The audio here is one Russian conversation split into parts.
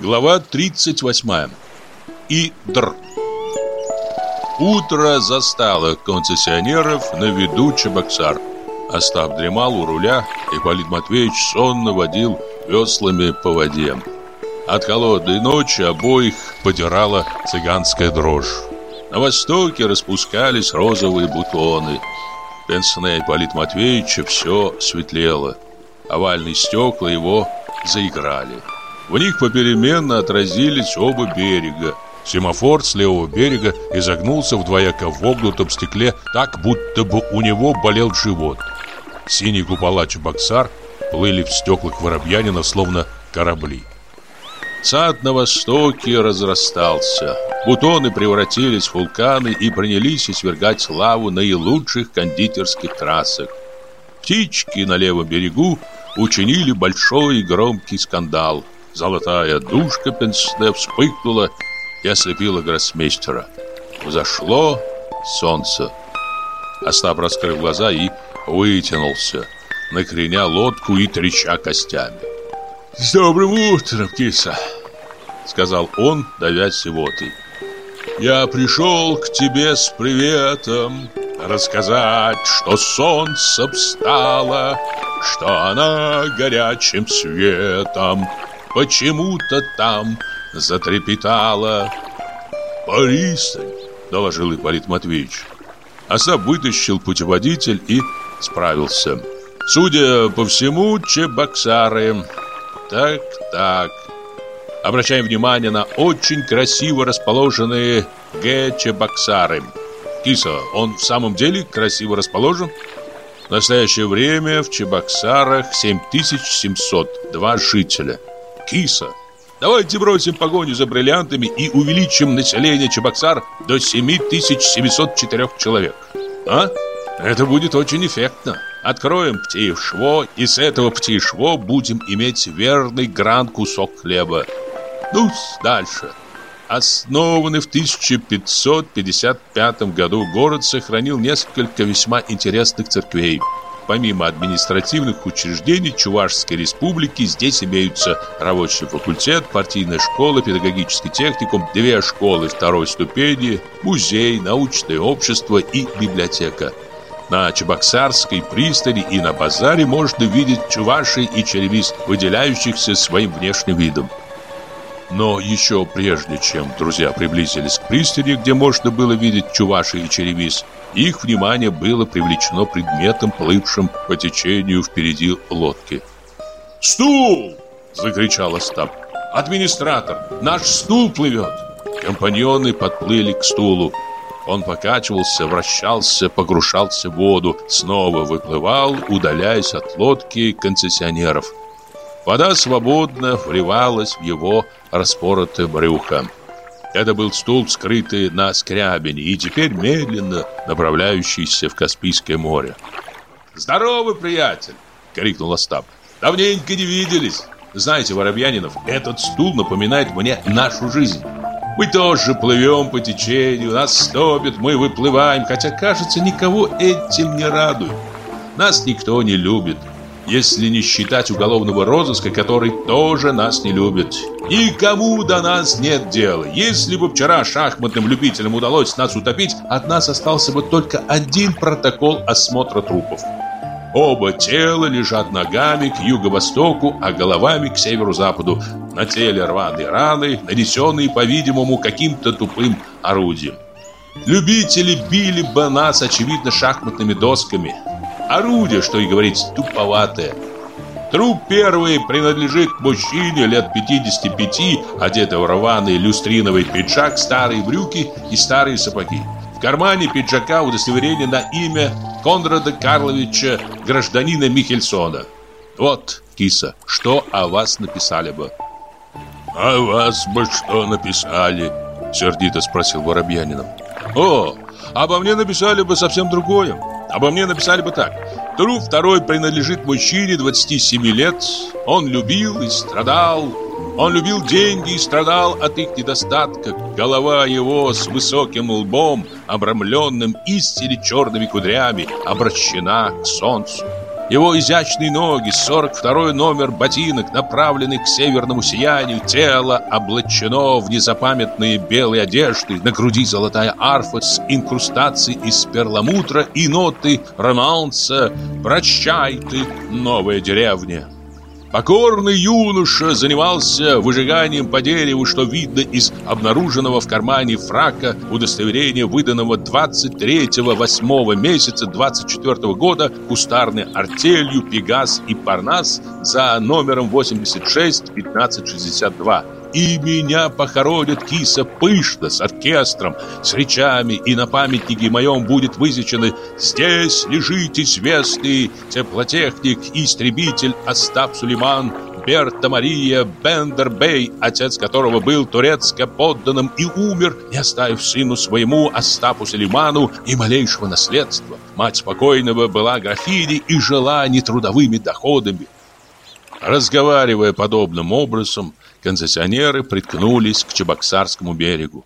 Глава 38. Идр. Утро застало концессионеров на виду Чебоксар. Остап дремал у руля, и Полит Матвеевич сонно водил веслами по воде. От холодной ночи обоих подирала цыганская дрожь. На востоке распускались розовые бутоны. Пенсне Ипполита Матвеевича все светлело. Овальные стекла его заиграли. В них попеременно отразились оба берега. Семафор с левого берега изогнулся в двояко вогнутом стекле так, будто бы у него болел живот. Синие купола Чебоксар плыли в стеклах Воробьянина, словно корабли. Сад на востоке разрастался. Бутоны превратились в вулканы и принялись извергать лаву наилучших кондитерских трассах. Птички на левом берегу учинили большой и громкий скандал – Золотая душка Пенсне вспыхнула и ослепила гроссмейстера. Взошло солнце. Остап раскрыл глаза и вытянулся, накреня лодку и треща костями. «С добрым утром, киса!» Сказал он, давясь зевотой. «Я пришел к тебе с приветом Рассказать, что солнце встало Что она горячим светом почему-то там затрепетала. «Пристань!» — доложил Ипполит Матвеевич. Остап вытащил путеводитель и справился. Судя по всему, чебоксары. Так, так. Обращаем внимание на очень красиво расположенные Г-чебоксары. Киса, он в самом деле красиво расположен? В настоящее время в Чебоксарах 7702 жителя – киса. Давайте бросим погоню за бриллиантами и увеличим население Чебоксар до 7704 человек. А? Это будет очень эффектно. Откроем птишво, и с этого птишво будем иметь верный гран-кусок хлеба. ну дальше. Основанный в 1555 году город сохранил несколько весьма интересных церквей. Помимо административных учреждений Чувашской республики, здесь имеются рабочий факультет, партийная школа, педагогический техникум, две школы второй ступени, музей, научное общество и библиотека. На Чебоксарской пристани и на базаре можно видеть чуваши и черемис, выделяющихся своим внешним видом. Но еще прежде, чем друзья приблизились к пристани, где можно было видеть чуваши и черемис, их внимание было привлечено предметом, плывшим по течению впереди лодки. «Стул!» – закричал Остап. «Администратор, наш стул плывет!» Компаньоны подплыли к стулу. Он покачивался, вращался, погружался в воду, снова выплывал, удаляясь от лодки концессионеров. Вода свободно вливалась в его распоротое брюхо. Это был стул, скрытый на скрябине и теперь медленно направляющийся в Каспийское море. «Здорово, приятель!» — крикнул Остап. «Давненько не виделись. Знаете, Воробьянинов, этот стул напоминает мне нашу жизнь. Мы тоже плывем по течению, нас стопит, мы выплываем, хотя, кажется, никого этим не радует. Нас никто не любит, если не считать уголовного розыска, который тоже нас не любит. Никому до нас нет дела. Если бы вчера шахматным любителям удалось нас утопить, от нас остался бы только один протокол осмотра трупов. Оба тела лежат ногами к юго-востоку, а головами к северо-западу. На теле рваные раны, нанесенные, по-видимому, каким-то тупым орудием. Любители били бы нас, очевидно, шахматными досками. Орудие, что и говорить, туповатое. Труп первый принадлежит мужчине лет 55, одетый в рваный люстриновый пиджак, старые брюки и старые сапоги. В кармане пиджака удостоверение на имя Конрада Карловича, гражданина Михельсона. Вот, киса, что о вас написали бы? «А вас бы что написали?» Сердито спросил Воробьянинов. «О, обо мне написали бы совсем другое. Обо мне написали бы так. Труп второй принадлежит мужчине 27 лет. Он любил и страдал. Он любил деньги и страдал от их недостатка. Голова его с высоким лбом, обрамленным истине черными кудрями, обращена к солнцу. Его изящные ноги, 42 номер ботинок, направленный к северному сиянию, тело облачено в незапамятные белые одежды, на груди золотая арфа с инкрустацией из перламутра и ноты романса «Прощай ты, новая деревня». Покорный юноша занимался выжиганием по дереву, что видно из обнаруженного в кармане фрака удостоверения, выданного 23-го 8 месяца 24 -го года кустарной артелью «Пегас» и «Парнас» за номером 86 1562 и меня похоронят киса пышно, с оркестром, с речами, и на памятнике моем будет высечено «Здесь лежит известный теплотехник истребитель Остап Сулейман, Берта Мария Бендербей, отец которого был турецко подданным и умер, не оставив сыну своему Остапу Сулейману и малейшего наследства. Мать покойного была графиней и жила нетрудовыми доходами. Разговаривая подобным образом, концессионеры приткнулись к Чебоксарскому берегу.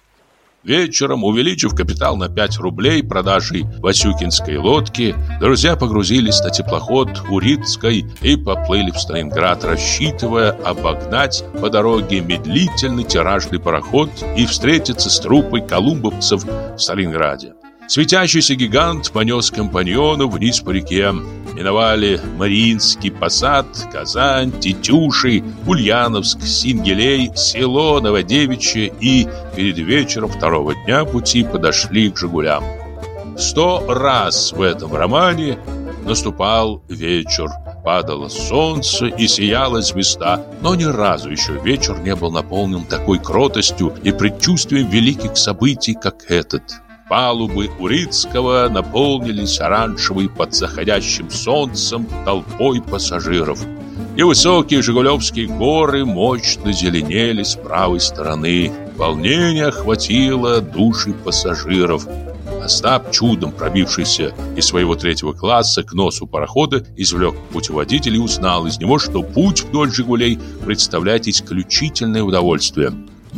Вечером, увеличив капитал на 5 рублей продажей Васюкинской лодки, друзья погрузились на теплоход Урицкой и поплыли в Сталинград, рассчитывая обогнать по дороге медлительный тиражный пароход и встретиться с труппой колумбовцев в Сталинграде. Светящийся гигант понес компаньону вниз по реке. Миновали Мариинский посад, Казань, Тетюши, Ульяновск, Сингелей, село Новодевичье и перед вечером второго дня пути подошли к Жигулям. Сто раз в этом романе наступал вечер, падало солнце и сияла звезда, но ни разу еще вечер не был наполнен такой кротостью и предчувствием великих событий, как этот – Палубы Урицкого наполнились оранжевой под заходящим солнцем толпой пассажиров. И высокие Жигулевские горы мощно зеленели с правой стороны. Волнение охватило души пассажиров. Остап, чудом пробившийся из своего третьего класса к носу парохода, извлек путеводитель и узнал из него, что путь вдоль «Жигулей» представляет исключительное удовольствие.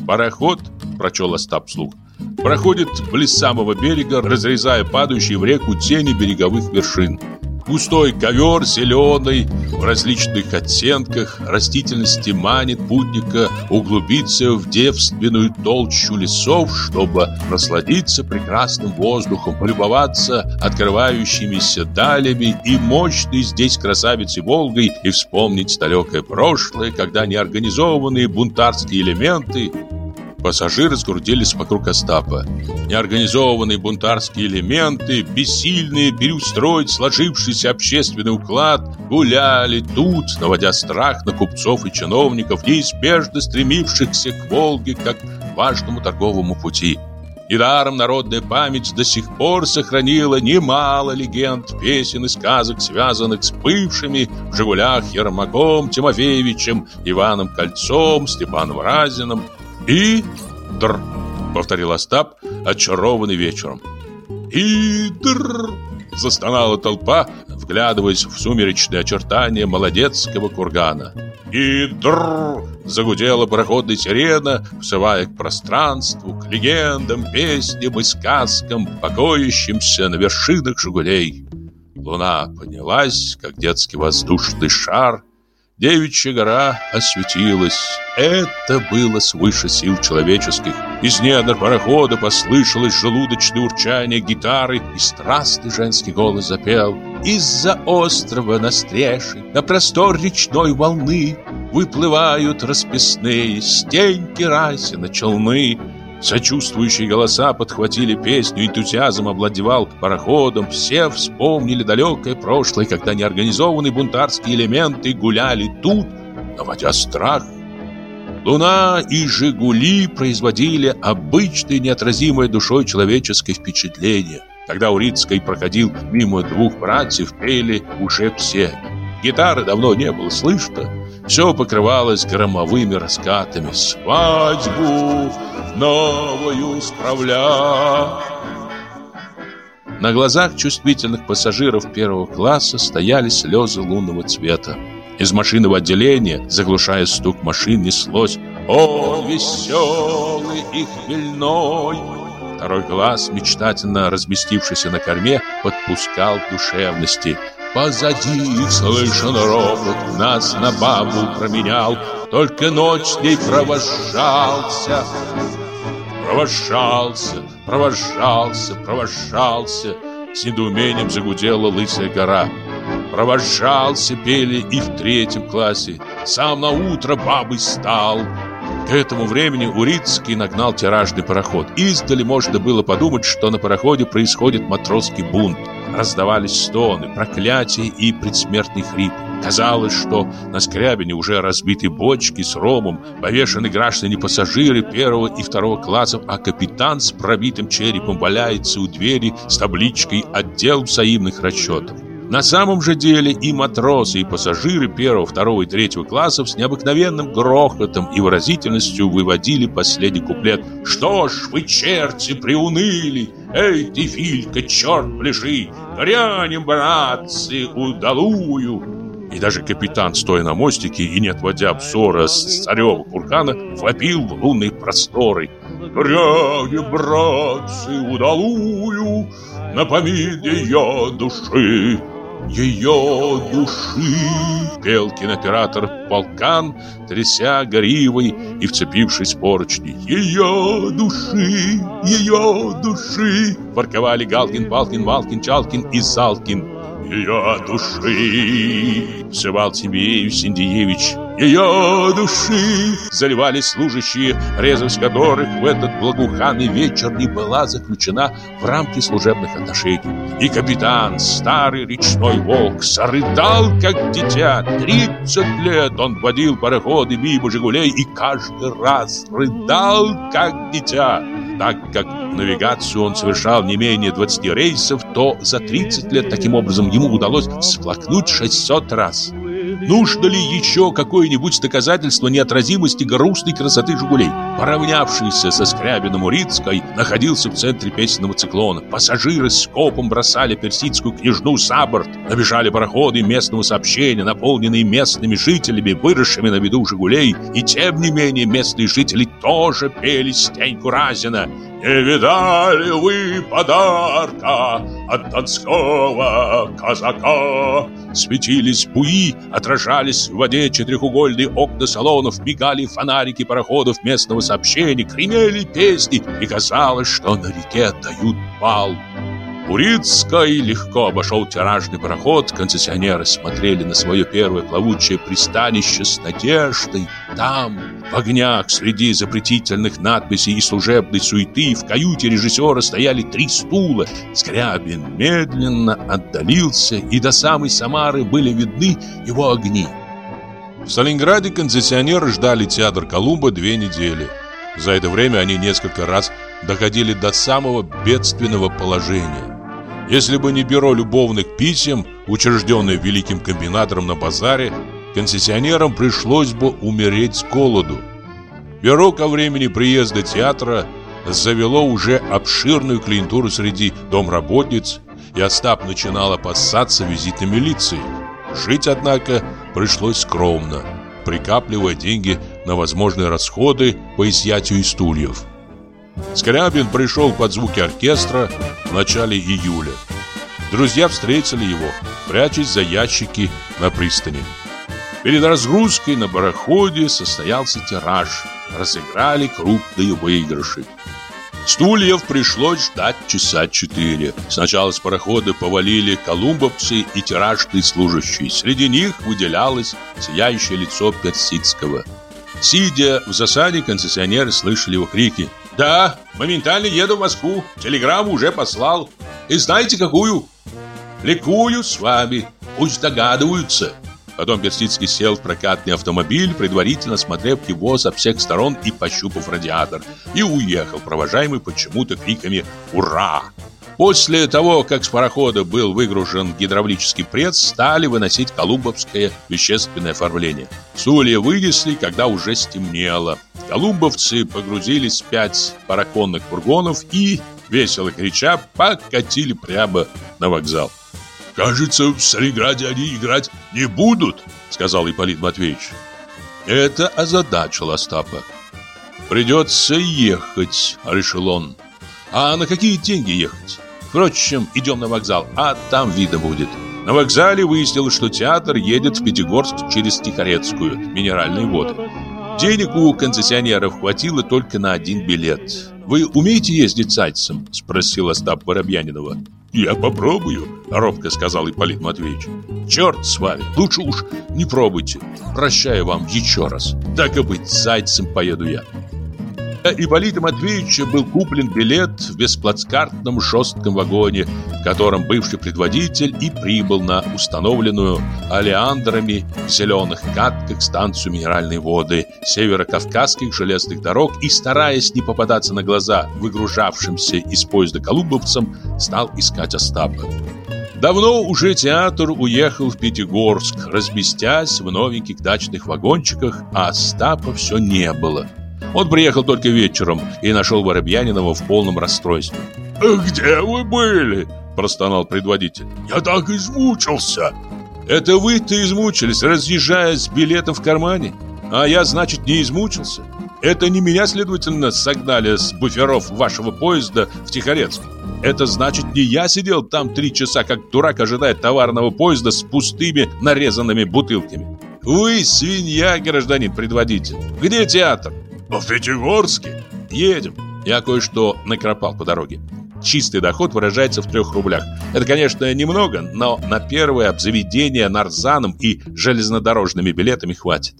«Пароход», — прочел Остап вслух, проходит близ самого берега, разрезая падающие в реку тени береговых вершин. Густой ковер, зеленый, в различных оттенках растительности манит путника углубиться в девственную толщу лесов, чтобы насладиться прекрасным воздухом, полюбоваться открывающимися далями и мощной здесь красавицей Волгой и вспомнить далекое прошлое, когда неорганизованные бунтарские элементы Пассажиры сгрудились вокруг Остапа. Неорганизованные бунтарские элементы, бессильные переустроить сложившийся общественный уклад, гуляли тут, наводя страх на купцов и чиновников, неизбежно стремившихся к Волге как к важному торговому пути. Недаром народная память до сих пор сохранила немало легенд, песен и сказок, связанных с бывшими в «Жигулях» Ермаком, Тимофеевичем, Иваном Кольцом, Степаном Разиным, «И др», — повторил Остап, очарованный вечером. «И др», — застонала толпа, вглядываясь в сумеречные очертания молодецкого кургана. «И др», — загудела проходная сирена, всывая к пространству, к легендам, песням и сказкам, покоящимся на вершинах «Жигулей». Луна поднялась, как детский воздушный шар, Девичья гора осветилась. Это было свыше сил человеческих. Из недр парохода послышалось желудочное урчание гитары, и страстный женский голос запел. Из-за острова на стреши, на простор речной волны Выплывают расписные стеньки Расина челны. Сочувствующие голоса подхватили песню, энтузиазм обладевал пароходом, все вспомнили далекое прошлое, когда неорганизованные бунтарские элементы гуляли тут, наводя страх. Луна и «Жигули» производили обычное неотразимое душой человеческое впечатление. Когда Урицкой проходил мимо двух братьев, пели уже все. Гитары давно не было слышно. Все покрывалось громовыми раскатами. «Свадьбу новую справля!» На глазах чувствительных пассажиров первого класса стояли слезы лунного цвета. Из машинного отделения, заглушая стук машин, неслось «Он веселый и хмельной!» Второй глаз, мечтательно разместившийся на корме, подпускал душевности – Позади их слышен ропот Нас на бабу променял Только ночь с ней провожался Провожался, провожался, провожался С недоумением загудела лысая гора Провожался, пели и в третьем классе Сам на утро бабой стал к этому времени Урицкий нагнал тиражный пароход. Издали можно было подумать, что на пароходе происходит матросский бунт. Раздавались стоны, проклятия и предсмертный хрип. Казалось, что на скрябине уже разбиты бочки с ромом, повешены граждане пассажиры первого и второго классов, а капитан с пробитым черепом валяется у двери с табличкой «Отдел взаимных расчетов». На самом же деле и матросы, и пассажиры первого, второго и третьего классов с необыкновенным грохотом и выразительностью выводили последний куплет «Что ж вы, черти, приуныли? Эй, ты, Филька, черт пляши! Грянем, братцы, удалую!» И даже капитан, стоя на мостике и не отводя взора с царева куркана, вопил в лунные просторы «Грянем, братцы, удалую!» на помине души ее души. Пел кинооператор Полкан, тряся горивой и вцепившись поручни. Ее души, ее души. Ворковали Галкин, Палкин, Валкин, Чалкин и Салкин Ее души Взывал Тимеев Синдиевич ее души заливали служащие, резость которых в этот благоуханный вечер не была заключена в рамки служебных отношений. И капитан, старый речной волк, зарыдал, как дитя. Тридцать лет он водил пароходы мимо «Жигулей» и каждый раз рыдал, как дитя. Так как навигацию он совершал не менее 20 рейсов, то за 30 лет таким образом ему удалось всплакнуть 600 раз. Нужно ли еще какое-нибудь доказательство неотразимости грустной красоты «Жигулей»? Поравнявшийся со Скрябином Урицкой находился в центре песенного циклона. Пассажиры с копом бросали персидскую княжну за борт. Набежали пароходы местного сообщения, наполненные местными жителями, выросшими на виду «Жигулей». И тем не менее местные жители тоже пели Стеньку Разина. «Не видали вы подарка от донского казака?» Светились буи, отражались в воде четырехугольные окна салонов, мигали фонарики пароходов местного сообщения, кремели песни, и казалось, что на реке дают бал. Урицкой легко обошел тиражный пароход, концессионеры смотрели на свое первое плавучее пристанище с надеждой. Там, в огнях, среди запретительных надписей и служебной суеты, в каюте режиссера стояли три стула. Скрябин медленно отдалился, и до самой Самары были видны его огни. В Сталинграде концессионеры ждали театр Колумба две недели. За это время они несколько раз доходили до самого бедственного положения. Если бы не бюро любовных писем, учрежденное великим комбинатором на базаре, концессионерам пришлось бы умереть с голоду. Бюро ко времени приезда театра завело уже обширную клиентуру среди домработниц, и Остап начинал опасаться визита милиции. Жить, однако, пришлось скромно, прикапливая деньги на возможные расходы по изъятию стульев. Скрябин пришел под звуки оркестра в начале июля. Друзья встретили его, прячась за ящики на пристани. Перед разгрузкой на пароходе состоялся тираж. Разыграли крупные выигрыши. Стульев пришлось ждать часа четыре. Сначала с парохода повалили колумбовцы и тиражные служащие. Среди них выделялось сияющее лицо Персидского. Сидя в засаде, концессионеры слышали его крики да, моментально еду в Москву. Телеграмму уже послал. И знаете какую? Ликую с вами. Пусть догадываются. Потом Персидский сел в прокатный автомобиль, предварительно осмотрев его со всех сторон и пощупав радиатор, и уехал, провожаемый почему-то криками «Ура!». После того, как с парохода был выгружен гидравлический пресс, стали выносить колумбовское вещественное оформление. Стулья вынесли, когда уже стемнело. Колумбовцы погрузились в пять параконных фургонов и, весело крича, покатили прямо на вокзал. «Кажется, в Цареграде они играть не будут», — сказал Ипполит Матвеевич. Это озадачило Остапа. «Придется ехать», — решил он. «А на какие деньги ехать?» Впрочем, идем на вокзал, а там видно будет. На вокзале выяснилось, что театр едет в Пятигорск через Тихорецкую, минеральные воды. Денег у концессионеров хватило только на один билет. «Вы умеете ездить зайцем?» – спросил Остап Воробьянинова. «Я попробую», – робко сказал Ипполит Матвеевич. «Черт с вами, лучше уж не пробуйте. Прощаю вам еще раз. Так и быть, зайцем поеду я». Ипполита Матвеевича был куплен билет в бесплацкартном жестком вагоне, в котором бывший предводитель и прибыл на установленную алиандрами в зеленых катках станцию минеральной воды северокавказских железных дорог и, стараясь не попадаться на глаза выгружавшимся из поезда колумбовцам, стал искать Остапа. Давно уже театр уехал в Пятигорск, разместясь в новеньких дачных вагончиках, а Остапа все не было. Он приехал только вечером и нашел Воробьянинова в полном расстройстве. «Где вы были?» – простонал предводитель. «Я так измучился!» «Это вы-то измучились, разъезжая с билетом в кармане? А я, значит, не измучился? Это не меня, следовательно, согнали с буферов вашего поезда в Тихорецк. Это значит, не я сидел там три часа, как дурак, ожидая товарного поезда с пустыми нарезанными бутылками. Вы свинья, гражданин предводитель. Где театр? В Пятигорске? Едем. Я кое-что накропал по дороге. Чистый доход выражается в трех рублях. Это, конечно, немного, но на первое обзаведение нарзаном и железнодорожными билетами хватит.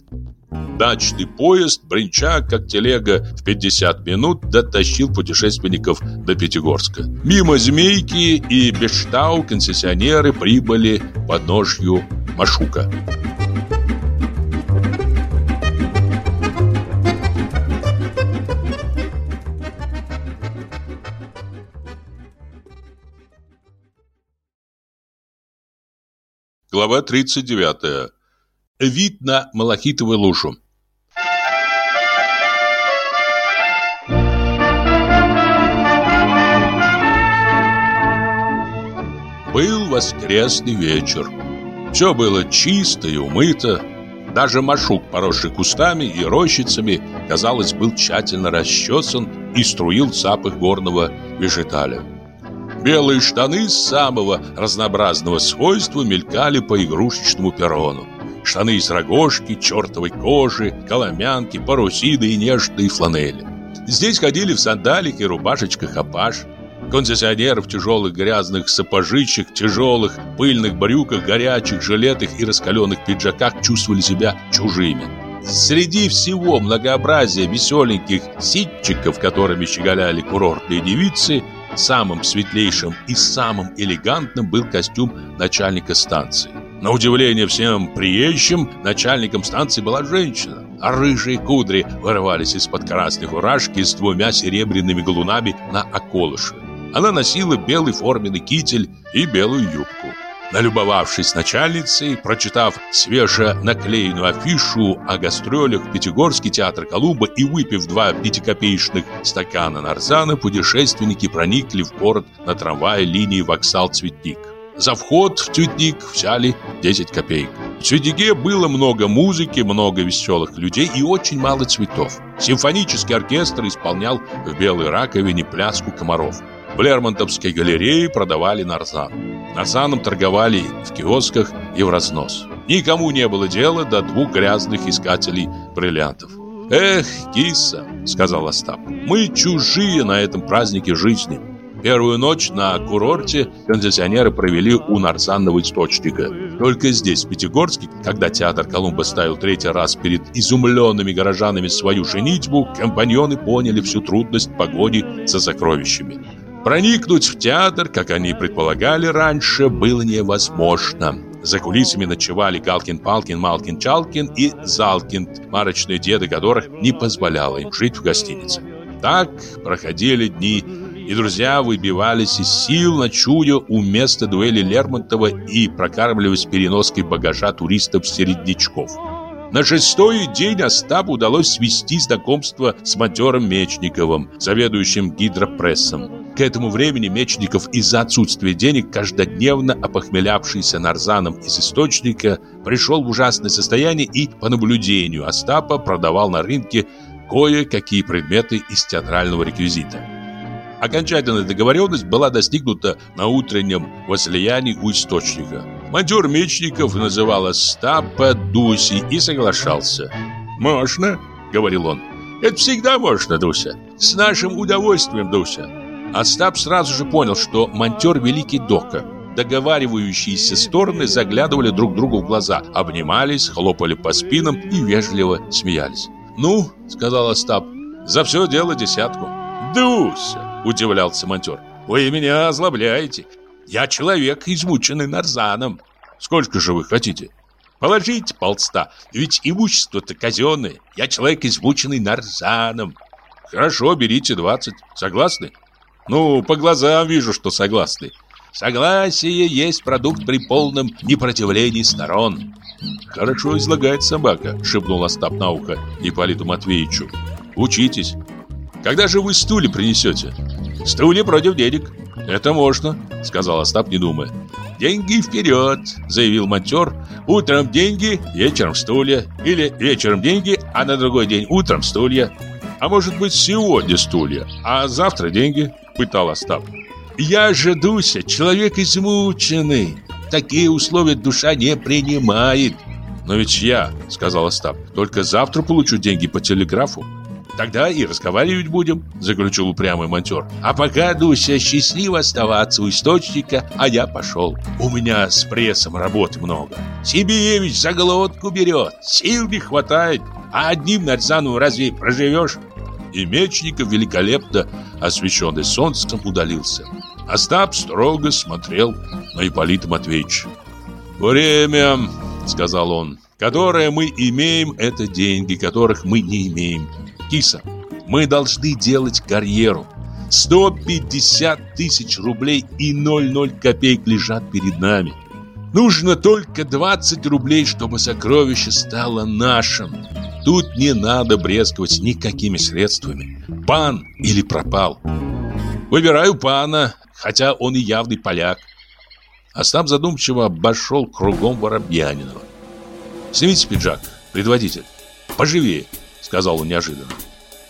Дачный поезд, бренча, как телега, в 50 минут дотащил путешественников до Пятигорска. Мимо Змейки и Бештау концессионеры прибыли под ножью Машука. Глава 39. Вид на Малахитовую лужу. Был воскресный вечер. Все было чисто и умыто. Даже машук, поросший кустами и рощицами, казалось, был тщательно расчесан и струил запах горного вежиталя. Белые штаны самого разнообразного свойства мелькали по игрушечному перрону. Штаны из рогожки, чертовой кожи, коломянки, парусиды и нежные фланели. Здесь ходили в сандалиях и рубашечках апаш. Концессионеры в тяжелых грязных сапожищах, тяжелых пыльных брюках, горячих жилетах и раскаленных пиджаках чувствовали себя чужими. Среди всего многообразия веселеньких ситчиков, которыми щеголяли курортные девицы, Самым светлейшим и самым элегантным был костюм начальника станции. На удивление всем приезжим, начальником станции была женщина, а рыжие кудри вырывались из-под красной фуражки с двумя серебряными галунами на околыше. Она носила белый форменный китель и белую юбку. Налюбовавшись начальницей, прочитав свеженаклеенную афишу о гастролях в Пятигорский театр Колумба и выпив два пятикопеечных стакана нарзана, путешественники проникли в город на трамвае линии Воксал-Цветник. За вход в Цветник взяли 10 копеек. В Цветнике было много музыки, много веселых людей и очень мало цветов. Симфонический оркестр исполнял в белой раковине пляску комаров. В Лермонтовской галерее продавали нарзан. Нарзаном торговали в киосках и в разнос. Никому не было дела до двух грязных искателей бриллиантов. «Эх, киса», — сказал Остап, — «мы чужие на этом празднике жизни». Первую ночь на курорте концессионеры провели у нарзанного источника. Только здесь, в Пятигорске, когда театр Колумба ставил третий раз перед изумленными горожанами свою женитьбу, компаньоны поняли всю трудность погони за сокровищами. Проникнуть в театр, как они предполагали раньше, было невозможно. За кулисами ночевали Галкин-Палкин, Малкин-Чалкин и Залкин, марочные деды которых не позволяло им жить в гостинице. Так проходили дни, и друзья выбивались из сил, ночуя у места дуэли Лермонтова и прокармливаясь переноской багажа туристов-середнячков. На шестой день Остапу удалось свести знакомство с матером Мечниковым, заведующим гидропрессом. К этому времени Мечников из-за отсутствия денег, каждодневно опохмелявшийся нарзаном из источника, пришел в ужасное состояние и, по наблюдению Остапа, продавал на рынке кое-какие предметы из театрального реквизита. Окончательная договоренность была достигнута на утреннем возлиянии у источника. Монтер Мечников называл Остапа Дуси и соглашался. «Можно», — говорил он. «Это всегда можно, Дуся. С нашим удовольствием, Дуся». Остап сразу же понял, что монтер великий дока. Договаривающиеся стороны заглядывали друг другу в глаза, обнимались, хлопали по спинам и вежливо смеялись. «Ну», — сказал Остап, — «за все дело десятку». «Дуся», — удивлялся монтер, — «вы меня озлобляете. Я человек, измученный нарзаном. Сколько же вы хотите? Положите полста, ведь имущество-то казенное. Я человек, измученный нарзаном. Хорошо, берите 20. Согласны? Ну, по глазам вижу, что согласны. Согласие есть продукт при полном непротивлении сторон. Хорошо излагает собака, шепнул Остап на ухо Ипполиту Матвеевичу. Учитесь. Когда же вы стулья принесете? Стулья против денег. «Это можно», — сказал Остап, не думая. «Деньги вперед», — заявил монтер. «Утром деньги, вечером стулья. Или вечером деньги, а на другой день утром стулья. А может быть, сегодня стулья, а завтра деньги», — пытал Остап. «Я же, Дуся, человек измученный. Такие условия душа не принимает». «Но ведь я», — сказал Остап, — «только завтра получу деньги по телеграфу». Тогда и разговаривать будем, заключил упрямый монтер. А пока, Дуся, счастливо оставаться у источника, а я пошел. У меня с прессом работы много. Сибиевич за глотку берет, сил не хватает. А одним нарзану разве проживешь? И Мечников, великолепно освещенный солнцем, удалился. Остап строго смотрел на Ипполита Матвеевича. «Время, — сказал он, — которое мы имеем, это деньги, которых мы не имеем. Киса, мы должны делать карьеру. 150 тысяч рублей и 00 копеек лежат перед нами. Нужно только 20 рублей, чтобы сокровище стало нашим. Тут не надо брезговать никакими средствами. Пан или пропал. Выбираю пана, хотя он и явный поляк. Остап задумчиво обошел кругом Воробьянинова. «Снимите пиджак, предводитель. Поживее» сказал он неожиданно.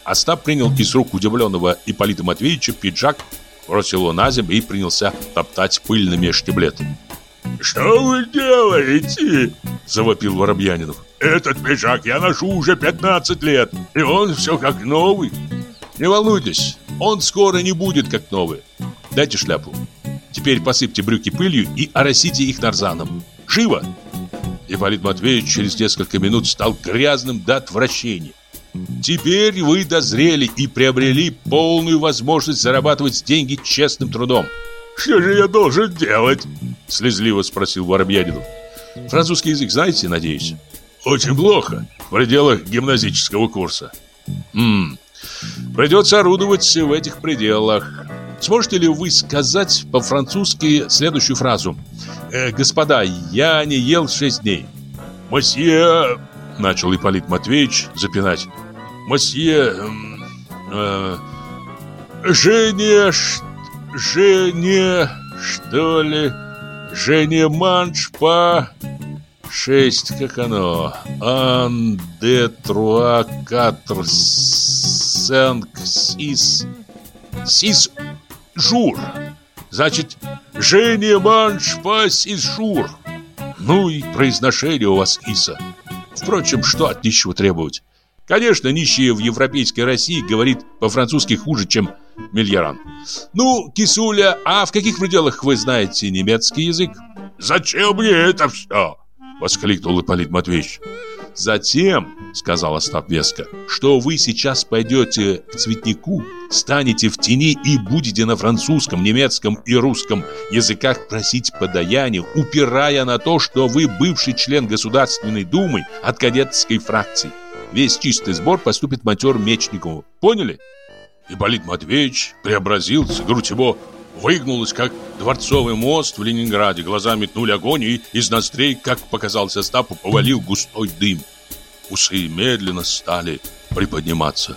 Остап принял из рук удивленного Ипполита Матвеевича пиджак, бросил его на землю и принялся топтать пыльными штиблетами. «Что вы делаете?» – завопил Воробьянинов. «Этот пиджак я ношу уже 15 лет, и он все как новый». «Не волнуйтесь, он скоро не будет как новый. Дайте шляпу. Теперь посыпьте брюки пылью и оросите их нарзаном. Живо!» Ипполит Матвеевич через несколько минут стал грязным до отвращения. Теперь вы дозрели и приобрели полную возможность зарабатывать деньги честным трудом. Что же я должен делать? Слезливо спросил Воробьянинов. Французский язык знаете, надеюсь? Очень плохо. В пределах гимназического курса. Ммм, придется орудовать в этих пределах. Сможете ли вы сказать по-французски следующую фразу? Э, «Господа, я не ел шесть дней». «Мосье...» — начал Ипполит Матвеевич запинать. Мосье... Э, Жене... Жене... Что ли? Жене Манш по... Шесть, как оно? Ан, де, труа, катр, сенк, сис... Сис... Жур. Значит, Жене Манш по сис жур. Ну и произношение у вас, Иса. Впрочем, что от нищего требовать? Конечно, нищий в европейской России говорит по-французски хуже, чем мильяран. Ну, кисуля, а в каких пределах вы знаете немецкий язык? Зачем мне это все? Воскликнул Ипполит Матвеевич. Затем, сказал Остап веско, что вы сейчас пойдете к цветнику, станете в тени и будете на французском, немецком и русском языках просить подаяние, упирая на то, что вы бывший член Государственной Думы от кадетской фракции весь чистый сбор поступит матеру Мечникову. Поняли? Ипполит Матвеевич преобразился, грудь его выгнулась, как дворцовый мост в Ленинграде. Глаза метнули огонь, и из ноздрей, как показался Остапу, повалил густой дым. Усы медленно стали приподниматься.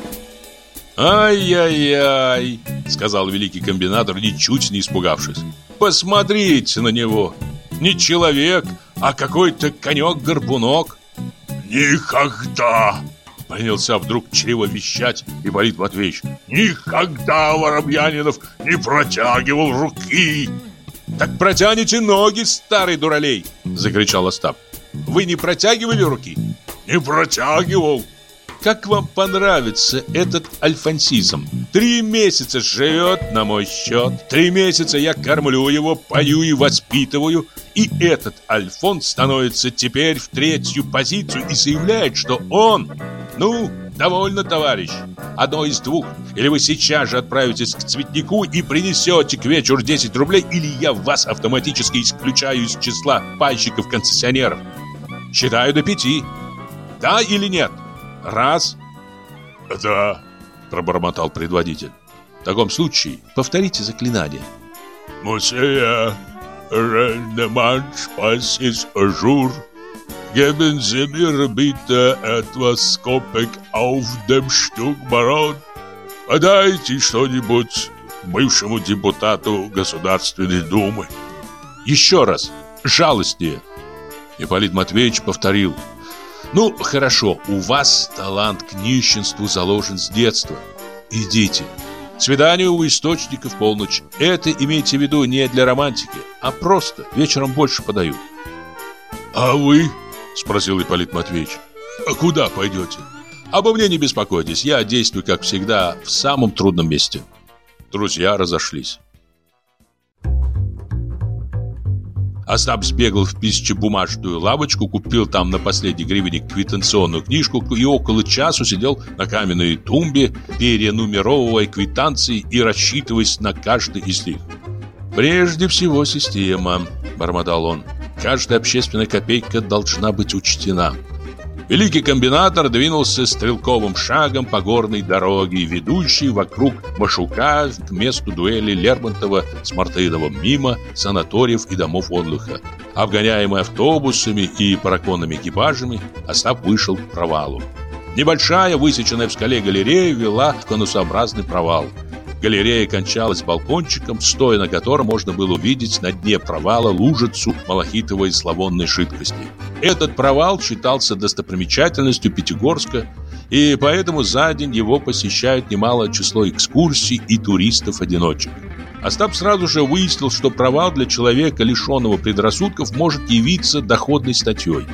«Ай-яй-яй!» — сказал великий комбинатор, ничуть не испугавшись. «Посмотрите на него! Не человек, а какой-то конек-горбунок!» «Никогда!» Принялся вдруг чрево вещать Ипполит Матвеевич. «Никогда Воробьянинов не протягивал руки!» Так протяните ноги, старый дуралей!» Закричал Остап. «Вы не протягивали руки?» «Не протягивал!» Как вам понравится этот альфансизм? Три месяца живет на мой счет. Три месяца я кормлю его, пою и воспитываю. И этот Альфонс становится теперь в третью позицию и заявляет, что он... Ну, довольно, товарищ. Одно из двух. Или вы сейчас же отправитесь к цветнику и принесете к вечеру 10 рублей, или я вас автоматически исключаю из числа пайщиков-концессионеров. Считаю до пяти. Да или нет? Раз. Да, пробормотал предводитель. В таком случае повторите заклинание. Мусея, Ренеманш, пасис, жур, geben Sie mir bitte etwas Kopek auf dem барон. Подайте что-нибудь бывшему депутату Государственной Думы. Еще раз, жалостнее. Ипполит Матвеевич повторил ну, хорошо, у вас талант к нищенству заложен с детства. Идите. Свидание у источника в полночь. Это имейте в виду не для романтики, а просто вечером больше подают. А вы? Спросил Ипполит Матвеевич. А куда пойдете? Обо мне не беспокойтесь, я действую, как всегда, в самом трудном месте. Друзья разошлись. Остап сбегал в пищебумажную лавочку, купил там на последний гривенник квитанционную книжку и около часу сидел на каменной тумбе, перенумеровывая квитанции и рассчитываясь на каждый из них. «Прежде всего система», – бормотал он. «Каждая общественная копейка должна быть учтена». Великий комбинатор двинулся стрелковым шагом по горной дороге, ведущей вокруг Машука к месту дуэли Лермонтова с Мартыновым мимо санаториев и домов отдыха. Обгоняемый автобусами и параконными экипажами, Остап вышел к провалу. Небольшая, высеченная в скале галерея вела в конусообразный провал – Галерея кончалась балкончиком, стоя на котором можно было увидеть на дне провала лужицу малахитовой славонной жидкости. Этот провал считался достопримечательностью Пятигорска, и поэтому за день его посещают немалое число экскурсий и туристов-одиночек. Остап сразу же выяснил, что провал для человека, лишенного предрассудков, может явиться доходной статьей.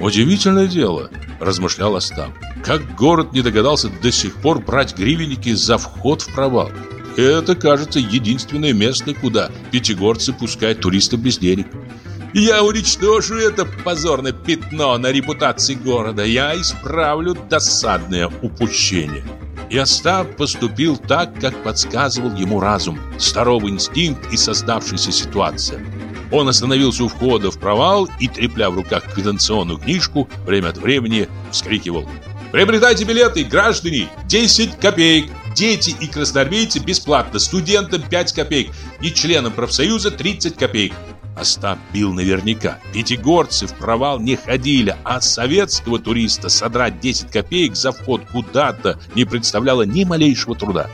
«Удивительное дело», – размышлял Остап. Как город не догадался до сих пор брать гривенники за вход в провал? Это, кажется, единственное место, куда пятигорцы пускают туристов без денег. Я уничтожу это позорное пятно на репутации города. Я исправлю досадное упущение. И Остап поступил так, как подсказывал ему разум, здоровый инстинкт и создавшаяся ситуация. Он остановился у входа в провал и, трепля в руках квитанционную книжку, время от времени вскрикивал Приобретайте билеты, граждане, 10 копеек. Дети и красноармейцы бесплатно, студентам 5 копеек, не членам профсоюза 30 копеек. Остап бил наверняка. Пятигорцы в провал не ходили, а советского туриста содрать 10 копеек за вход куда-то не представляло ни малейшего труда.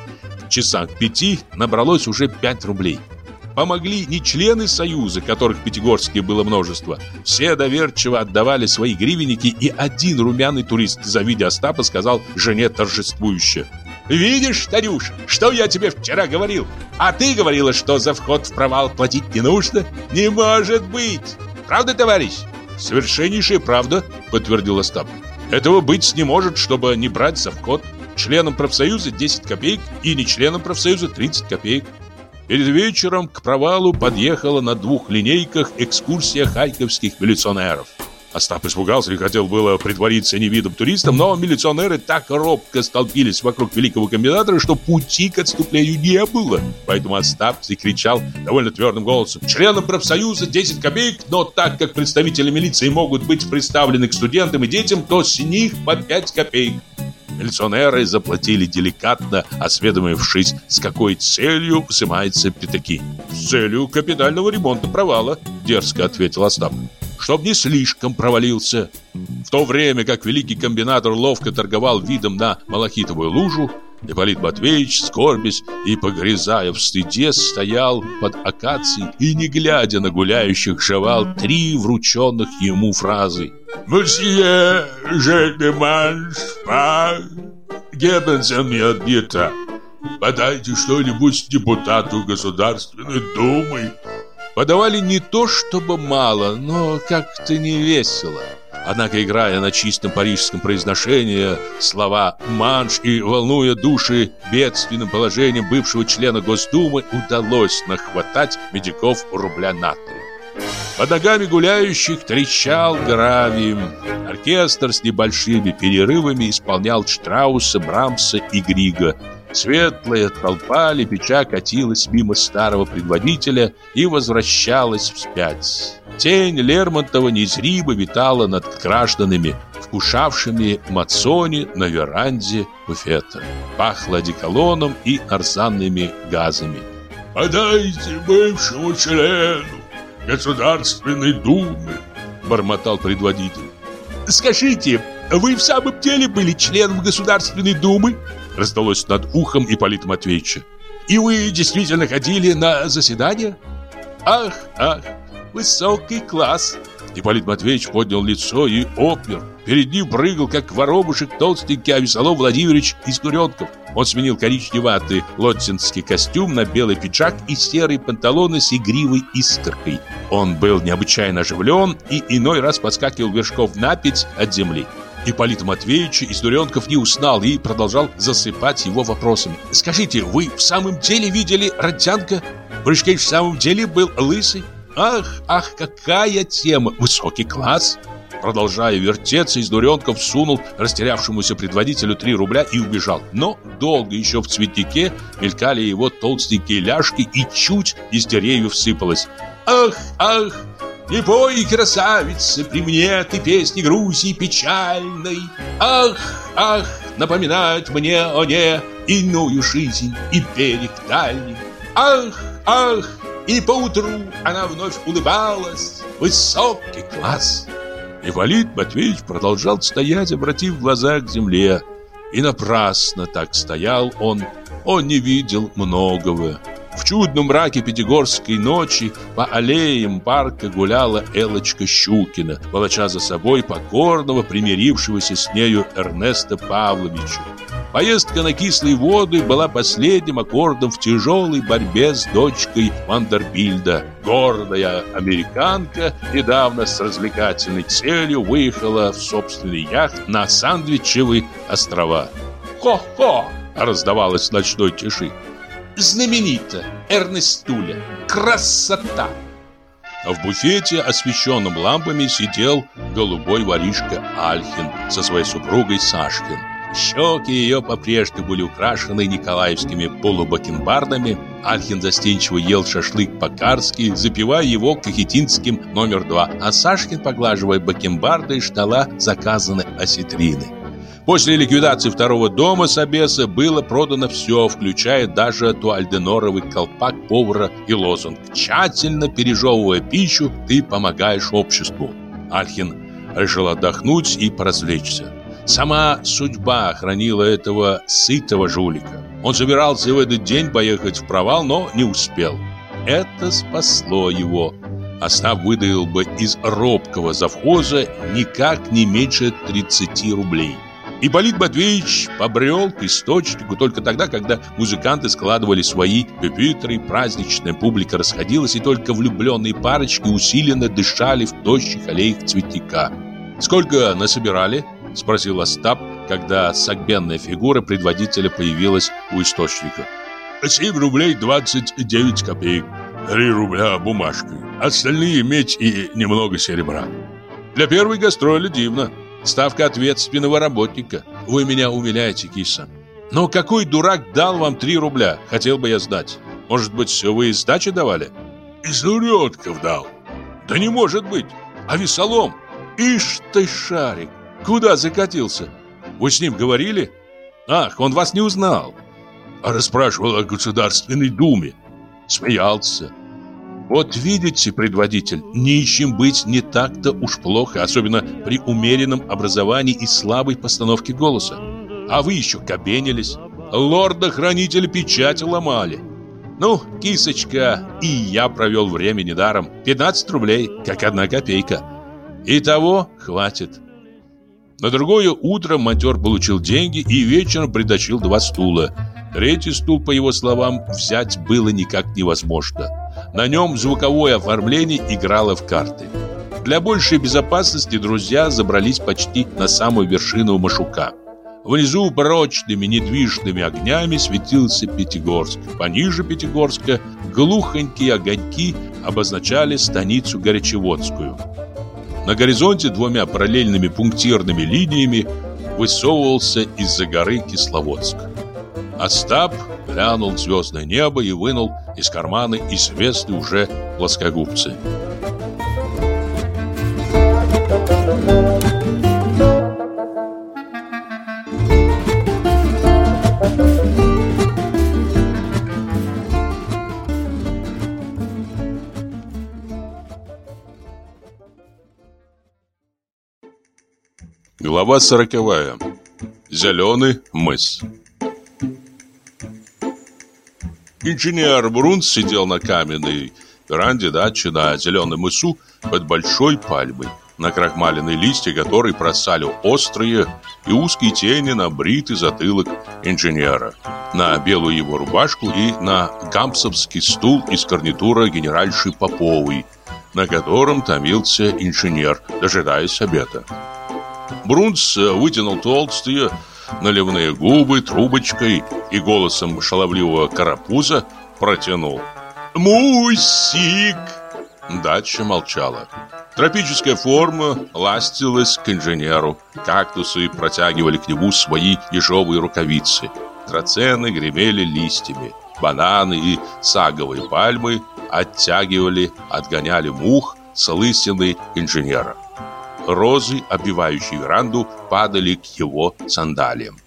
В часах пяти набралось уже 5 рублей. Помогли не члены Союза, которых в Пятигорске было множество. Все доверчиво отдавали свои гривенники, и один румяный турист, завидя Остапа, сказал жене торжествующе. «Видишь, Танюш, что я тебе вчера говорил? А ты говорила, что за вход в провал платить не нужно? Не может быть! Правда, товарищ?» «Совершеннейшая правда», — подтвердил Остап. «Этого быть не может, чтобы не брать за вход. Членам профсоюза 10 копеек и не членам профсоюза 30 копеек. Перед вечером к провалу подъехала на двух линейках экскурсия харьковских милиционеров. Остап испугался и хотел было притвориться невидом туристом, но милиционеры так робко столпились вокруг великого комбинатора, что пути к отступлению не было. Поэтому Остап закричал довольно твердым голосом. Членам профсоюза 10 копеек, но так как представители милиции могут быть представлены к студентам и детям, то с них по 5 копеек. Милиционеры заплатили деликатно, осведомившись, с какой целью взимаются пятаки. «С целью капитального ремонта провала», – дерзко ответил Остап. «Чтоб не слишком провалился». В то время как великий комбинатор ловко торговал видом на малахитовую лужу, Ипполит Матвеевич, скорбясь и погрязая в стыде, стоял под акацией и, не глядя на гуляющих, жевал три врученных ему фразы. «Мсье, je demande pas, гебенсен мне Подайте что-нибудь депутату Государственной Думы». Подавали не то чтобы мало, но как-то не весело. Однако, играя на чистом парижском произношении слова «манш» и волнуя души бедственным положением бывшего члена Госдумы, удалось нахватать медиков рубля на три. Под ногами гуляющих трещал гравий. Оркестр с небольшими перерывами исполнял Штрауса, Брамса и Грига. Светлая толпа лепеча катилась мимо старого предводителя и возвращалась вспять. Тень Лермонтова незримо витала над гражданами, вкушавшими мацони на веранде буфета. Пахло одеколоном и арзанными газами. «Подайте бывшему члену Государственной Думы», — бормотал предводитель. «Скажите, вы в самом деле были членом Государственной Думы?» Раздалось над ухом Ипполита Матвеевича. «И вы действительно ходили на заседания?» «Ах, ах, высокий класс!» Ипполит Матвеевич поднял лицо и опер. Перед ним прыгал, как воробушек, толстенький Авесолом Владимирович из Куренков. Он сменил коричневатый лоттинский костюм на белый пиджак и серые панталоны с игривой искоркой. Он был необычайно оживлен и иной раз подскакивал вершков на пять от земли. Ипполит Матвеевич из Дуренков не узнал и продолжал засыпать его вопросами. «Скажите, вы в самом деле видели Родзянко? Брышкевич в самом деле был лысый? Ах, ах, какая тема! Высокий класс!» Продолжая вертеться, из дуренков сунул растерявшемуся предводителю 3 рубля и убежал. Но долго еще в цветнике мелькали его толстенькие ляжки и чуть из деревьев сыпалось. «Ах, ах, не пой, красавица, при мне ты песни Грузии печальной. Ах, ах, напоминают мне о не иную жизнь и берег дальний. Ах, ах, и поутру она вновь улыбалась. Высокий класс. Ипполит Матвеевич продолжал стоять, обратив глаза к земле. И напрасно так стоял он. Он не видел многого. В чудном мраке пятигорской ночи по аллеям парка гуляла Элочка Щукина, волоча за собой покорного, примирившегося с нею Эрнеста Павловича. Поездка на кислые воды была последним аккордом в тяжелой борьбе с дочкой Вандербильда. Гордая американка недавно с развлекательной целью выехала в собственный яхт на Сандвичевые острова. «Хо-хо!» — раздавалось в ночной тиши. «Знаменито! Эрнестуля! Красота!» В буфете, освещенном лампами, сидел голубой воришка Альхин со своей супругой Сашкин. Щеки ее по-прежнему были украшены николаевскими полубакенбардами. Альхин застенчиво ел шашлык по-карски, запивая его кахетинским номер два, а Сашкин, поглаживая бакенбарды, ждала заказанной осетрины. После ликвидации второго дома Собеса было продано все, включая даже туальденоровый колпак повара и лозунг «Тщательно пережевывая пищу, ты помогаешь обществу». Альхин решил отдохнуть и поразвлечься. Сама судьба хранила этого сытого жулика. Он собирался в этот день поехать в провал, но не успел. Это спасло его. Остав выдавил бы из робкого завхоза никак не меньше 30 рублей. Ипполит Матвеевич побрел к источнику только тогда, когда музыканты складывали свои пюпитры, праздничная публика расходилась, и только влюбленные парочки усиленно дышали в тощих аллеях цветника. «Сколько насобирали?» — спросил Остап, когда согбенная фигура предводителя появилась у источника. «Семь рублей двадцать девять копеек. Три рубля бумажкой. Остальные медь и немного серебра». «Для первой гастроли дивно. Ставка ответственного работника. Вы меня умиляете, киса. Но какой дурак дал вам три рубля? Хотел бы я знать. Может быть, вы сдачи давали?» «Из уродков дал». «Да не может быть. А весолом? Ишь ты, шарик!» Куда закатился? Вы с ним говорили? Ах, он вас не узнал. А расспрашивал о Государственной Думе. Смеялся. Вот видите, предводитель, нищим быть не так-то уж плохо, особенно при умеренном образовании и слабой постановке голоса. А вы еще кабенились. Лорда-хранителя печати ломали. Ну, кисочка, и я провел время недаром. 15 рублей, как одна копейка. И того хватит. На другое утро монтер получил деньги и вечером притащил два стула. Третий стул, по его словам, взять было никак невозможно. На нем звуковое оформление играло в карты. Для большей безопасности друзья забрались почти на самую вершину Машука. Внизу прочными недвижными огнями светился Пятигорск. Пониже Пятигорска глухонькие огоньки обозначали станицу Горячеводскую. На горизонте двумя параллельными пунктирными линиями высовывался из-за горы Кисловодск. Остап глянул в звездное небо и вынул из кармана известные уже плоскогубцы. Глава сороковая. Зеленый мыс. Инженер Брунс сидел на каменной веранде дачи на зеленом мысу под большой пальмой, на крахмаленные листья которой бросали острые и узкие тени на бритый затылок инженера, на белую его рубашку и на гампсовский стул из гарнитура генеральши Поповой, на котором томился инженер, дожидаясь обеда. Брунс вытянул толстые, наливные губы трубочкой и голосом шаловливого карапуза протянул. «Мусик!» Дача молчала. Тропическая форма ластилась к инженеру. Кактусы протягивали к нему свои ежовые рукавицы. Троцены гремели листьями. Бананы и саговые пальмы оттягивали, отгоняли мух с лысины инженера. Розы, обвивающие веранду, падали к его сандалиям.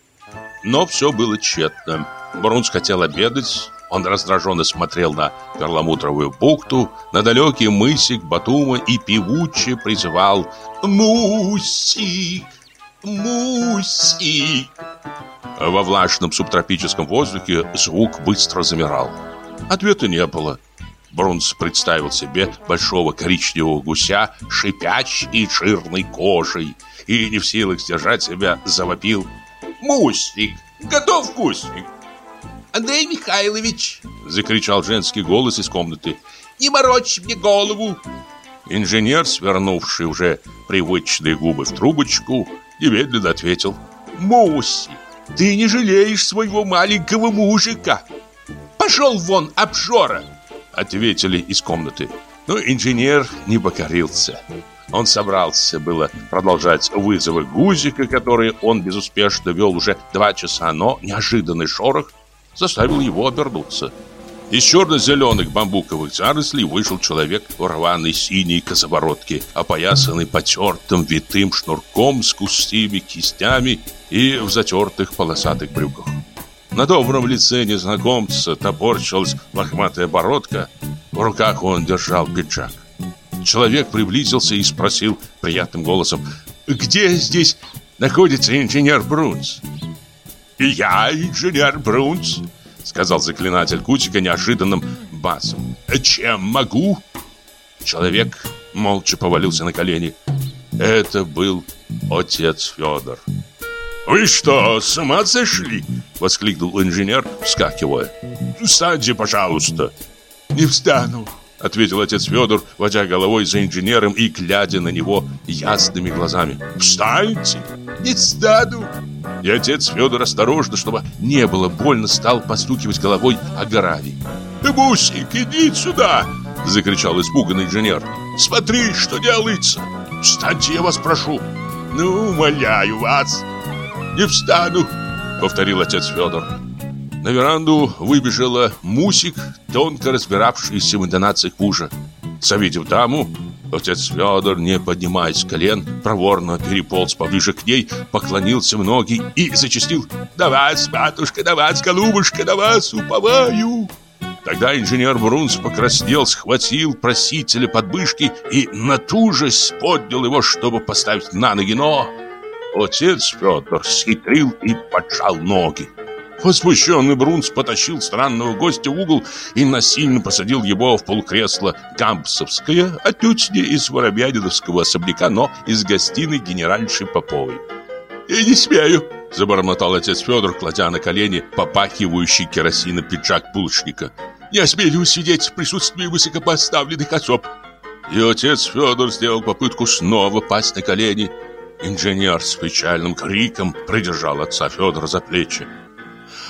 Но все было тщетно. Брунс хотел обедать. Он раздраженно смотрел на перламутровую бухту, на далекий мысик Батума и певуче призывал «Мусик! Мусик!». Во влажном субтропическом воздухе звук быстро замирал. Ответа не было. Брунс представил себе большого коричневого гуся, шипящей и жирной кожей, и не в силах сдержать себя, завопил. «Мусик! Готов вкусник!» «Андрей Михайлович!» — закричал женский голос из комнаты. «Не морочь мне голову!» Инженер, свернувший уже привычные губы в трубочку, немедленно ответил. «Мусик, ты не жалеешь своего маленького мужика! Пошел вон, обжора!» Ответили из комнаты. Но инженер не покорился. Он собрался было продолжать вызовы Гузика, которые он безуспешно вел уже два часа, но неожиданный шорох заставил его обернуться. Из черно-зеленых бамбуковых зарослей вышел человек в рваной синей косоворотке, опоясанный потертым витым шнурком с густыми кистями и в затертых полосатых брюках. На добром лице незнакомца топорчилась лохматая бородка. В руках он держал пиджак. Человек приблизился и спросил приятным голосом, «Где здесь находится инженер Брунс?» «Я инженер Брунс», — сказал заклинатель Кутика неожиданным басом. «Чем могу?» Человек молча повалился на колени. Это был отец Федор. «Вы что, с ума сошли?» — воскликнул инженер, вскакивая. «Встаньте, пожалуйста!» «Не встану!» — ответил отец Федор, водя головой за инженером и глядя на него ясными глазами. «Встаньте!» «Не встану!» И отец Федор осторожно, чтобы не было больно, стал постукивать головой о гравий. «Бусик, иди сюда!» — закричал испуганный инженер. «Смотри, что делается! Встаньте, я вас прошу!» «Ну, умоляю вас!» «Не встану!» — повторил отец Федор. На веранду выбежала Мусик, тонко разбиравшийся в интонациях мужа. Завидев даму, отец Федор, не поднимаясь с колен, проворно переполз поближе к ней, поклонился в ноги и зачастил «Да вас, матушка, да вас, голубушка, да вас, уповаю!» Тогда инженер Брунс покраснел, схватил просителя под мышки и натужась поднял его, чтобы поставить на ноги, но Отец Федор схитрил и поджал ноги. Возмущенный Брунс потащил странного гостя в угол и насильно посадил его в полкресло Гампсовское, отнюдь не из Воробьяниновского особняка, но из гостиной генеральши Поповой. «Я не смею!» – забормотал отец Федор, кладя на колени попахивающий керосина пиджак булочника. Не осмелюсь сидеть в присутствии высокопоставленных особ. И отец Федор сделал попытку снова пасть на колени. Инженер с печальным криком придержал отца Федора за плечи.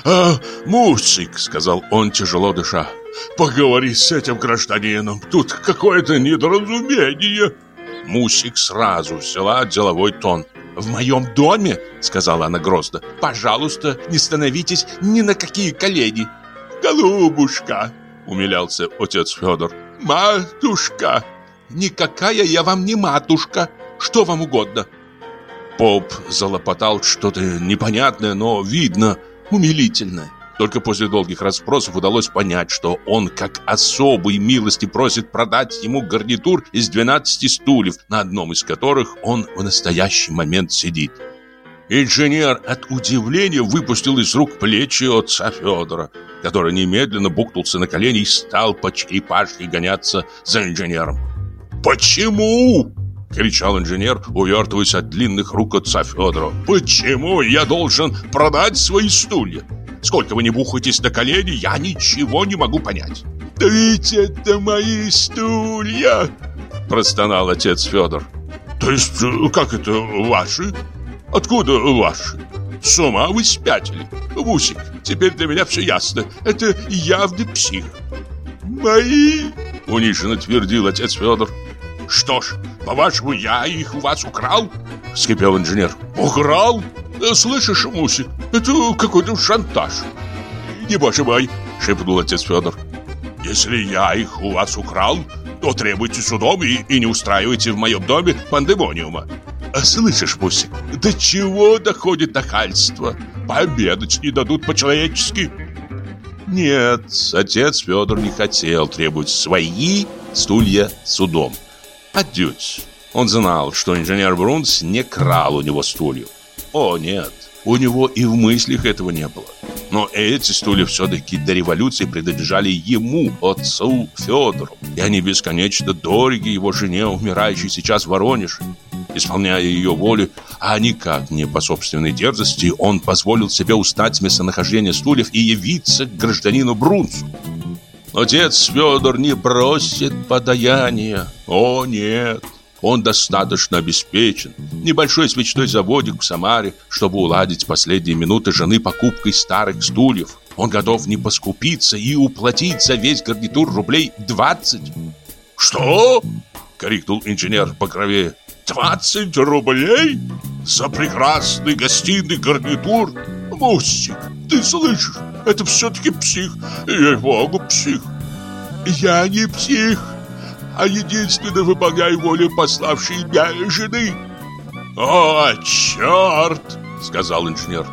«А, Мусик», — сказал он, тяжело дыша, — «поговори с этим гражданином, тут какое-то недоразумение». Мусик сразу взяла деловой тон. «В моем доме, — сказала она грозно, — пожалуйста, не становитесь ни на какие колени». «Голубушка!» — умилялся отец Федор. «Матушка!» «Никакая я вам не матушка! Что вам угодно?» Поп залопотал что-то непонятное, но видно — умилительно. Только после долгих расспросов удалось понять, что он как особой милости просит продать ему гарнитур из 12 стульев, на одном из которых он в настоящий момент сидит. Инженер от удивления выпустил из рук плечи отца Федора, который немедленно бухнулся на колени и стал по черепашке гоняться за инженером. «Почему?» — кричал инженер, увертываясь от длинных рук отца Федора. «Почему я должен продать свои стулья? Сколько вы не бухаетесь на колени, я ничего не могу понять». «Да ведь это мои стулья!» — простонал отец Федор. «То есть, э, как это ваши? Откуда ваши? С ума вы спятили? Мусик, теперь для меня все ясно. Это явный псих». «Мои!» — униженно твердил отец Федор. «Что ж, по-вашему, я их у вас украл?» — вскипел инженер. «Украл? Слышишь, Мусик, это какой-то шантаж». «Не боже мой!» — шепнул отец Федор. «Если я их у вас украл, то требуйте судом и, и не устраивайте в моем доме пандемониума». «Слышишь, Мусик, до чего доходит нахальство? Пообедать не дадут по-человечески». Нет, отец Федор не хотел требовать свои стулья судом. Отнюдь. Он знал, что инженер Брунс не крал у него стульев. О, нет, у него и в мыслях этого не было. Но эти стулья все-таки до революции принадлежали ему, отцу Федору. И они бесконечно дороги его жене, умирающей сейчас в Воронеже. Исполняя ее волю, а никак не по собственной дерзости, он позволил себе узнать местонахождение стульев и явиться к гражданину Брунсу. Отец Федор не бросит подаяния. О, нет. Он достаточно обеспечен. Небольшой свечной заводик в Самаре, чтобы уладить последние минуты жены покупкой старых стульев. Он готов не поскупиться и уплатить за весь гарнитур рублей 20. «Что?» — крикнул инженер по крови. «20 рублей? За прекрасный гостиный гарнитур? Мустик, ты слышишь? Это все-таки псих. Ей-богу, псих. Я не псих, а единственно выполняю волю пославшей меня жены. О, черт, сказал инженер.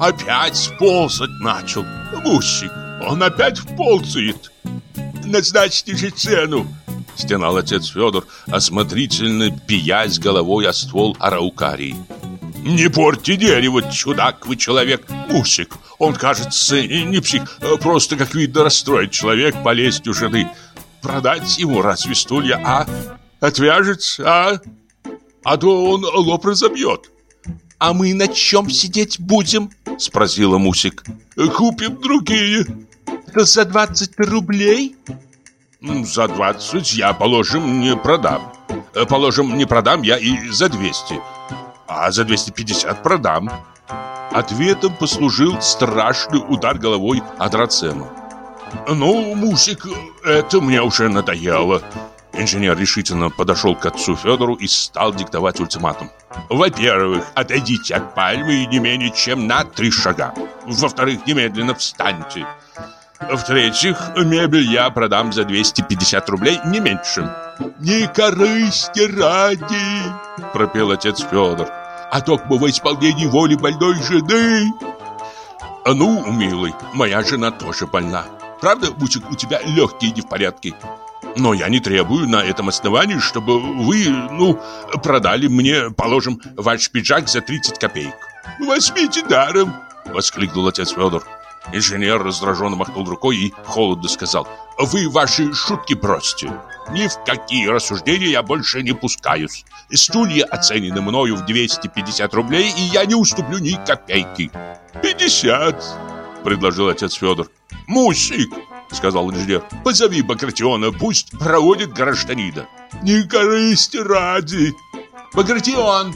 Опять ползать начал. Мусик, он опять ползает. Назначьте же цену. Стенал отец Федор, осмотрительно пиясь головой о ствол араукарии. «Не порти дерево, чудак вы человек, Мусик. Он, кажется, не псих, а просто, как видно, расстроит человек болезнью жены. Продать ему разве стулья, а? Отвяжется, а? А то он лоб разобьет». «А мы на чем сидеть будем?» — спросила Мусик. «Купим другие». «За 20 рублей?» «За 20 я, положим, не продам. Положим, не продам я и за 200 а за 250 продам. Ответом послужил страшный удар головой о драцену. «Ну, Мусик, это мне уже надоело». Инженер решительно подошел к отцу Федору и стал диктовать ультиматум. «Во-первых, отойдите от пальмы не менее чем на три шага. Во-вторых, немедленно встаньте. В-третьих, мебель я продам за 250 рублей, не меньше». «Не корысти ради!» – пропел отец Федор а только во исполнении воли больной жены. Ну, милый, моя жена тоже больна. Правда, Бучик, у тебя легкие не в порядке? Но я не требую на этом основании, чтобы вы, ну, продали мне, положим, ваш пиджак за 30 копеек. Возьмите даром, воскликнул отец Федор. Инженер раздраженно махнул рукой и холодно сказал «Вы ваши шутки бросьте. Ни в какие рассуждения я больше не пускаюсь. Стулья оценены мною в 250 рублей, и я не уступлю ни копейки». «Пятьдесят», — предложил отец Федор. «Мусик, сказал инженер. Позови Багратиона, пусть проводит гражданина. Не корысти ради. Багратион!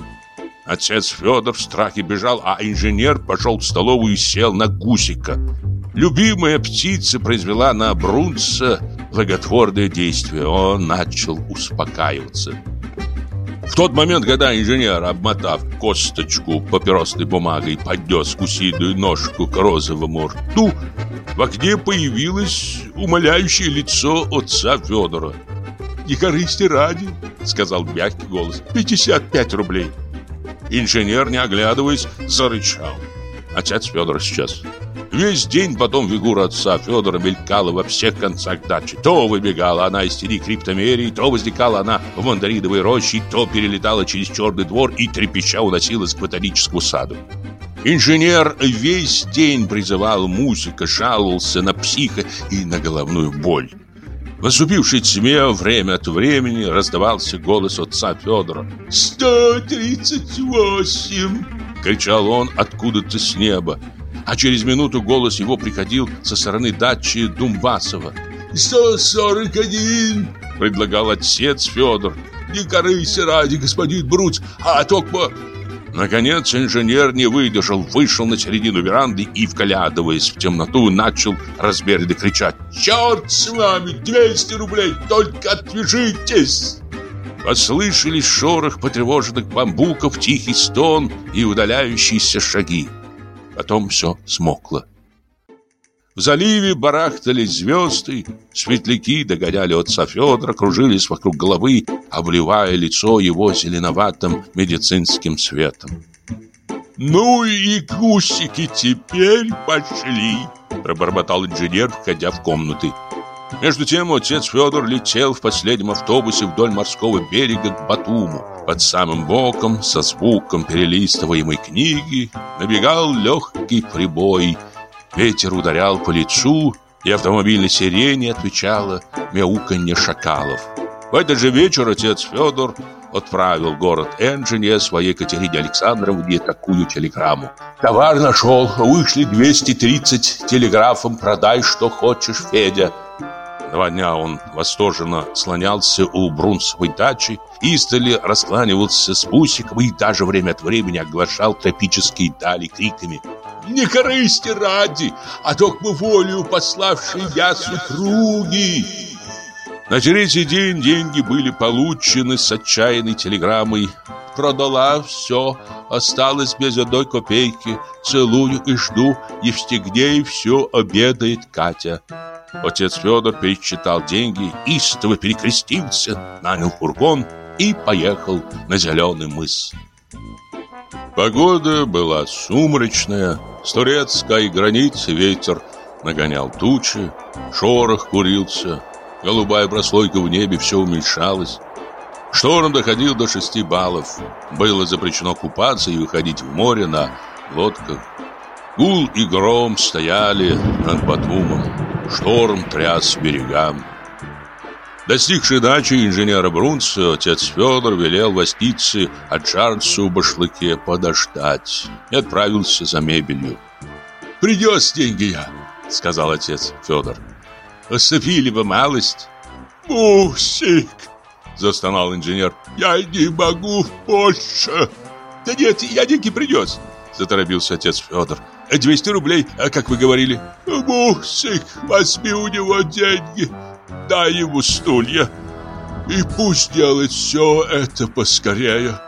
Отец Федор в страхе бежал, а инженер пошел в столовую и сел на гусика. Любимая птица произвела на Брунца благотворное действие. Он начал успокаиваться. В тот момент, когда инженер, обмотав косточку папиросной бумагой, поднес гусиную ножку к розовому рту, в окне появилось умоляющее лицо отца Федора. «Не корысти ради», — сказал мягкий голос, — «55 рублей». Инженер, не оглядываясь, зарычал. Отец Федор сейчас. Весь день потом фигура отца Федора мелькала во всех концах дачи. То выбегала она из тени криптомерии, то возникала она в мандариновой роще, то перелетала через черный двор и трепеща уносилась к ботаническому саду. Инженер весь день призывал музыка, жаловался на психо и на головную боль. В наступившей тьме время от времени раздавался голос отца Федора. «Сто тридцать восемь!» — кричал он откуда-то с неба а через минуту голос его приходил со стороны дачи Думбасова. «Сто сорок один!» – предлагал отец Федор. «Не корыся ради, господин Бруц, а только...» Наконец инженер не выдержал, вышел на середину веранды и, вглядываясь в темноту, начал разберенно кричать. «Черт с вами! 200 рублей! Только отвяжитесь!» Послышались шорох потревоженных бамбуков, тихий стон и удаляющиеся шаги. Потом все смокло. В заливе барахтались звезды, светляки догоняли отца Федора, кружились вокруг головы, обливая лицо его зеленоватым медицинским светом. «Ну и кусики теперь пошли!» Пробормотал инженер, входя в комнаты. Между тем отец Федор летел в последнем автобусе вдоль морского берега к Батуму. Под самым боком, со звуком перелистываемой книги, набегал легкий прибой. Ветер ударял по лицу, и автомобильной сирене отвечало мяуканье шакалов. В этот же вечер отец Федор отправил в город Энджине своей Катерине Александровне такую телеграмму. «Товар нашел, вышли 230 телеграфом, продай, что хочешь, Федя». Два дня он восторженно слонялся у Брунсовой дачи, истоли раскланивался с Пусиком и даже время от времени оглашал тропические дали криками «Не корысти ради, а только волю пославшей я супруги!» На третий день деньги были получены с отчаянной телеграммой «Продала все, осталось без одной копейки, целую и жду, Евстигней все обедает Катя». Отец Федор пересчитал деньги, истово перекрестился, нанял фургон и поехал на Зеленый мыс. Погода была сумрачная, с турецкой границы ветер нагонял тучи, шорох курился, голубая прослойка в небе все уменьшалась. Шторм доходил до шести баллов. Было запрещено купаться и выходить в море на лодках. Гул и гром стояли над Батумом. Шторм тряс берегам. Достигший дачи инженера Брунца, отец Федор велел Вастице от Чарльзу в башлыке подождать и отправился за мебелью. «Придет деньги я», — сказал отец Федор. «Оступили бы малость». «Мусик!» — застонал инженер. «Я не могу больше!» «Да нет, я деньги принес!» — заторопился отец Федор. 200 рублей, а как вы говорили. Мусик, возьми у него деньги, дай ему стулья. И пусть делает все это поскорее.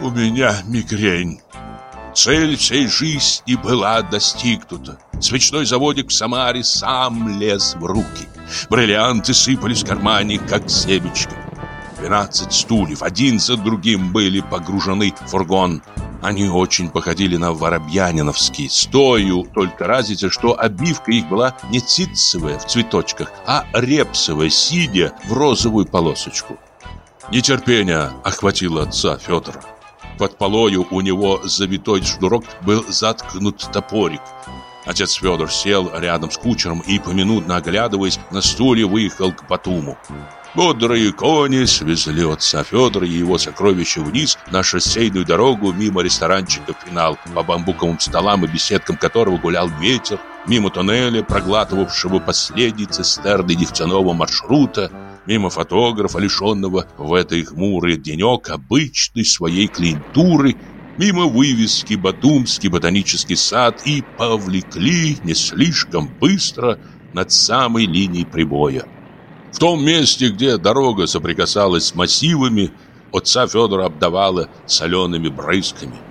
У меня мигрень. Цель всей жизни была достигнута. Свечной заводик в Самаре сам лез в руки. Бриллианты сыпались в кармане, как семечки. 12 стульев, один за другим были погружены в фургон. Они очень походили на воробьяниновские, с только разница, что обивка их была не цитцевая в цветочках, а репсовая, сидя в розовую полосочку. Нетерпение охватило отца Федора. Под полою у него завитой шнурок был заткнут топорик. Отец Федор сел рядом с кучером и, поминутно оглядываясь, на стуле выехал к Батуму. Бодрые кони свезли отца Федора и его сокровища вниз на шоссейную дорогу мимо ресторанчика «Финал», по бамбуковым столам и беседкам которого гулял ветер, мимо тоннеля, проглатывавшего последние цистерны нефтяного маршрута, мимо фотографа, лишенного в этой хмурый денек обычной своей клиентуры, мимо вывески «Батумский ботанический сад» и повлекли не слишком быстро над самой линией прибоя. В том месте, где дорога соприкасалась с массивами, отца Федора обдавала солеными брызгами.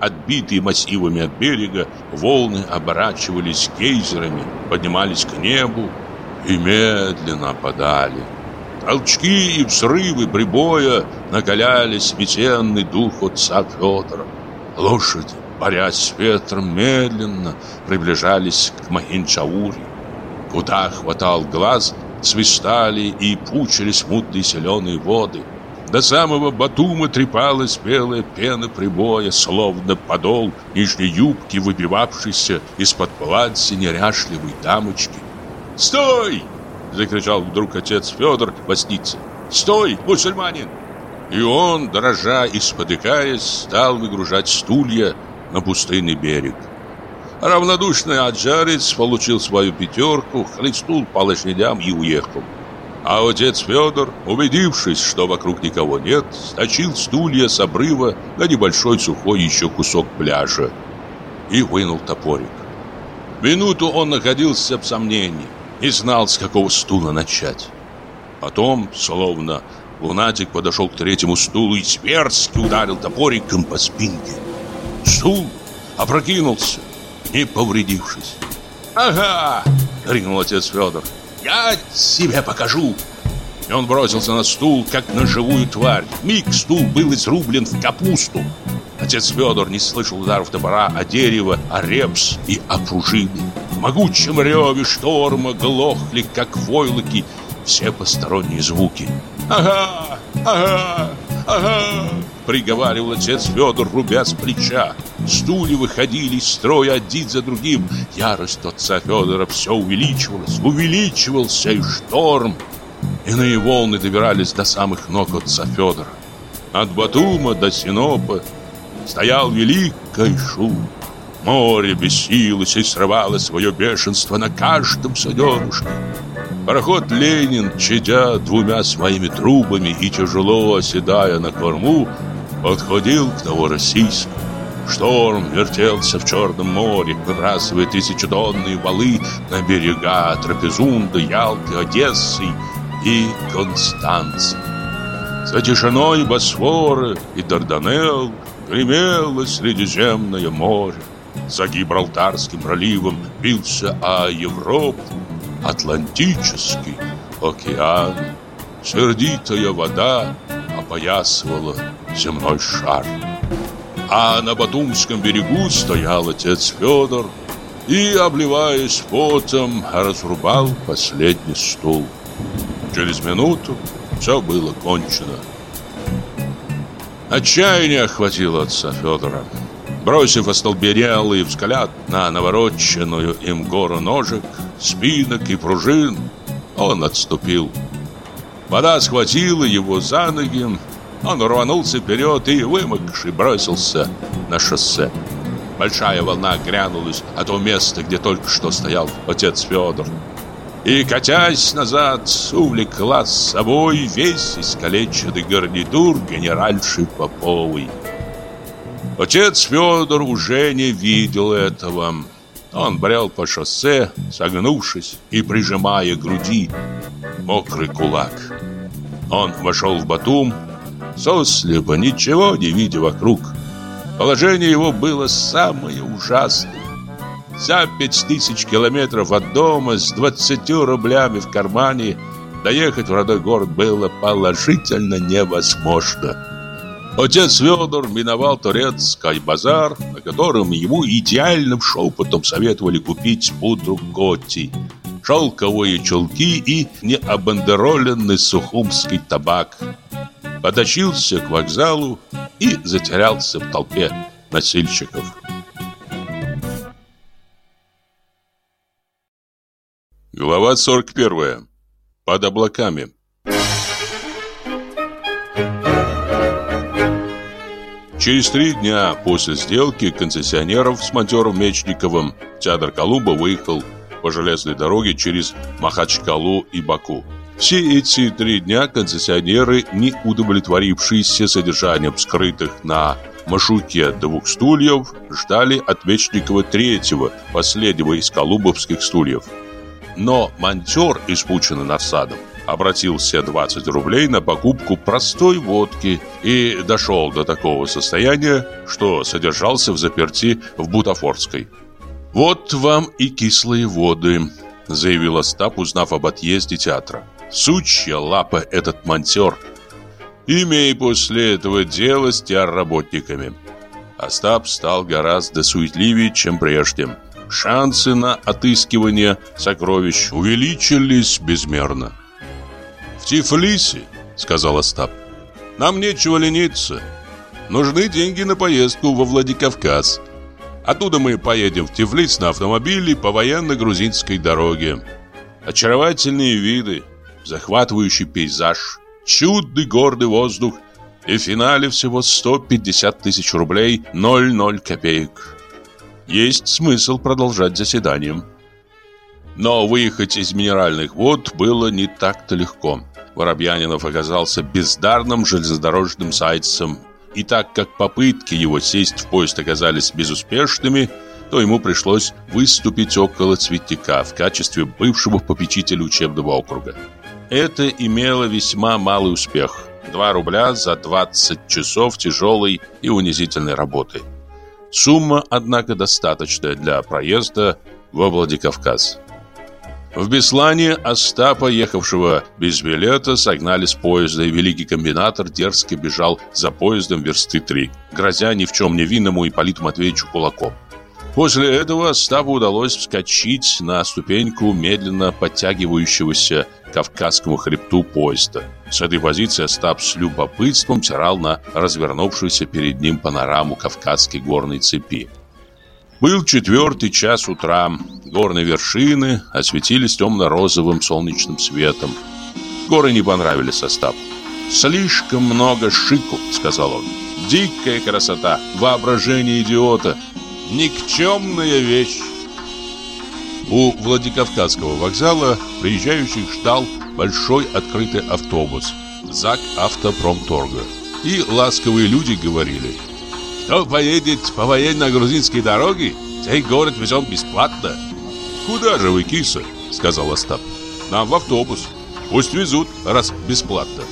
Отбитые массивами от берега, волны оборачивались гейзерами, поднимались к небу и медленно опадали. Толчки и взрывы прибоя накаляли священный дух отца Федора. Лошади, борясь с ветром, медленно приближались к Махинчаури. Куда хватал глаз, свистали и пучились мутные зеленые воды. До самого Батума трепалась белая пена прибоя, словно подол нижней юбки, выбивавшейся из-под платья неряшливой дамочки. «Стой!» — закричал вдруг отец Федор Васницы. «Стой, мусульманин!» И он, дрожа и спотыкаясь, стал выгружать стулья на пустынный берег. Равнодушный аджарец получил свою пятерку, хлестнул по лошадям и уехал. А отец Федор, убедившись, что вокруг никого нет, сточил стулья с обрыва на небольшой сухой еще кусок пляжа и вынул топорик. Минуту он находился в сомнении не знал, с какого стула начать. Потом, словно лунатик, подошел к третьему стулу и зверски ударил топориком по спинке. Стул опрокинулся, не повредившись. «Ага!» — крикнул отец Федор. «Я себе покажу!» И он бросился на стул, как на живую тварь. Миг стул был изрублен в капусту. Отец Федор не слышал ударов топора о дерево, о репс и о пружины. В могучем реве шторма глохли, как войлоки, все посторонние звуки. «Ага! Ага! Ага!» Приговаривал отец Федор, рубя с плеча. Стулья выходили из строя один за другим. Ярость отца Федора все увеличивалась, увеличивался и шторм. Иные волны добирались до самых ног отца Федора. От Батума до Синопа стоял великий шум. Море бесилось и срывало свое бешенство на каждом суденушке. Пароход «Ленин», чадя двумя своими трубами и тяжело оседая на корму, подходил к Новороссийску. Шторм вертелся в Черном море, выбрасывая тысячетонные валы на берега Трапезунда, Ялты, Одессы и Констанции. За тишиной Босфора и Дарданелл гремело Средиземное море. За Гибралтарским проливом бился о Европу Атлантический океан. Сердитая вода опоясывала земной шар. А на Батумском берегу стоял отец Федор и, обливаясь потом, разрубал последний стул. Через минуту все было кончено. Отчаяние охватило отца Федора. Бросив остолбенелый взгляд на навороченную им гору ножек, спинок и пружин, он отступил. Вода схватила его за ноги, он рванулся вперед и, вымокший, бросился на шоссе. Большая волна грянулась от того места, где только что стоял отец Федор и, катясь назад, увлекла с собой весь искалеченный гарнитур генеральши Поповой. Отец Федор уже не видел этого. Он брел по шоссе, согнувшись и прижимая к груди мокрый кулак. Он вошел в Батум, сослепо, ничего не видя вокруг. Положение его было самое ужасное. За пять тысяч километров от дома с двадцатью рублями в кармане доехать в родной город было положительно невозможно. Отец Федор миновал турецкий базар, на котором ему идеальным шепотом советовали купить пудру Готти, шелковые чулки и необандероленный сухумский табак. Потащился к вокзалу и затерялся в толпе носильщиков. Глава 41. Под облаками. Через три дня после сделки концессионеров с монтером Мечниковым театр Колумба выехал по железной дороге через Махачкалу и Баку. Все эти три дня концессионеры, не удовлетворившиеся содержанием скрытых на Машуке двух стульев, ждали от Мечникова третьего, последнего из колумбовских стульев. Но монтер, испученный Нарсадом, обратил все 20 рублей на покупку простой водки и дошел до такого состояния, что содержался в заперти в Бутафорской. «Вот вам и кислые воды», — заявил Остап, узнав об отъезде театра. «Сучья лапа этот монтер. Имей после этого дело с театрработниками». Остап стал гораздо суетливее, чем прежде. Шансы на отыскивание сокровищ увеличились безмерно. «В Тифлисе», — сказал Остап, — «нам нечего лениться. Нужны деньги на поездку во Владикавказ. Оттуда мы поедем в Тифлис на автомобиле по военно-грузинской дороге. Очаровательные виды, захватывающий пейзаж, чудный гордый воздух и в финале всего 150 тысяч рублей 0,0 копеек. Есть смысл продолжать заседанием. Но выехать из минеральных вод было не так-то легко. Воробьянинов оказался бездарным железнодорожным зайцем, и так как попытки его сесть в поезд оказались безуспешными, то ему пришлось выступить около Цветника в качестве бывшего попечителя учебного округа. Это имело весьма малый успех – 2 рубля за 20 часов тяжелой и унизительной работы. Сумма, однако, достаточная для проезда во Владикавказ. В Беслане Остапа, ехавшего без билета, согнали с поезда, и великий комбинатор дерзко бежал за поездом версты три, грозя ни в чем невинному Ипполиту Матвеевичу кулаком. После этого Остапу удалось вскочить на ступеньку медленно подтягивающегося к Кавказскому хребту поезда. С этой позиции Остап с любопытством взирал на развернувшуюся перед ним панораму Кавказской горной цепи. Был четвертый час утра. Горные вершины осветились темно-розовым солнечным светом. Горы не понравились Остапу. «Слишком много шику», — сказал он. «Дикая красота, воображение идиота, никчемная вещь». У Владикавказского вокзала приезжающих ждал большой открытый автобус ЗАГ Автопромторга. И ласковые люди говорили «Кто поедет по военно-грузинской дороге, сей город везем бесплатно». «Куда же вы, киса?» — сказал Остап. «Нам в автобус. Пусть везут, раз бесплатно».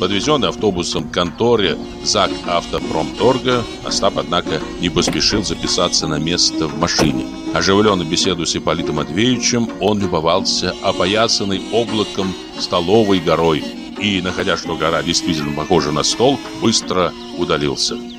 Подвезенный автобусом к конторе ЗАГ Автопромторга, Остап, однако, не поспешил записаться на место в машине. Оживленно беседуя с Ипполитом Матвеевичем, он любовался опоясанной облаком столовой горой и, находя, что гора действительно похожа на стол, быстро удалился.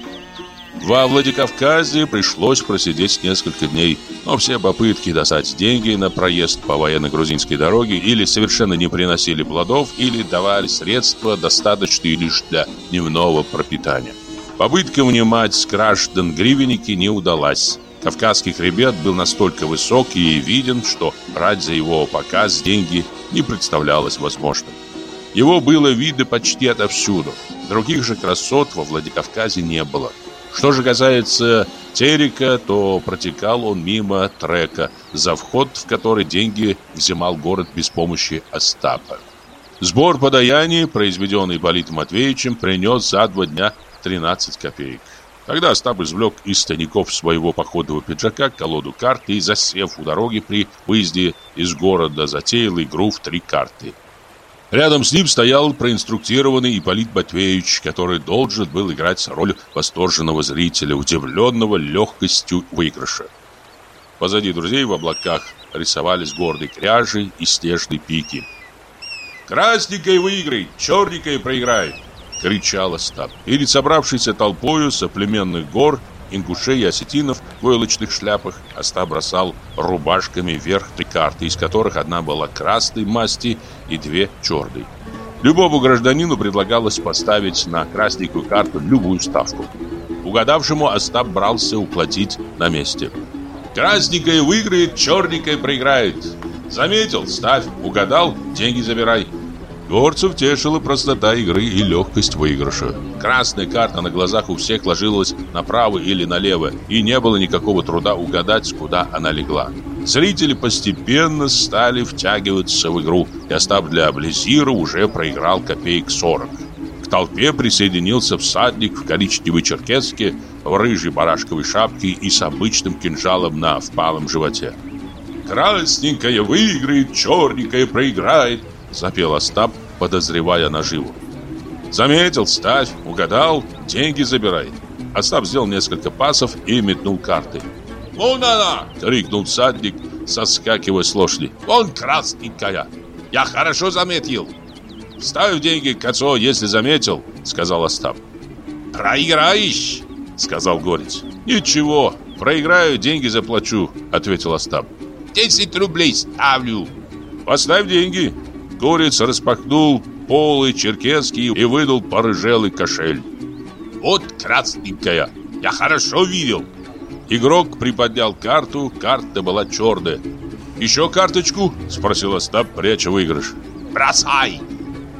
Во Владикавказе пришлось просидеть несколько дней, но все попытки достать деньги на проезд по военно-грузинской дороге или совершенно не приносили плодов, или давали средства, достаточные лишь для дневного пропитания. Попытка внимать с граждан гривенники не удалась. Кавказский хребет был настолько высокий и виден, что брать за его показ деньги не представлялось возможным. Его было видно почти отовсюду. Других же красот во Владикавказе не было. Что же касается Терека, то протекал он мимо трека, за вход в который деньги взимал город без помощи Остапа. Сбор подаяний, произведенный Ипполитом Матвеевичем, принес за два дня 13 копеек. Тогда Остап извлек из тайников своего походного пиджака колоду карт и, засев у дороги при выезде из города, затеял игру в три карты. Рядом с ним стоял проинструктированный Ипполит Матвеевич, который должен был играть роль восторженного зрителя, удивленного легкостью выигрыша. Позади друзей в облаках рисовались гордые кряжи и снежные пики. «Красненькой выиграй, черненькой проиграй!» — кричал Остап. Перед собравшейся толпою соплеменных гор ингушей и осетинов в войлочных шляпах Остап бросал рубашками вверх три карты, из которых одна была красной масти и две черной. Любому гражданину предлагалось поставить на красненькую карту любую ставку. Угадавшему Остап брался уплатить на месте. «Красненькая выиграет, черненькая проиграет. Заметил? Ставь. Угадал? Деньги забирай». Горцев тешила простота игры и легкость выигрыша. Красная карта на глазах у всех ложилась направо или налево, и не было никакого труда угадать, куда она легла. Зрители постепенно стали втягиваться в игру, и Остап для Близира уже проиграл копеек 40. К толпе присоединился всадник в коричневой черкеске, в рыжей барашковой шапке и с обычным кинжалом на впалом животе. «Красненькая выиграет, черненькая проиграет», Запел Остап, подозревая наживу. Заметил, ставь, угадал, деньги забирай. Остап сделал несколько пасов и метнул карты. «Вон она!» — крикнул всадник, соскакивая с лошади. «Вон красненькая! Я хорошо заметил!» «Ставь деньги к если заметил», — сказал Остап. «Проиграешь!» — сказал Горец. «Ничего, проиграю, деньги заплачу», — ответил Остап. «Десять рублей ставлю». «Поставь деньги», Горец распахнул полы черкесский и выдал порыжелый кошель. «Вот красненькая! Я хорошо видел!» Игрок приподнял карту, карта была черная. «Еще карточку?» – спросил Остап, пряча выигрыш. «Бросай!»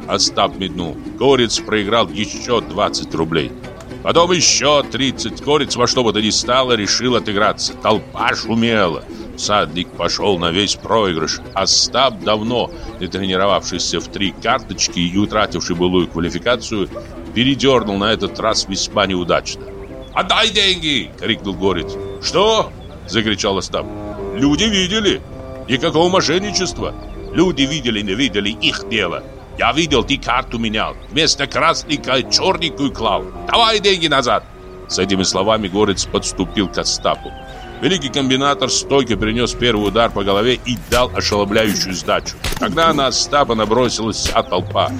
Остап меднул. Горец проиграл еще 20 рублей. Потом еще 30. Горец во что бы то ни стало решил отыграться. Толпа шумела. Садник пошел на весь проигрыш. Остап, давно не тренировавшийся в три карточки и утративший былую квалификацию, передернул на этот раз весьма неудачно. «Отдай деньги!» — крикнул Горец. «Что?» — закричал Остап. «Люди видели! Никакого мошенничества! Люди видели, не видели, их дело! Я видел, ты карту менял, вместо красненькой черненькую клал! Давай деньги назад!» С этими словами Горец подступил к Остапу. Великий комбинатор стойко принес первый удар по голове и дал ошеломляющую сдачу. Тогда на Остапа набросилась вся толпа.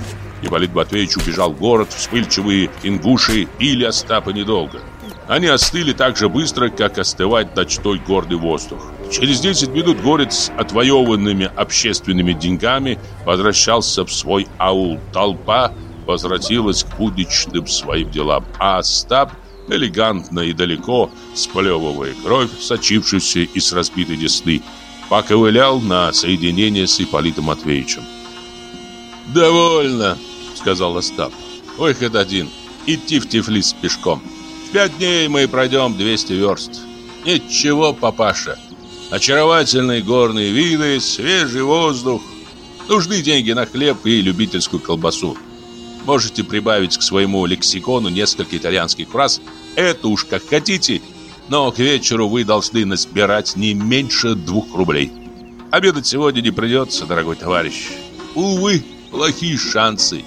Ипполит Матвеевич убежал в город, вспыльчивые ингуши били Остапа недолго. Они остыли так же быстро, как остывает ночной горный воздух. Через 10 минут горец с отвоеванными общественными деньгами возвращался в свой аул. Толпа возвратилась к будничным своим делам, а Остап элегантно и далеко, сплевывая кровь, сочившуюся из разбитой десны, поковылял на соединение с Ипполитом Матвеевичем. «Довольно», — сказал Остап. «Выход один. Идти в Тифлис пешком. В пять дней мы пройдем 200 верст. Ничего, папаша. Очаровательные горные виды, свежий воздух. Нужны деньги на хлеб и любительскую колбасу. Можете прибавить к своему лексикону несколько итальянских фраз. Это уж как хотите, но к вечеру вы должны насбирать не меньше двух рублей. Обедать сегодня не придется, дорогой товарищ. Увы, плохие шансы.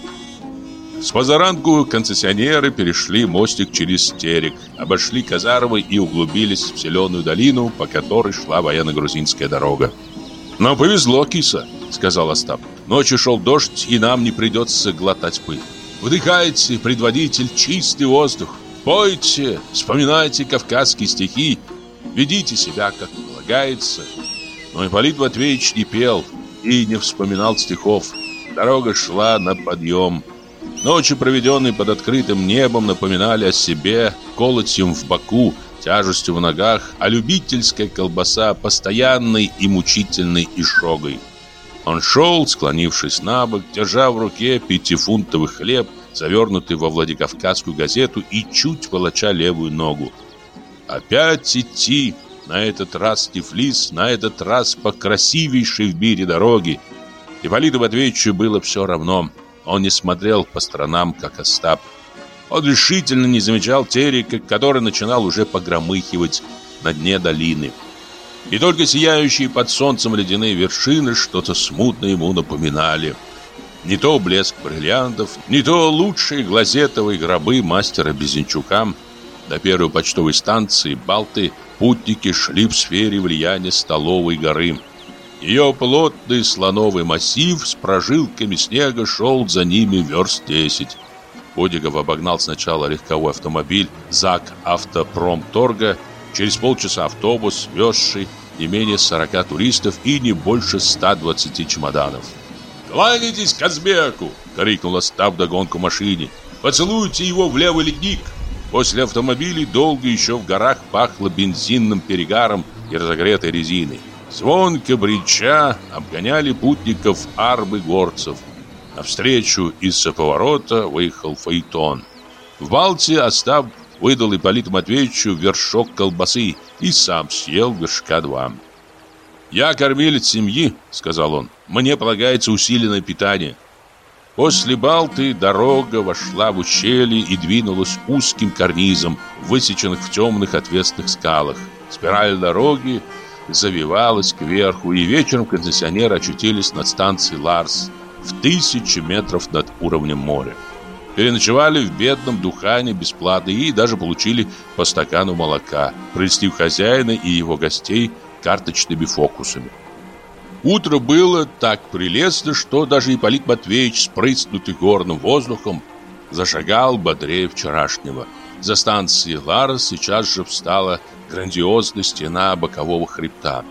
С позаранку концессионеры перешли мостик через Терек, обошли казармы и углубились в зеленую долину, по которой шла военно-грузинская дорога. «Но повезло, киса», — сказал Остап. «Ночью шел дождь, и нам не придется глотать пыль. Вдыхайте, предводитель, чистый воздух. Пойте, вспоминайте кавказские стихи, ведите себя, как полагается». Но Ипполит Матвеевич не пел и не вспоминал стихов. Дорога шла на подъем. Ночи, проведенные под открытым небом, напоминали о себе колотьем в боку, тяжестью в ногах, а любительская колбаса постоянной и мучительной изжогой. Он шел, склонившись на бок, держа в руке пятифунтовый хлеб, завернутый во Владикавказскую газету и чуть волоча левую ногу. Опять идти, на этот раз Тифлис, на этот раз по красивейшей в мире дороге. Ипполиту Матвеевичу было все равно. Он не смотрел по сторонам, как Остап. Он решительно не замечал терека, который начинал уже погромыхивать на дне долины. И только сияющие под солнцем ледяные вершины что-то смутно ему напоминали. Не то блеск бриллиантов, не то лучшие глазетовые гробы мастера Безенчука. До первой почтовой станции Балты путники шли в сфере влияния столовой горы. Ее плотный слоновый массив с прожилками снега шел за ними верст десять. Подигов обогнал сначала легковой автомобиль ЗАГ Автопромторга, через полчаса автобус, везший не менее 40 туристов и не больше 120 чемоданов. «Кланяйтесь Казбеку!» — крикнул Остап догонку машине. «Поцелуйте его в левый ледник!» После автомобилей долго еще в горах пахло бензинным перегаром и разогретой резиной. Звонко брича обгоняли путников арбы горцев. Навстречу из-за поворота выехал фаэтон. В Балте Остап выдал Ипполиту Матвеевичу вершок колбасы и сам съел вершка два. «Я кормилец семьи», — сказал он. «Мне полагается усиленное питание». После Балты дорога вошла в ущелье и двинулась узким карнизом, высеченных в темных отвесных скалах. Спираль дороги завивалась кверху, и вечером концессионеры очутились над станцией Ларс в тысячи метров над уровнем моря. Переночевали в бедном Духане бесплатно и даже получили по стакану молока, прельстив хозяина и его гостей карточными фокусами. Утро было так прелестно, что даже Ипполит Матвеевич, спрыснутый горным воздухом, зашагал бодрее вчерашнего. За станцией Ларос сейчас же встала грандиозная стена бокового хребта.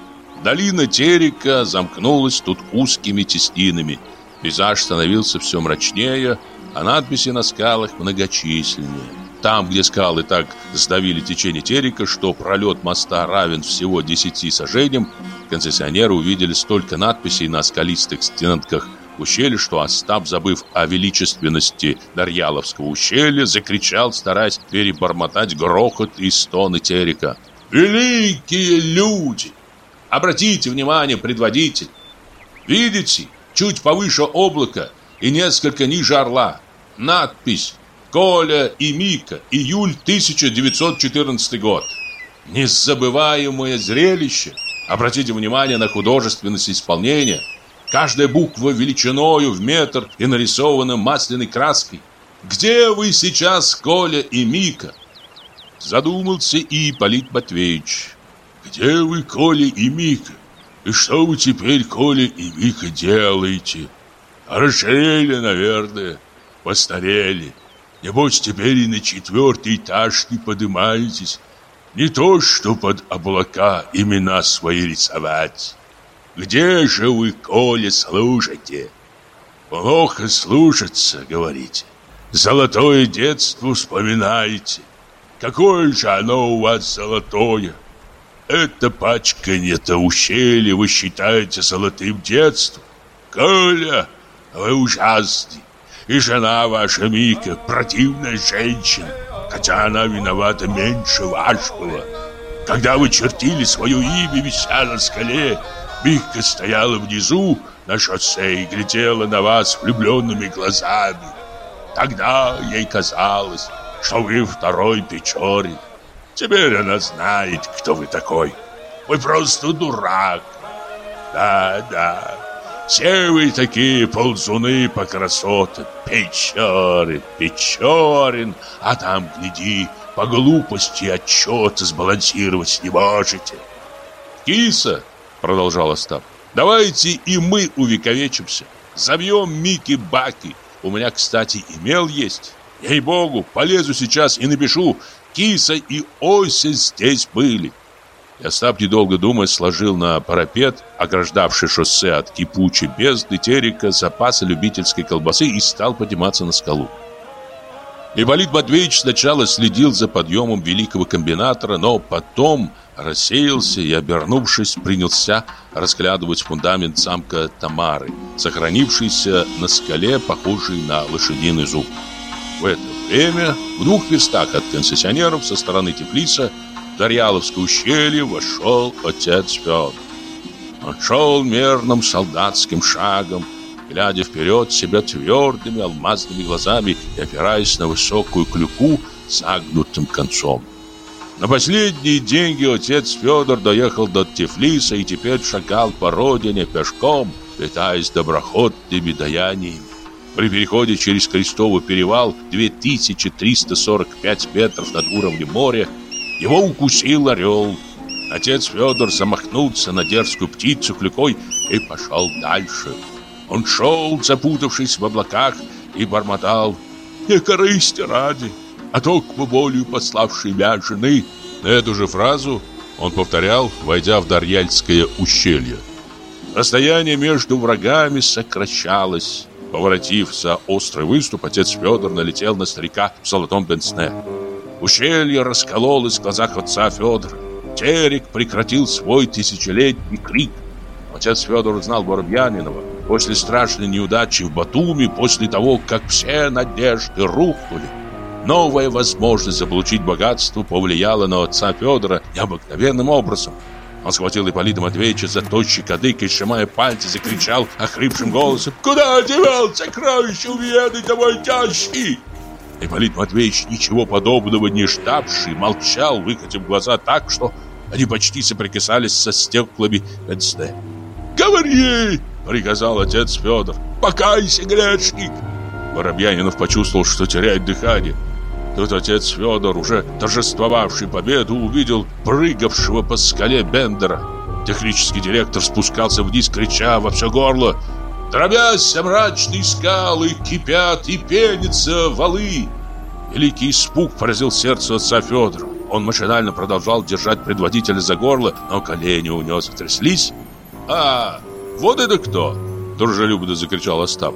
Долина Терека замкнулась тут узкими теснинами. Пейзаж становился все мрачнее, а надписи на скалах многочисленнее. Там, где скалы так сдавили течение терека, что пролет моста равен всего 10 сажениям, концессионеры увидели столько надписей на скалистых стенках ущелья, что Остап, забыв о величественности Дарьяловского ущелья, закричал, стараясь перебормотать грохот и стоны терека. «Великие люди! Обратите внимание, предводитель! Видите, чуть повыше облака и несколько ниже орла, надпись Коля и Мика, июль 1914 год. Незабываемое зрелище. Обратите внимание на художественность исполнения. Каждая буква величиною в метр и нарисована масляной краской. Где вы сейчас, Коля и Мика? Задумался и Ипполит Матвеевич. Где вы, Коля и Мика? И что вы теперь, Коля и Мика, делаете? Расширели, наверное, постарели. Небось, теперь и на четвертый этаж не поднимаетесь. Не то, что под облака имена свои рисовать. Где же вы, Коля, служите? Плохо слушаться, говорите. Золотое детство вспоминаете. Какое же оно у вас золотое? Это пачканье-то ущелье вы считаете золотым детством? Коля, вы ужасный. И жена ваша Мика противная женщина, хотя она виновата меньше вашего. Когда вы чертили свое имя, вися на скале, Мика стояла внизу на шоссе и глядела на вас влюбленными глазами. Тогда ей казалось, что вы второй Печорин. Теперь она знает, кто вы такой. Вы просто дурак. Да, да, все вы такие ползуны по красотам. Печорин, Печорин, а там, гляди, по глупости отчета сбалансировать не можете. Киса, продолжал Остап, давайте и мы увековечимся. Забьем Мики-Баки. У меня, кстати, имел есть. Ей-богу, полезу сейчас и напишу «Киса и Ося здесь были». И Остап, недолго думая, сложил на парапет, ограждавший шоссе от кипучей бездны терека, запасы любительской колбасы и стал подниматься на скалу. Ипполит Матвеевич сначала следил за подъемом великого комбинатора, но потом рассеялся и, обернувшись, принялся разглядывать фундамент замка Тамары, сохранившийся на скале, похожий на лошадиный зуб. В это время в двух верстах от концессионеров со стороны Теплица в Дарьяловское ущелье вошел отец Федор. Он шел мерным солдатским шагом, глядя вперед себя твердыми алмазными глазами и опираясь на высокую клюку с агнутым концом. На последние деньги отец Федор доехал до Тифлиса и теперь шагал по родине пешком, питаясь доброходными даяниями. При переходе через Крестовый перевал 2345 метров над уровнем моря его укусил орел. Отец Федор замахнулся на дерзкую птицу клюкой и пошел дальше. Он шел, запутавшись в облаках, и бормотал «Не корысти ради, а только волю пославшей меня жены». Эту же фразу он повторял, войдя в Дарьяльское ущелье. Расстояние между врагами сокращалось. Поворотив за острый выступ, отец Федор налетел на старика в золотом бенсне. Ущелье раскололось в глазах отца Федора. Терек прекратил свой тысячелетний крик. Отец Федор знал Воробьянинова. После страшной неудачи в Батуми, после того, как все надежды рухнули, новая возможность заполучить богатство повлияла на отца Федора необыкновенным образом. Он схватил Ипполита Матвеевича за тощий кадык и, сжимая пальцы, закричал охрипшим голосом «Куда девал сокровище уведы домой тяжкий?» Ипполит Матвеевич, ничего подобного не ждавший, молчал, выкатив глаза так, что они почти соприкасались со стеклами пенсне. «Говори!» — приказал отец Федор. «Покайся, грешник!» Воробьянинов почувствовал, что теряет дыхание. Тут отец Федор, уже торжествовавший победу, увидел прыгавшего по скале Бендера. Технический директор спускался вниз, крича во все горло Дробясь мрачные скалы, кипят и пенятся валы. Великий испуг поразил сердце отца Федора. Он машинально продолжал держать предводителя за горло, но колени у него затряслись. «А, вот это кто?» – дружелюбно закричал Остап.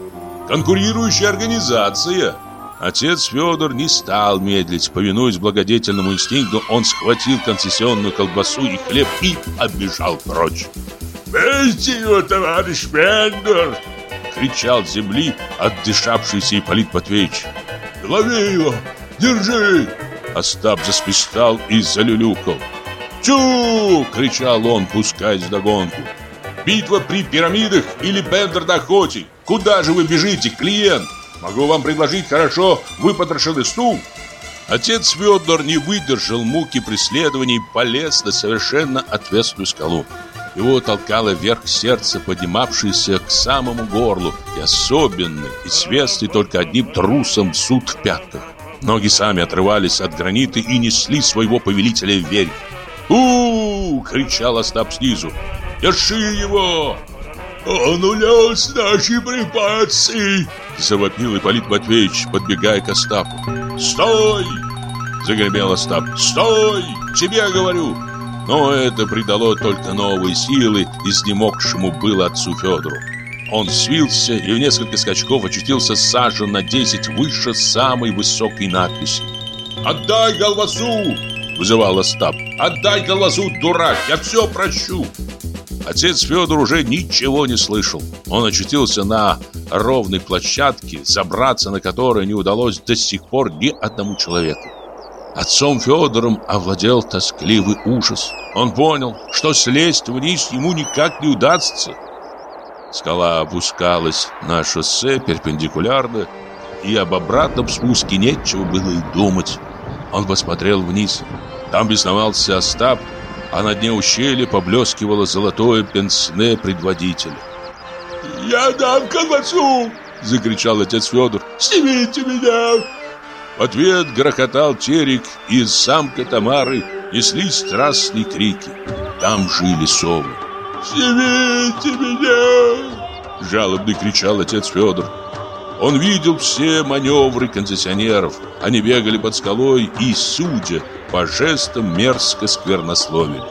«Конкурирующая организация!» Отец Федор не стал медлить. Повинуясь благодетельному инстинкту, он схватил концессионную колбасу и хлеб и оббежал прочь. «Бейте его, товарищ Бендер!» Кричал с земли отдышавшийся Ипполит Матвеевич. «Лови его! Держи!» Остап засвистал и залюлюкал. «Чу!» — кричал он, пускаясь догонку. «Битва при пирамидах или Бендер на охоте? Куда же вы бежите, клиент? Могу вам предложить хорошо выпотрошенный стул?» Отец Федор не выдержал муки преследований и полез на совершенно отвесную скалу. Его толкало вверх сердце, поднимавшееся к самому горлу, и особенный, известный только одним трусом суд в пятках. Ноги сами отрывались от граниты и несли своего повелителя вверх. у, -у, -у кричал Остап снизу. «Держи его!» «Он унес наши припасы!» Завопил Ипполит Матвеевич, подбегая к Остапу. «Стой!» Загремел Остап. «Стой! Тебе говорю!» Но это придало только новые силы изнемогшему было отцу Федору. Он свился и в несколько скачков очутился сажен на 10 выше самой высокой надписи. «Отдай колбасу!» – вызывал Остап. «Отдай колбасу, дурак, я все прощу!» Отец Федор уже ничего не слышал. Он очутился на ровной площадке, забраться на которой не удалось до сих пор ни одному человеку. Отцом Федором овладел тоскливый ужас. Он понял, что слезть вниз ему никак не удастся. Скала опускалась на шоссе перпендикулярно, и об обратном спуске нечего было и думать. Он посмотрел вниз. Там бесновался Остап, а на дне ущелья поблескивало золотое пенсне предводителя. «Я дам колбасу!» — закричал отец Федор. «Снимите меня!» В ответ грохотал терек, и самка Тамары неслись страстные крики. Там жили совы. «Снимите меня!» Жалобно кричал отец Федор. Он видел все маневры концессионеров. Они бегали под скалой и, судя по жестам, мерзко сквернословили.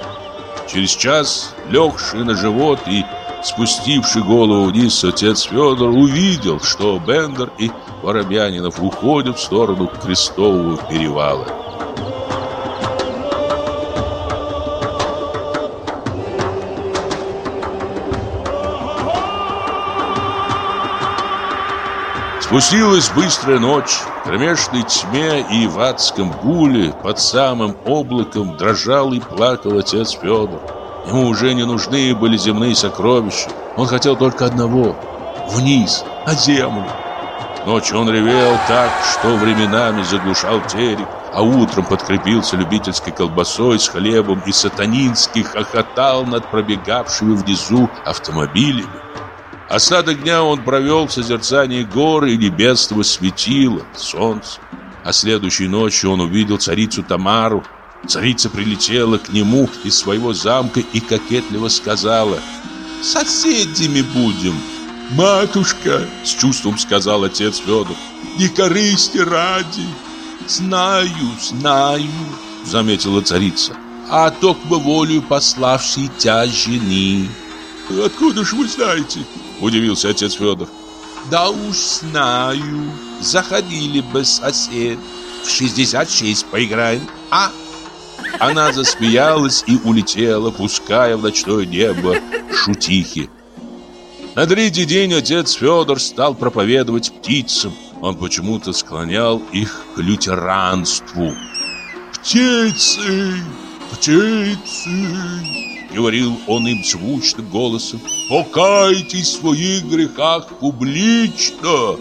Через час, легший на живот и спустивший голову вниз, отец Федор увидел, что Бендер и Воробьянинов уходят в сторону Крестового перевала. Спустилась быстрая ночь. В кромешной тьме и в адском гуле под самым облаком дрожал и плакал отец Федор. Ему уже не нужны были земные сокровища. Он хотел только одного — вниз, на землю. Ночью он ревел так, что временами заглушал терек, а утром подкрепился любительской колбасой с хлебом и сатанински хохотал над пробегавшими внизу автомобилями. Остаток дня он провел в созерцании горы и небесного светила, солнца. А следующей ночью он увидел царицу Тамару. Царица прилетела к нему из своего замка и кокетливо сказала «Соседями будем». «Матушка!» — с чувством сказал отец Федор. «Не корысти ради!» «Знаю, знаю!» — заметила царица. «А только волю пославшей тебя жены!» «Откуда ж вы знаете?» — удивился отец Федор. «Да уж знаю. Заходили бы, сосед. В 66 поиграем, а?» Она засмеялась и улетела, пуская в ночное небо шутихи. На третий день отец Федор стал проповедовать птицам. Он почему-то склонял их к лютеранству. «Птицы! Птицы!» Говорил он им звучным голосом. «Покайтесь в своих грехах публично!»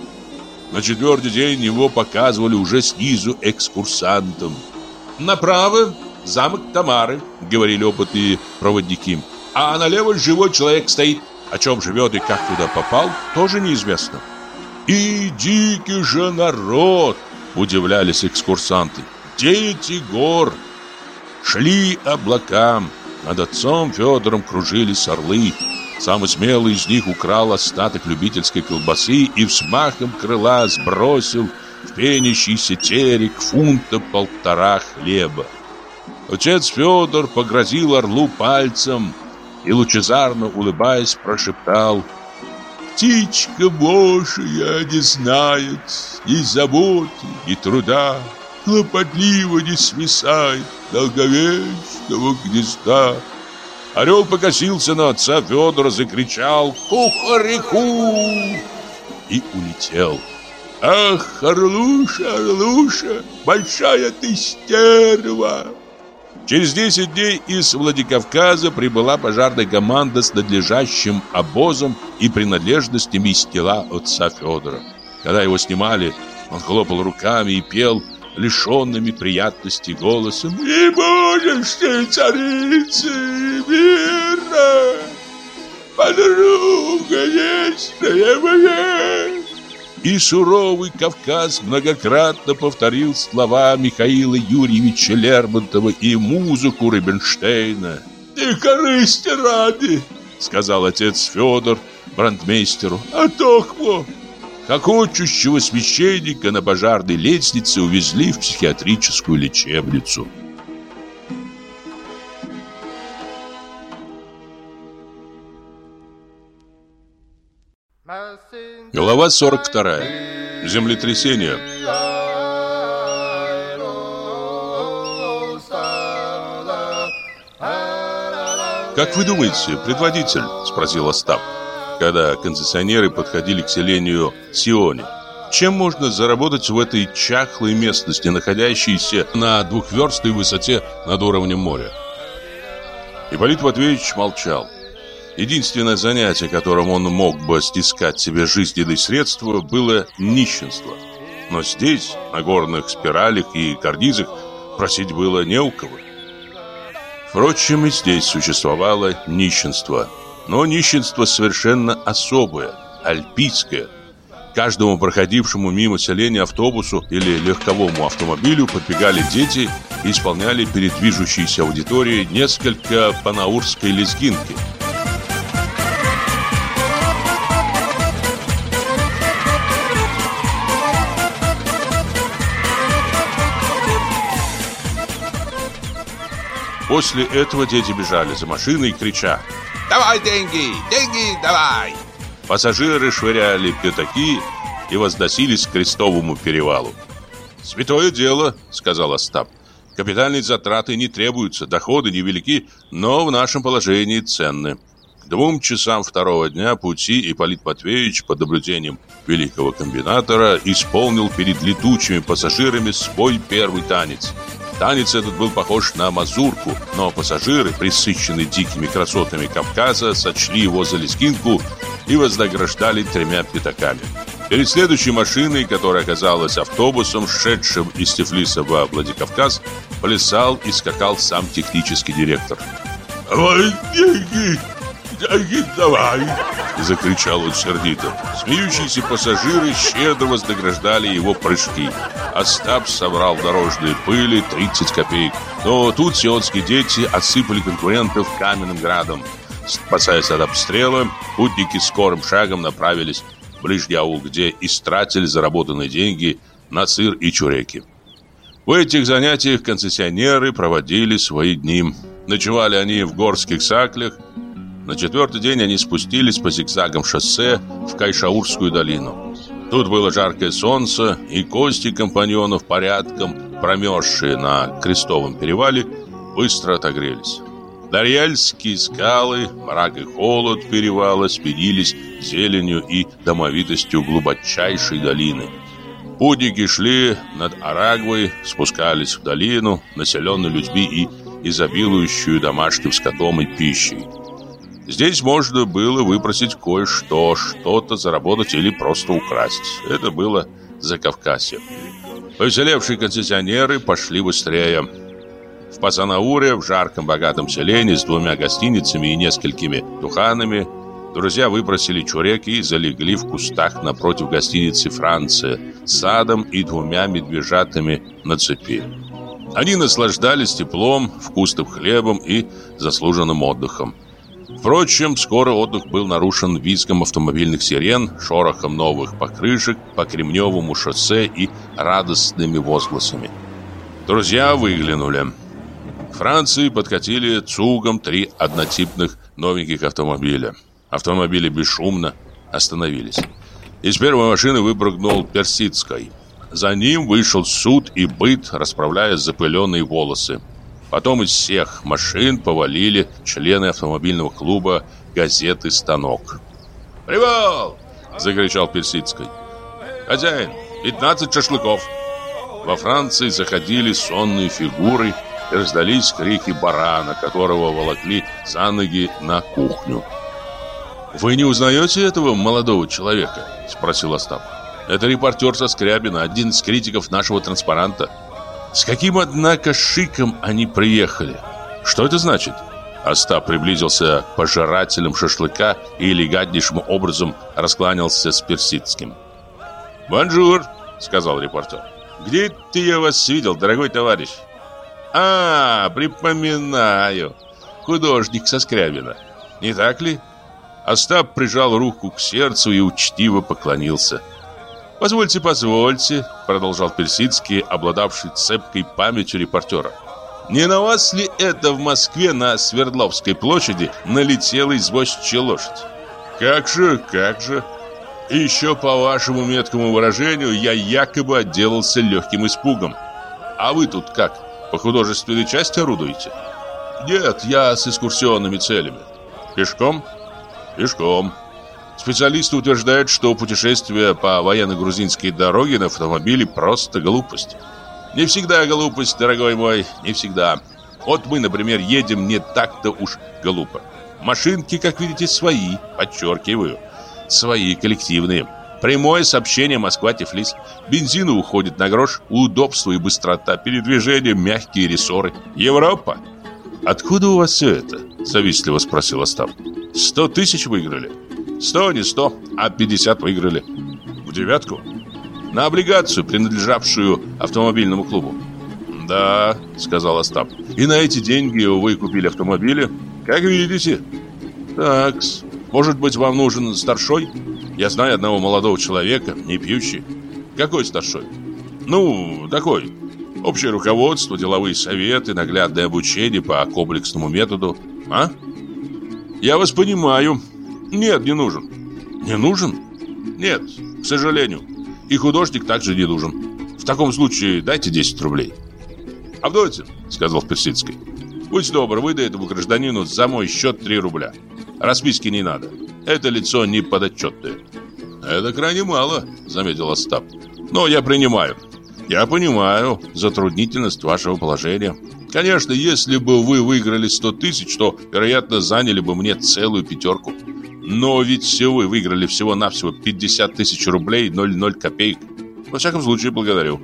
На четвертый день его показывали уже снизу экскурсантам. «Направо замок Тамары», — говорили опытные проводники. «А налево живой человек стоит. О чем живет и как туда попал, тоже неизвестно». «И дикий же народ!» — удивлялись экскурсанты. «Дети гор!» Шли облакам. Над отцом Федором кружились орлы. Самый смелый из них украл остаток любительской колбасы и взмахом крыла сбросил в пенящийся терек фунта полтора хлеба. Отец Федор погрозил орлу пальцем и, лучезарно улыбаясь, прошептал «Птичка Божия не знает ни заботы, ни труда, хлопотливо не свисает долговечного гнезда». Орел покосился на отца Федора, закричал «Кухареку!» и улетел. «Ах, Орлуша, Орлуша, большая ты стерва!» Через 10 дней из Владикавказа прибыла пожарная команда с надлежащим обозом и принадлежностями из тела отца Федора. Когда его снимали, он хлопал руками и пел лишенными приятности голосом «И будешь ты царицей мира, подруга вечная моя!» И суровый Кавказ многократно повторил слова Михаила Юрьевича Лермонтова и музыку Рубинштейна. «И корысти ради!» — сказал отец Федор брандмейстеру. «А токмо!» Хохочущего священника на пожарной лестнице увезли в психиатрическую лечебницу. Глава 42. Землетрясение. «Как вы думаете, предводитель?» – спросил Остап когда концессионеры подходили к селению Сионе. Чем можно заработать в этой чахлой местности, находящейся на двухверстной высоте над уровнем моря? Ипполит Матвеевич молчал. Единственное занятие, которым он мог бы стискать себе жизненные средства, было нищенство. Но здесь, на горных спиралях и карнизах, просить было не у кого. Впрочем, и здесь существовало нищенство – но нищенство совершенно особое, альпийское. Каждому проходившему мимо селения автобусу или легковому автомобилю подбегали дети и исполняли перед движущейся аудиторией несколько панаурской лезгинки. После этого дети бежали за машиной, крича Давай деньги! Деньги давай!» Пассажиры швыряли пятаки и возносились к Крестовому перевалу. «Святое дело», — сказал Остап. «Капитальные затраты не требуются, доходы невелики, но в нашем положении ценны». К двум часам второго дня пути Ипполит Матвеевич под наблюдением великого комбинатора исполнил перед летучими пассажирами свой первый танец — Танец этот был похож на мазурку, но пассажиры, присыщенные дикими красотами Кавказа, сочли его за лезгинку и вознаграждали тремя пятаками. Перед следующей машиной, которая оказалась автобусом, шедшим из Тифлиса во Владикавказ, плясал и скакал сам технический директор. «Давай деньги! Деньги давай!» Закричал он сердито. Смеющиеся пассажиры щедро вознаграждали его прыжки. Остап собрал дорожные пыли 30 копеек. Но тут сионские дети осыпали конкурентов каменным градом. Спасаясь от обстрела, путники скорым шагом направились в ближний аул, где истратили заработанные деньги на сыр и чуреки. В этих занятиях концессионеры проводили свои дни. Ночевали они в горских саклях, на четвертый день они спустились по зигзагам шоссе в Кайшаурскую долину. Тут было жаркое солнце, и кости компаньонов порядком, промерзшие на крестовом перевале, быстро отогрелись. Дарьяльские скалы, мрак и холод перевала сменились зеленью и домовитостью глубочайшей долины. Путники шли над Арагвой, спускались в долину, населенную людьми и изобилующую домашним скотом и пищей. Здесь можно было выпросить кое-что, что-то заработать или просто украсть. Это было за Кавказье. Повеселевшие концессионеры пошли быстрее. В Пасанауре, в жарком богатом селении с двумя гостиницами и несколькими духанами, друзья выпросили чурек и залегли в кустах напротив гостиницы «Франция» с садом и двумя медвежатами на цепи. Они наслаждались теплом, вкусным хлебом и заслуженным отдыхом. Впрочем, скоро отдых был нарушен визгом автомобильных сирен, шорохом новых покрышек по Кремневому шоссе и радостными возгласами. Друзья выглянули. К Франции подкатили цугом три однотипных новеньких автомобиля. Автомобили бесшумно остановились. Из первой машины выпрыгнул Персидской. За ним вышел суд и быт, расправляя запыленные волосы. Потом из всех машин повалили члены автомобильного клуба газеты «Станок». «Привал!» – закричал Персидской. «Хозяин, 15 шашлыков!» Во Франции заходили сонные фигуры и раздались крики барана, которого волокли за ноги на кухню. «Вы не узнаете этого молодого человека?» – спросил Остап. Это репортер со Скрябина, один из критиков нашего транспаранта. С каким, однако, шиком они приехали? Что это значит? Остап приблизился к пожирателям шашлыка и элегантнейшим образом раскланялся с Персидским. «Бонжур», — сказал репортер. «Где-то я вас видел, дорогой товарищ?» «А, припоминаю. Художник со Скрябина. Не так ли?» Остап прижал руку к сердцу и учтиво поклонился. «Позвольте, позвольте», — продолжал Персидский, обладавший цепкой памятью репортера. «Не на вас ли это в Москве на Свердловской площади налетела извозчичья лошадь?» «Как же, как же!» Еще по вашему меткому выражению я якобы отделался легким испугом. А вы тут как, по художественной части орудуете? Нет, я с экскурсионными целями. Пешком? Пешком. Специалисты утверждают, что путешествие по военно-грузинской дороге на автомобиле просто глупость. Не всегда глупость, дорогой мой, не всегда. Вот мы, например, едем не так-то уж глупо. Машинки, как видите, свои, подчеркиваю, свои, коллективные. Прямое сообщение Москва-Тифлис. Бензина уходит на грош, удобство и быстрота, передвижение, мягкие рессоры. Европа. Откуда у вас все это? Завистливо спросил Остап. Сто тысяч выиграли? Сто не сто, а пятьдесят выиграли. В девятку? На облигацию, принадлежавшую автомобильному клубу. Да, сказал Остап. И на эти деньги вы купили автомобили? Как видите. Такс. Может быть, вам нужен старшой? Я знаю одного молодого человека, не пьющий. Какой старшой? Ну, такой. Общее руководство, деловые советы, наглядное обучение по комплексному методу. А? Я вас понимаю. Нет, не нужен. Не нужен? Нет, к сожалению. И художник также не нужен. В таком случае дайте 10 рублей. Авдотин, сказал Персидский. Будь добр, выдай этому гражданину за мой счет 3 рубля. Расписки не надо. Это лицо не подотчетное. Это крайне мало, заметил Остап. Но я принимаю. Я понимаю затруднительность вашего положения. Конечно, если бы вы выиграли 100 тысяч, то, вероятно, заняли бы мне целую пятерку. Но ведь все вы выиграли всего-навсего 50 тысяч рублей 00 копеек. Во всяком случае, благодарю.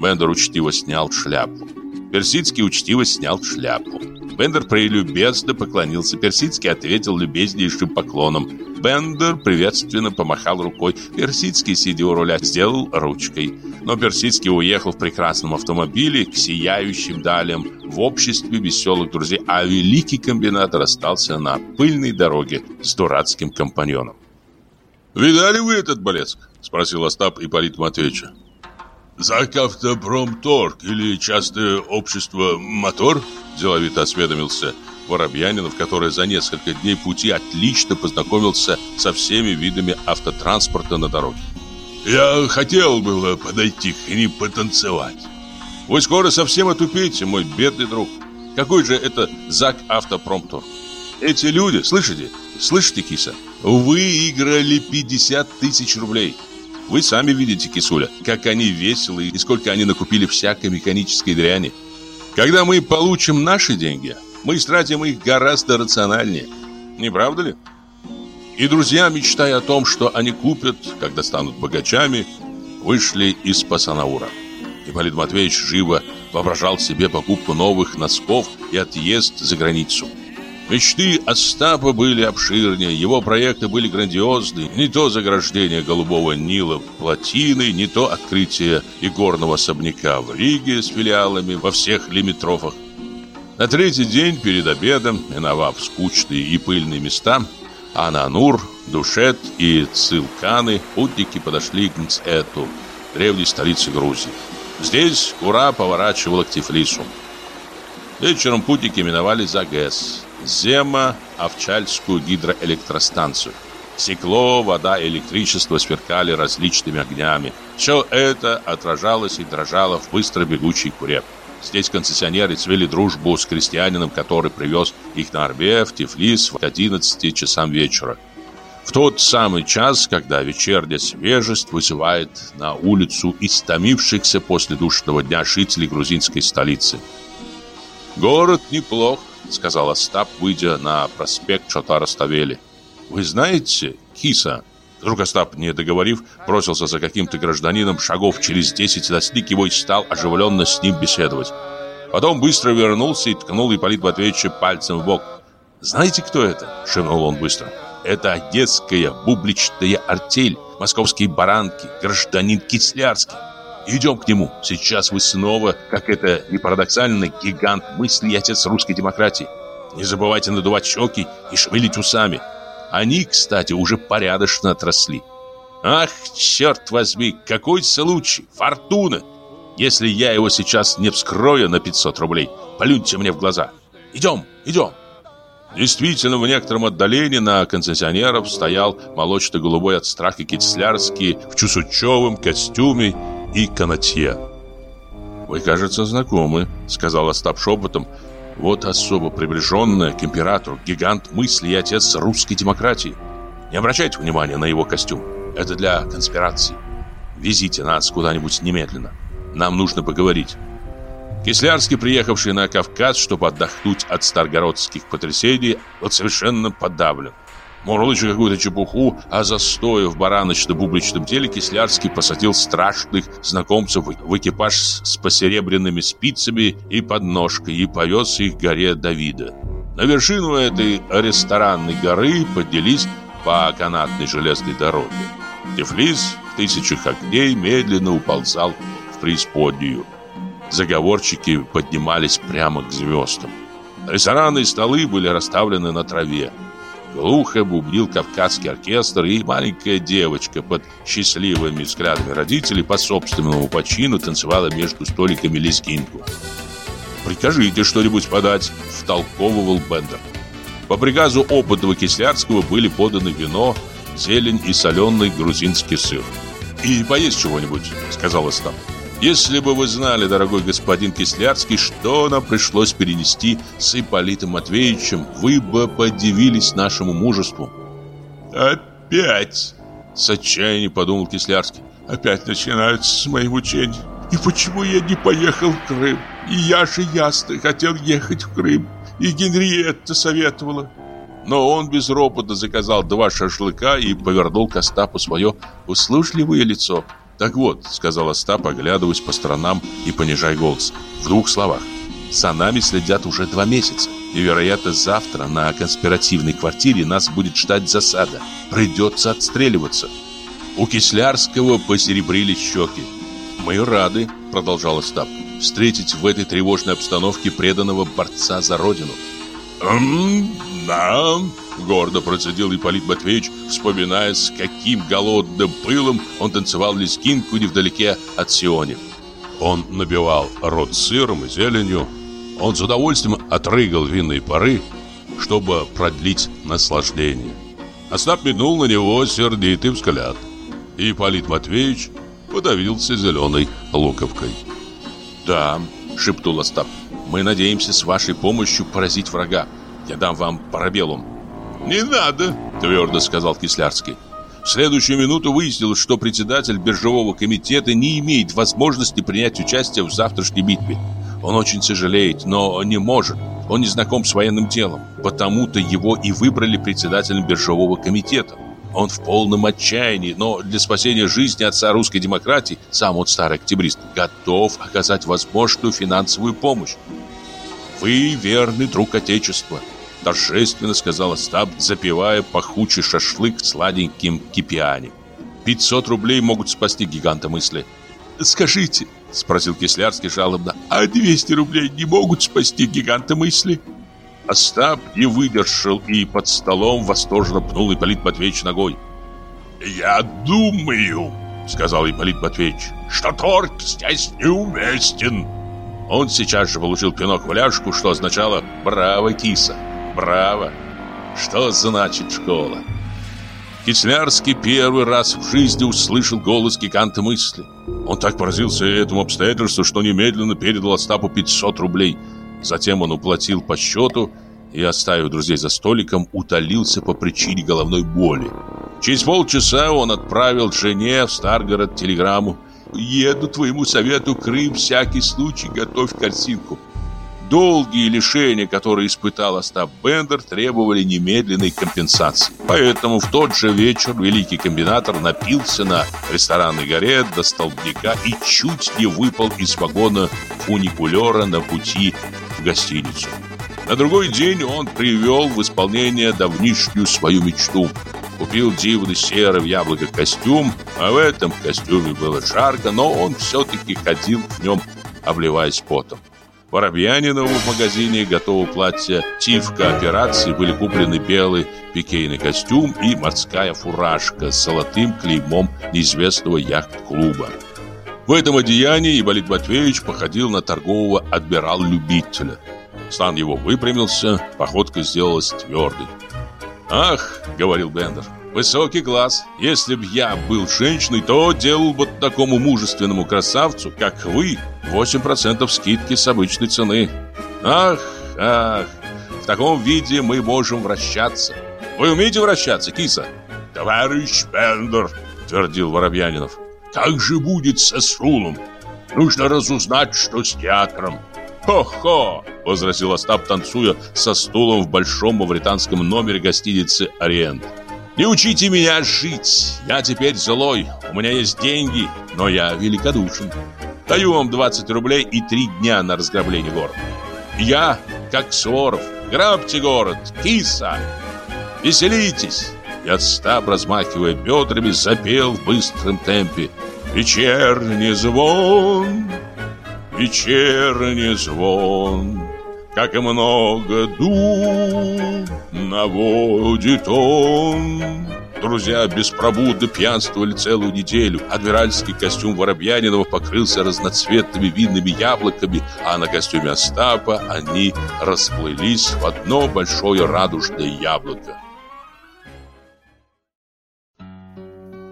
Бендер учтиво снял шляпу. Персидский учтиво снял шляпу. Бендер прелюбезно поклонился. Персидский ответил любезнейшим поклоном. Бендер приветственно помахал рукой. Персидский, сидя у руля, сделал ручкой. Но Персидский уехал в прекрасном автомобиле к сияющим далям в обществе веселых друзей, а великий комбинатор остался на пыльной дороге с дурацким компаньоном. «Видали вы этот блеск?» – спросил Остап Ипполит Матвеевича. «Закавтопромторг или частное общество «Мотор»?» – деловито осведомился Воробьянинов, который за несколько дней пути отлично познакомился со всеми видами автотранспорта на дороге. «Я хотел было подойти к ним потанцевать». «Вы скоро совсем отупеете, мой бедный друг. Какой же это ЗАГ Автопромтор? Эти люди, слышите, слышите, киса, выиграли 50 тысяч рублей. Вы сами видите, кисуля, как они веселы и сколько они накупили всякой механической дряни. Когда мы получим наши деньги, мы истратим их гораздо рациональнее. Не правда ли? И друзья, мечтая о том, что они купят, когда станут богачами, вышли из Пасанаура. Ипполит Матвеевич живо воображал себе покупку новых носков и отъезд за границу. Мечты Остапа были обширнее, его проекты были грандиозны. Не то заграждение Голубого Нила плотиной, не то открытие игорного особняка в Риге с филиалами во всех лимитрофах. На третий день перед обедом, миновав скучные и пыльные места, Ананур, Душет и Цилканы, путники подошли к Мцету, древней столице Грузии. Здесь Кура поворачивала к Тифлису. Вечером путники миновали Загес, Зема, Овчальскую гидроэлектростанцию. Стекло, вода электричество сверкали различными огнями. Все это отражалось и дрожало в быстро бегущей куре. Здесь концессионеры цвели дружбу с крестьянином, который привез их на Орбе в Тифлис в 11 часам вечера. В тот самый час, когда вечерняя свежесть вызывает на улицу истомившихся после душного дня жителей грузинской столицы. «Город неплох», — сказал Остап, выйдя на проспект Чотара-Ставели. «Вы знаете, киса...» Вдруг Остап, не договорив, бросился за каким-то гражданином шагов через десять, достиг его и стал оживленно с ним беседовать. Потом быстро вернулся и ткнул Ипполит Матвеевича пальцем в бок. «Знаете, кто это?» — шепнул он быстро. «Это одесская бубличная артель, московские баранки, гражданин Кислярский. Идем к нему. Сейчас вы снова, как это не парадоксально, гигант мысли и отец русской демократии. Не забывайте надувать щеки и шевелить усами. Они, кстати, уже порядочно отросли. Ах, черт возьми, какой случай, фортуна! Если я его сейчас не вскрою на 500 рублей, полюньте мне в глаза. Идем, идем. Действительно, в некотором отдалении на концессионеров стоял молочно-голубой от страха Кицлярский в чусучевом костюме и канатье. «Вы, кажется, знакомы», — сказал Остап шепотом, вот особо приближенная к императору, гигант мысли и отец русской демократии. Не обращайте внимания на его костюм. Это для конспирации. Везите нас куда-нибудь немедленно. Нам нужно поговорить. Кислярский, приехавший на Кавказ, чтобы отдохнуть от старгородских потрясений, был совершенно подавлен. Мурлыча какую-то чепуху о застое в бараночно-бубличном теле Кислярский посадил страшных знакомцев в экипаж с посеребряными спицами и подножкой и повез их к горе Давида. На вершину этой ресторанной горы поднялись по канатной железной дороге. Тифлис в тысячах огней медленно уползал в преисподнюю. Заговорщики поднимались прямо к звездам. Ресторанные столы были расставлены на траве. Глухо бубнил кавказский оркестр, и маленькая девочка под счастливыми взглядами родителей по собственному почину танцевала между столиками лезгинку. «Прикажите что-нибудь подать», — втолковывал Бендер. По приказу опытного Кислярского были поданы вино, зелень и соленый грузинский сыр. «И поесть чего-нибудь», — сказал Остап. Если бы вы знали, дорогой господин Кислярский, что нам пришлось перенести с Ипполитом Матвеевичем, вы бы подивились нашему мужеству. Опять, с отчаянием подумал Кислярский, опять начинаются мои мучения. И почему я не поехал в Крым? И я же ясно хотел ехать в Крым. И Генриетта советовала. Но он без ропота заказал два шашлыка и повернул к Остапу свое услужливое лицо. «Так вот», — сказал Остап, оглядываясь по сторонам и понижая голос, в двух словах. «За нами следят уже два месяца, и, вероятно, завтра на конспиративной квартире нас будет ждать засада. Придется отстреливаться». У Кислярского посеребрили щеки. «Мы рады», — продолжал Остап, — «встретить в этой тревожной обстановке преданного борца за родину». «Эм, да», Гордо процедил Ипполит Матвеевич, вспоминая, с каким голодным пылом он танцевал лезгинку невдалеке от Сиони. Он набивал рот сыром и зеленью. Он с удовольствием отрыгал винные пары, чтобы продлить наслаждение. Остап метнул на него сердитый взгляд. И Ипполит Матвеевич подавился зеленой луковкой. «Да», — шепнул Остап, — Мы надеемся с вашей помощью поразить врага. Я дам вам парабеллум». «Не надо», — твердо сказал Кислярский. В следующую минуту выяснилось, что председатель биржевого комитета не имеет возможности принять участие в завтрашней битве. Он очень сожалеет, но не может. Он не знаком с военным делом. Потому-то его и выбрали председателем биржевого комитета. Он в полном отчаянии, но для спасения жизни отца русской демократии, сам он старый октябрист, готов оказать возможную финансовую помощь. «Вы верный друг Отечества», – торжественно сказал Остап, запивая пахучий шашлык сладеньким кипиани. «500 рублей могут спасти гиганта мысли». «Скажите», – спросил Кислярский жалобно, «а 200 рублей не могут спасти гиганта мысли?» Остап не выдержал и под столом восторженно пнул Ипполит Матвеевич ногой. «Я думаю», — сказал Ипполит Матвеевич, «что торг здесь неуместен». Он сейчас же получил пинок в ляжку, что означало «Браво, киса! Браво!» Что значит школа? Кислярский первый раз в жизни услышал голос гиганта мысли. Он так поразился этому обстоятельству, что немедленно передал Остапу 500 рублей – Затем он уплатил по счету и, оставив друзей за столиком, утолился по причине головной боли. Через полчаса он отправил жене в Старгород телеграмму «Еду твоему совету Крым, всякий случай готовь картинку». Долгие лишения, которые испытал Остап Бендер, требовали немедленной компенсации. Поэтому в тот же вечер великий комбинатор напился на ресторанной горе до столбняка и чуть не выпал из вагона фуникулера на пути в гостиницу. На другой день он привел в исполнение давнишнюю свою мечту. Купил дивный серый в яблоко костюм, а в этом костюме было жарко, но он все-таки ходил в нем, обливаясь потом. Воробьянинову в магазине готового платья «Тиф кооперации» были куплены белый пикейный костюм и морская фуражка с золотым клеймом неизвестного яхт-клуба. В этом одеянии Ипполит Матвеевич походил на торгового адмирал-любителя. Стан его выпрямился, походка сделалась твердой. «Ах!» — говорил Бендер. «Высокий глаз. Если б я был женщиной, то делал бы такому мужественному красавцу, как вы, 8% скидки с обычной цены. Ах, ах, в таком виде мы можем вращаться. Вы умеете вращаться, киса?» «Товарищ Бендер!» — твердил Воробьянинов. Как же будет со стулом? Нужно разузнать, что с театром. «Хо-хо!» — возразил Остап, танцуя со стулом в большом мавританском номере гостиницы «Ориент». «Не учите меня жить! Я теперь злой, у меня есть деньги, но я великодушен. Даю вам 20 рублей и три дня на разграбление города. Я, как Суворов, грабьте город, киса! Веселитесь!» И Остап, размахивая бедрами, запел в быстром темпе Вечерний звон, вечерний звон Как и много дум наводит он Друзья беспробудно пьянствовали целую неделю. Адмиральский костюм Воробьянинова покрылся разноцветными винными яблоками, а на костюме Остапа они расплылись в одно большое радужное яблоко.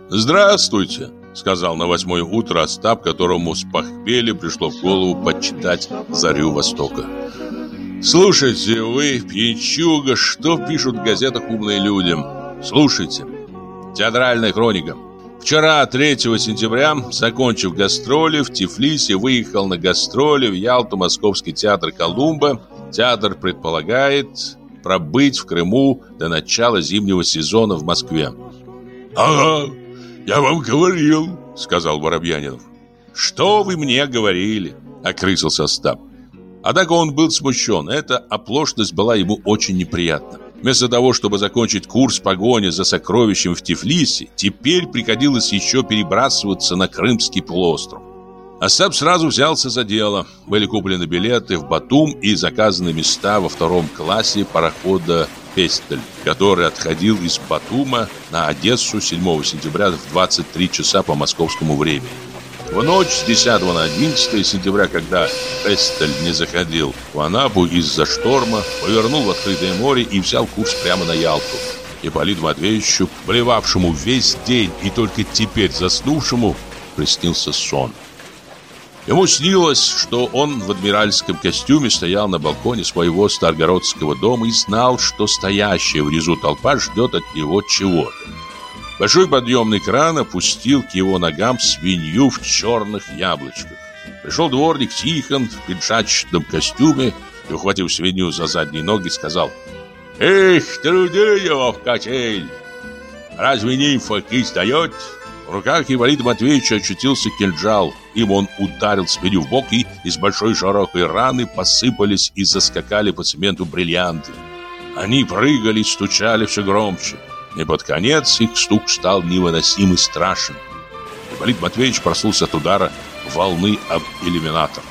«Здравствуйте!» — сказал на восьмое утро Остап, которому с похмелья пришло в голову почитать «Зарю Востока». «Слушайте, вы, пьянчуга, что пишут в газетах умные люди? Слушайте. Театральная хроника. Вчера, 3 сентября, закончив гастроли в Тифлисе, выехал на гастроли в Ялту Московский театр «Колумба». Театр предполагает пробыть в Крыму до начала зимнего сезона в Москве. «Ага, «Я вам говорил», — сказал Воробьянинов. «Что вы мне говорили?» — окрысился Остап. Однако он был смущен. Эта оплошность была ему очень неприятна. Вместо того, чтобы закончить курс погони за сокровищем в Тифлисе, теперь приходилось еще перебрасываться на Крымский полуостров. Остап сразу взялся за дело. Были куплены билеты в Батум и заказаны места во втором классе парохода Пестель, который отходил из Батума на Одессу 7 сентября в 23 часа по московскому времени. В ночь с 10 на 11 сентября, когда Пестель не заходил в Анапу из-за шторма, повернул в открытое море и взял курс прямо на Ялту. Ипполиту Матвеевичу, блевавшему весь день и только теперь заснувшему, приснился сон. Ему снилось, что он в адмиральском костюме стоял на балконе своего старгородского дома и знал, что стоящая внизу толпа ждет от него чего-то. Большой подъемный кран опустил к его ногам свинью в черных яблочках. Пришел дворник Тихон в пиджачном костюме и, ухватив свинью за задние ноги, сказал «Эх, труды его в котель! Разве нимфа кисть дает?» В руках Ипполита Матвеевича очутился кинжал. Им он ударил свинью в бок, и из большой широкой раны посыпались и заскакали по цементу бриллианты. Они прыгали, стучали все громче. И под конец их стук стал невыносим и страшен. Ипполит Матвеевич проснулся от удара волны об иллюминатор.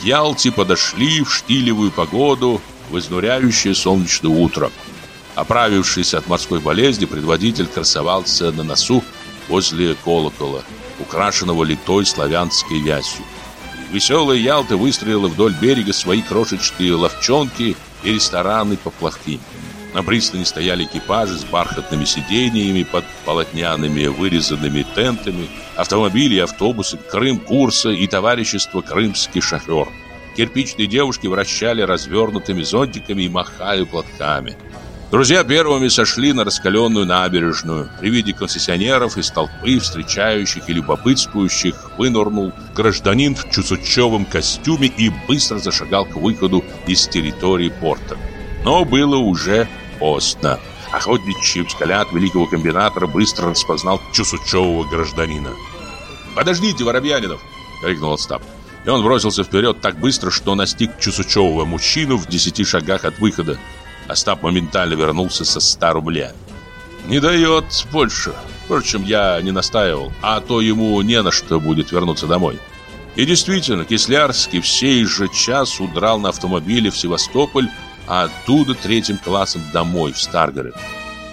К Ялте подошли в штилевую погоду, в изнуряющее солнечное утро. Оправившись от морской болезни, предводитель красовался на носу возле колокола, украшенного литой славянской вязью. Веселая Ялта выстроила вдоль берега свои крошечные ловчонки и рестораны-поплавки. На пристани стояли экипажи с бархатными сидениями под полотняными вырезанными тентами, автомобили и автобусы, Крым-курса и товарищество «Крымский шофер». Кирпичные девушки вращали развернутыми зонтиками и махали платками. Друзья первыми сошли на раскаленную набережную. При виде концессионеров из толпы, встречающих и любопытствующих, вынырнул гражданин в чусучевом костюме и быстро зашагал к выходу из территории порта. Но было уже поздно. Охотничий взгляд великого комбинатора быстро распознал чусучевого гражданина. «Подождите, Воробьянинов!» — крикнул Остап. И он бросился вперед так быстро, что настиг чусучевого мужчину в десяти шагах от выхода. Остап моментально вернулся со 100 рубля. «Не дает больше. Впрочем, я не настаивал, а то ему не на что будет вернуться домой». И действительно, Кислярский в сей же час удрал на автомобиле в Севастополь, а оттуда третьим классом домой, в Старгород.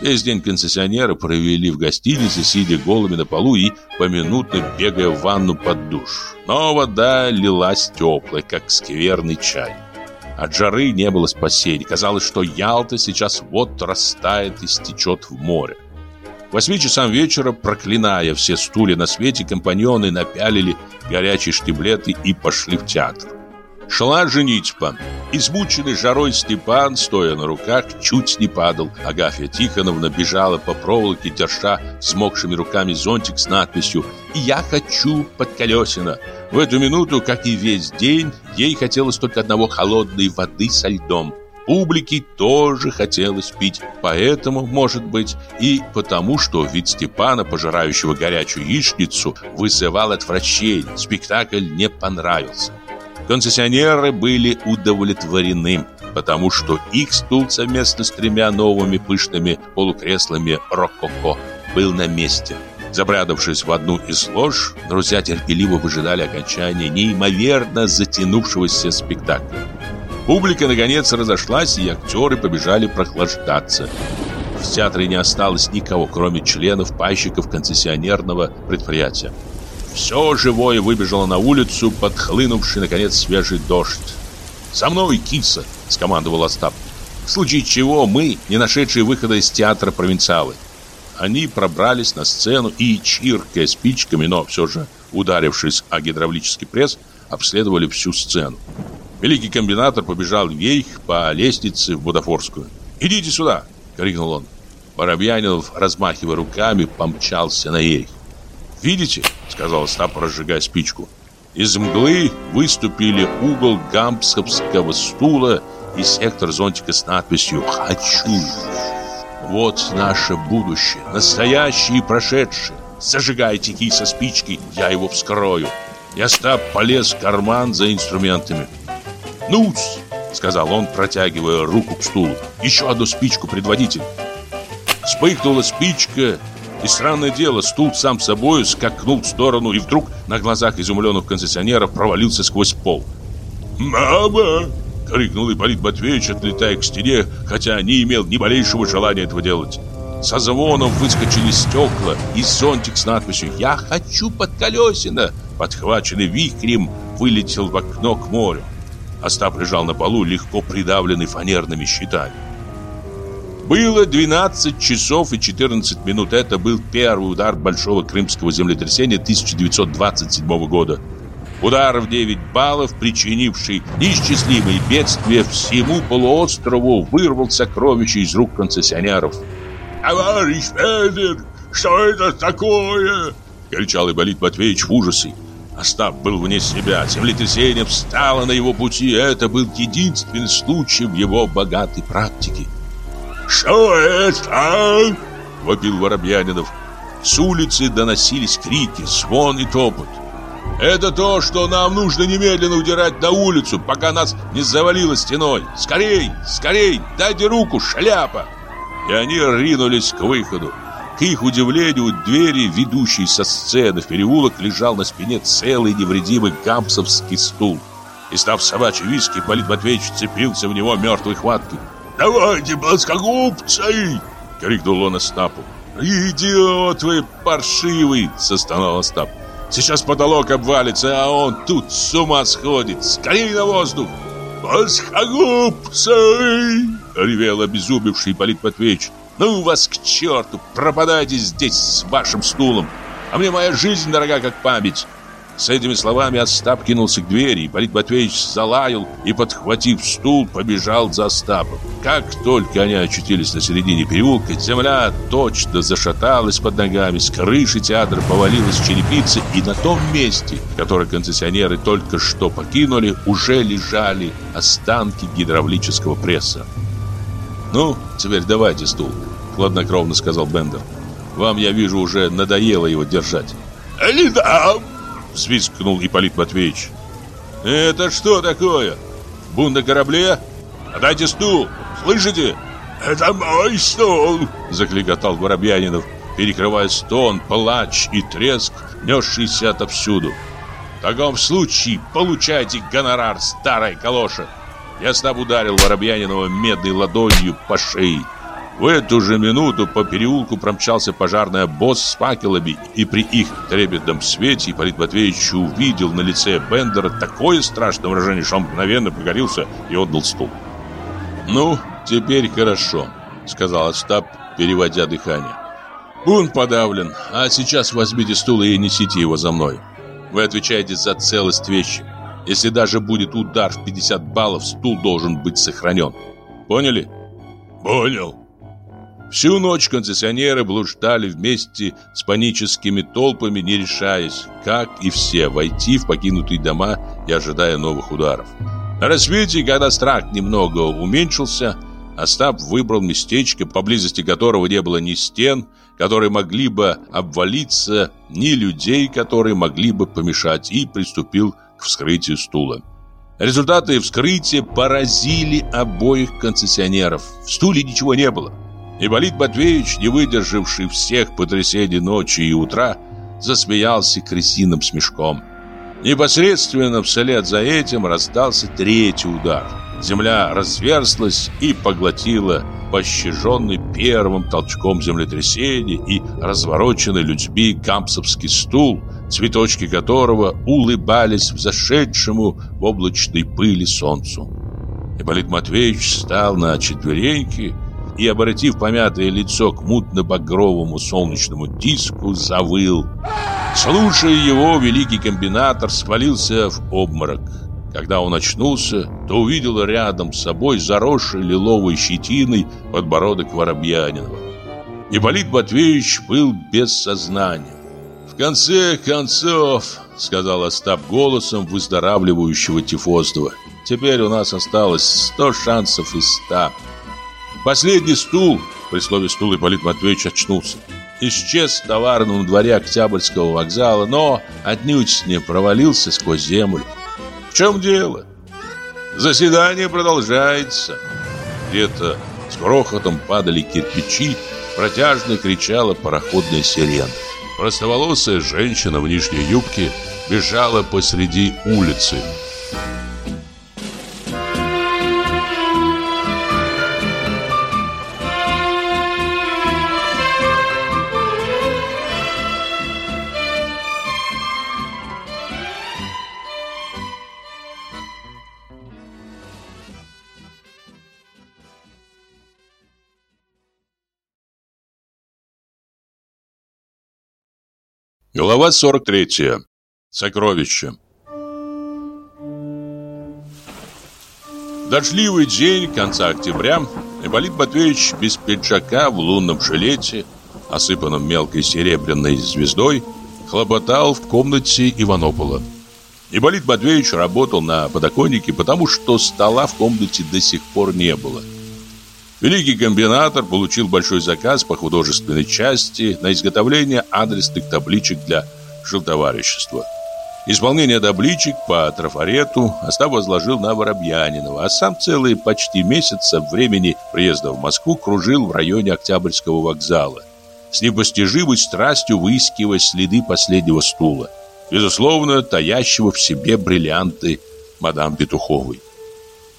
Весь день концессионеры провели в гостинице, сидя голыми на полу и поминутно бегая в ванну под душ. Но вода лилась теплая, как скверный чай. От жары не было спасения. Казалось, что Ялта сейчас вот растает и стечет в море. К восьми часам вечера, проклиная все стулья на свете, компаньоны напялили горячие штиблеты и пошли в театр. Шла женитьба. Измученный жарой Степан, стоя на руках, чуть не падал. Агафья Тихоновна бежала по проволоке, держа смокшими руками зонтик с надписью «Я хочу под колесина». В эту минуту, как и весь день, ей хотелось только одного холодной воды со льдом. Публике тоже хотелось пить, поэтому, может быть, и потому, что вид Степана, пожирающего горячую яичницу, вызывал отвращение, спектакль не понравился. Концессионеры были удовлетворены, потому что их стул совместно с тремя новыми пышными полукреслами рококо был на месте. Забрядавшись в одну из лож, друзья терпеливо выжидали окончания неимоверно затянувшегося спектакля. Публика наконец разошлась, и актеры побежали прохлаждаться. В театре не осталось никого, кроме членов пайщиков концессионерного предприятия. Все живое выбежало на улицу, подхлынувший, наконец, свежий дождь. «За мной, киса!» — скомандовал Остап. В случае чего мы, не нашедшие выхода из театра провинциалы. Они пробрались на сцену и, чиркая спичками, но все же ударившись о гидравлический пресс, обследовали всю сцену. Великий комбинатор побежал вверх по лестнице в Будафорскую. «Идите сюда!» — крикнул он. Воробьянинов, размахивая руками, помчался на наверх. «Видите?» — сказал Остап, разжигая спичку. Из мглы выступили угол гампсовского стула и сектор зонтика с надписью «Хочу». Вот наше будущее, настоящее и прошедшее. Зажигайте киса спички, я его вскрою. И Остап полез в карман за инструментами. ну сказал он, протягивая руку к стулу. «Еще одну спичку, предводитель!» Вспыхнула спичка, и странное дело, стул сам собой скакнул в сторону и вдруг на глазах изумленных концессионеров провалился сквозь пол. «Мама!» — крикнул Ипполит Матвеевич, отлетая к стене, хотя не имел ни малейшего желания этого делать. Со звоном выскочили стекла и зонтик с надписью «Я хочу под колесина!» Подхваченный вихрем вылетел в окно к морю. Остап лежал на полу, легко придавленный фанерными щитами. Было 12 часов и 14 минут. Это был первый удар большого крымского землетрясения 1927 года. Удар в 9 баллов, причинивший неисчислимые бедствия всему полуострову, вырвал сокровища из рук концессионеров. «Товарищ Федор, что это такое?» — кричал Ипполит Матвеевич в ужасе. Остап был вне себя, землетрясение встало на его пути, это был единственный случай в его богатой практике. «Что это?» — вопил Воробьянинов. С улицы доносились крики, звон и топот. «Это то, что нам нужно немедленно удирать на улицу, пока нас не завалило стеной! Скорей, скорей, дайте руку, шляпа!» И они ринулись к выходу. К их удивлению, у двери, ведущей со сцены в переулок, лежал на спине целый невредимый гампсовский стул. И став собачий виски, Полит Матвеевич цепился в него мертвой хваткой. «Давайте, плоскогубцы!» — крикнул он Остапу. «Идиот вы паршивый!» — застонал Остап. «Сейчас потолок обвалится, а он тут с ума сходит! Скорей на воздух!» «Плоскогубцы!» — ревел обезумевший Полит Матвеевич. Ну вас к черту, пропадайте здесь с вашим стулом. А мне моя жизнь дорога, как память. С этими словами Остап кинулся к двери, и Полит Матвеевич залаял и, подхватив стул, побежал за Остапом. Как только они очутились на середине переулка, земля точно зашаталась под ногами, с крыши театра повалилась черепица, и на том месте, которое концессионеры только что покинули, уже лежали останки гидравлического пресса. «Ну, теперь давайте стул», — хладнокровно сказал Бендер. «Вам, я вижу, уже надоело его держать». «Не дам!» — взвизгнул Ипполит Матвеевич. «Это что такое? Бунт на корабле? Отдайте стул! Слышите?» «Это мой стул!» — закликотал Воробьянинов, перекрывая стон, плач и треск, несшийся отовсюду. «В таком случае получайте гонорар, старая калоша!» Яснов ударил Воробьянинова медной ладонью по шее. В эту же минуту по переулку промчался пожарный обоз с факелами, и при их трепетном свете Ипполит Матвеевич увидел на лице Бендера такое страшное выражение, что он мгновенно погорелся и отдал стул. «Ну, теперь хорошо», — сказал Остап, переводя дыхание. «Бунт подавлен, а сейчас возьмите стул и несите его за мной. Вы отвечаете за целость вещи. Если даже будет удар в 50 баллов, стул должен быть сохранен. Поняли? Понял. Всю ночь концессионеры блуждали вместе с паническими толпами, не решаясь, как и все, войти в покинутые дома и ожидая новых ударов. На рассвете, когда страх немного уменьшился, Остап выбрал местечко, поблизости которого не было ни стен, которые могли бы обвалиться, ни людей, которые могли бы помешать, и приступил к вскрытию стула. Результаты вскрытия поразили обоих концессионеров. В стуле ничего не было. Ипполит Матвеевич, не выдержавший всех потрясений ночи и утра, засмеялся крысиным смешком. Непосредственно вслед за этим раздался третий удар. Земля разверзлась и поглотила пощаженный первым толчком землетрясения и развороченный людьми кампсовский стул, цветочки которого улыбались взошедшему в облачной пыли солнцу. Ипполит Матвеевич встал на четвереньки и, обратив помятое лицо к мутно-багровому солнечному диску, завыл. Слушая его, великий комбинатор свалился в обморок. Когда он очнулся, то увидел рядом с собой заросший лиловой щетиной подбородок Воробьянинова. Ипполит Матвеевич был без сознания. «В конце концов», — сказал Остап голосом выздоравливающего тифозного, «теперь у нас осталось сто шансов из ста». Последний стул, при слове стул Ипполит Матвеевич очнулся, исчез в товарном дворе Октябрьского вокзала, но отнюдь не провалился сквозь землю. В чем дело? Заседание продолжается. Где-то с грохотом падали кирпичи, протяжно кричала пароходная сирена. Простоволосая женщина в нижней юбке бежала посреди улицы. Глава 43. Сокровища. Дождливый день конца октября Ипполит Батвеевич без пиджака в лунном жилете, осыпанном мелкой серебряной звездой, хлопотал в комнате Иванопола. Ипполит Батвеевич работал на подоконнике, потому что стола в комнате до сих пор не было – Великий комбинатор получил большой заказ по художественной части на изготовление адресных табличек для жилтоварищества. Исполнение табличек по трафарету Остап возложил на Воробьянинова, а сам целые почти месяца времени приезда в Москву кружил в районе Октябрьского вокзала, с непостижимой страстью выискивая следы последнего стула, безусловно, таящего в себе бриллианты мадам Петуховой.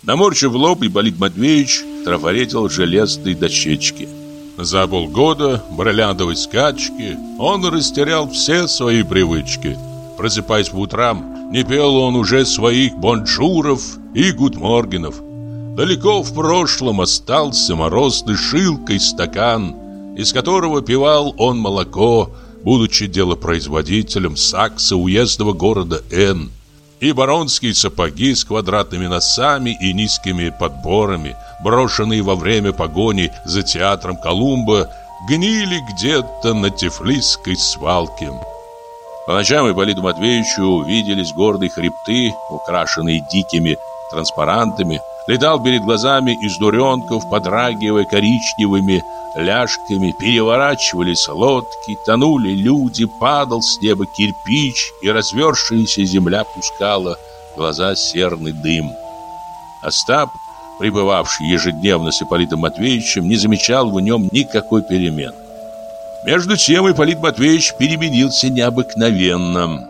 Наморчив лоб, Ипполит Матвеевич трафаретил железные дощечки. За полгода бриллиантовой скачки он растерял все свои привычки – Просыпаясь по утрам, не пел он уже своих бонжуров и гудморгенов. Далеко в прошлом остался морозный шилкой стакан, из которого пивал он молоко, будучи делопроизводителем Сакса уездного города Н. И баронские сапоги с квадратными носами и низкими подборами, брошенные во время погони за театром Колумба, гнили где-то на Тифлисской свалке. По ночам Ипполиту Матвеевичу виделись гордые хребты, украшенные дикими транспарантами. Летал перед глазами из дуренков, подрагивая коричневыми ляжками. Переворачивались лодки, тонули люди, падал с неба кирпич, и развершаяся земля пускала глаза серный дым. Остап, пребывавший ежедневно с Ипполитом Матвеевичем, не замечал в нем никакой перемены. Между тем Ипполит Матвеевич переменился необыкновенно.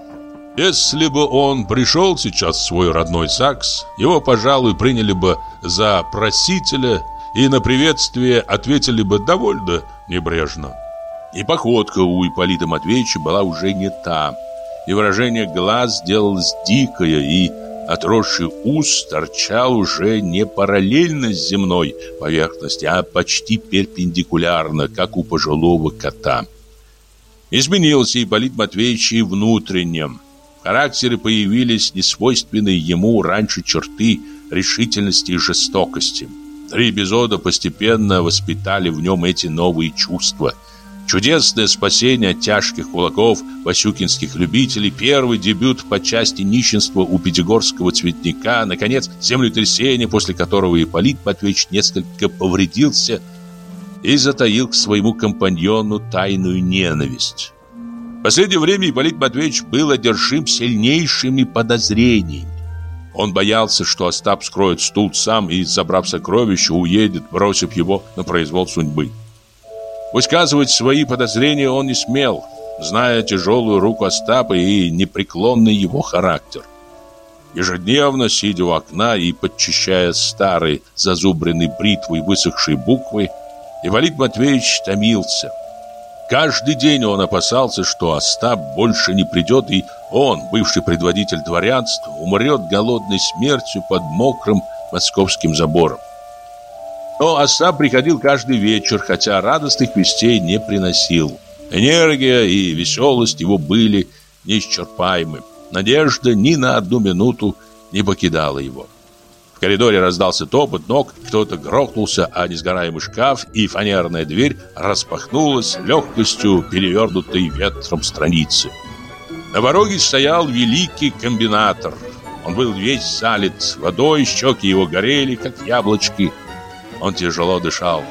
Если бы он пришел сейчас в свой родной САКС, его, пожалуй, приняли бы за просителя и на приветствие ответили бы довольно небрежно. И походка у Ипполита Матвеевича была уже не та, и выражение глаз сделалось дикое и Отросший ус торчал уже не параллельно с земной поверхности, а почти перпендикулярно, как у пожилого кота. Изменился Ипполит Матвеевич и внутреннем. Характере появились несвойственные ему раньше черты решительности и жестокости. Три эпизода постепенно воспитали в нем эти новые чувства – Чудесное спасение от тяжких кулаков васюкинских любителей, первый дебют по части нищенства у пятигорского цветника, наконец, землетрясение, после которого Ипполит Матвеевич несколько повредился и затаил к своему компаньону тайную ненависть. Последнее время Ипполит Матвеевич был одержим сильнейшими подозрениями. Он боялся, что Остап скроет стул сам и, забрав сокровище, уедет, бросив его на произвол судьбы. Высказывать свои подозрения он не смел, зная тяжелую руку Остапа и непреклонный его характер. Ежедневно, сидя у окна и подчищая старые зазубренные бритвой высохшие буквы, Ивалид Матвеевич томился. Каждый день он опасался, что Остап больше не придет, и он, бывший предводитель дворянства, умрет голодной смертью под мокрым московским забором. Но Остап приходил каждый вечер, хотя радостных вестей не приносил. Энергия и веселость его были неисчерпаемы. Надежда ни на одну минуту не покидала его. Коридоре раздался топот ног, кто-то грохнулся о несгораемый шкаф, и фанерная дверь распахнулась легкостью перевернутой ветром страницы. На пороге стоял великий комбинатор. Он был весь залит водой, щеки его горели, как яблочки – он тяжело дышал.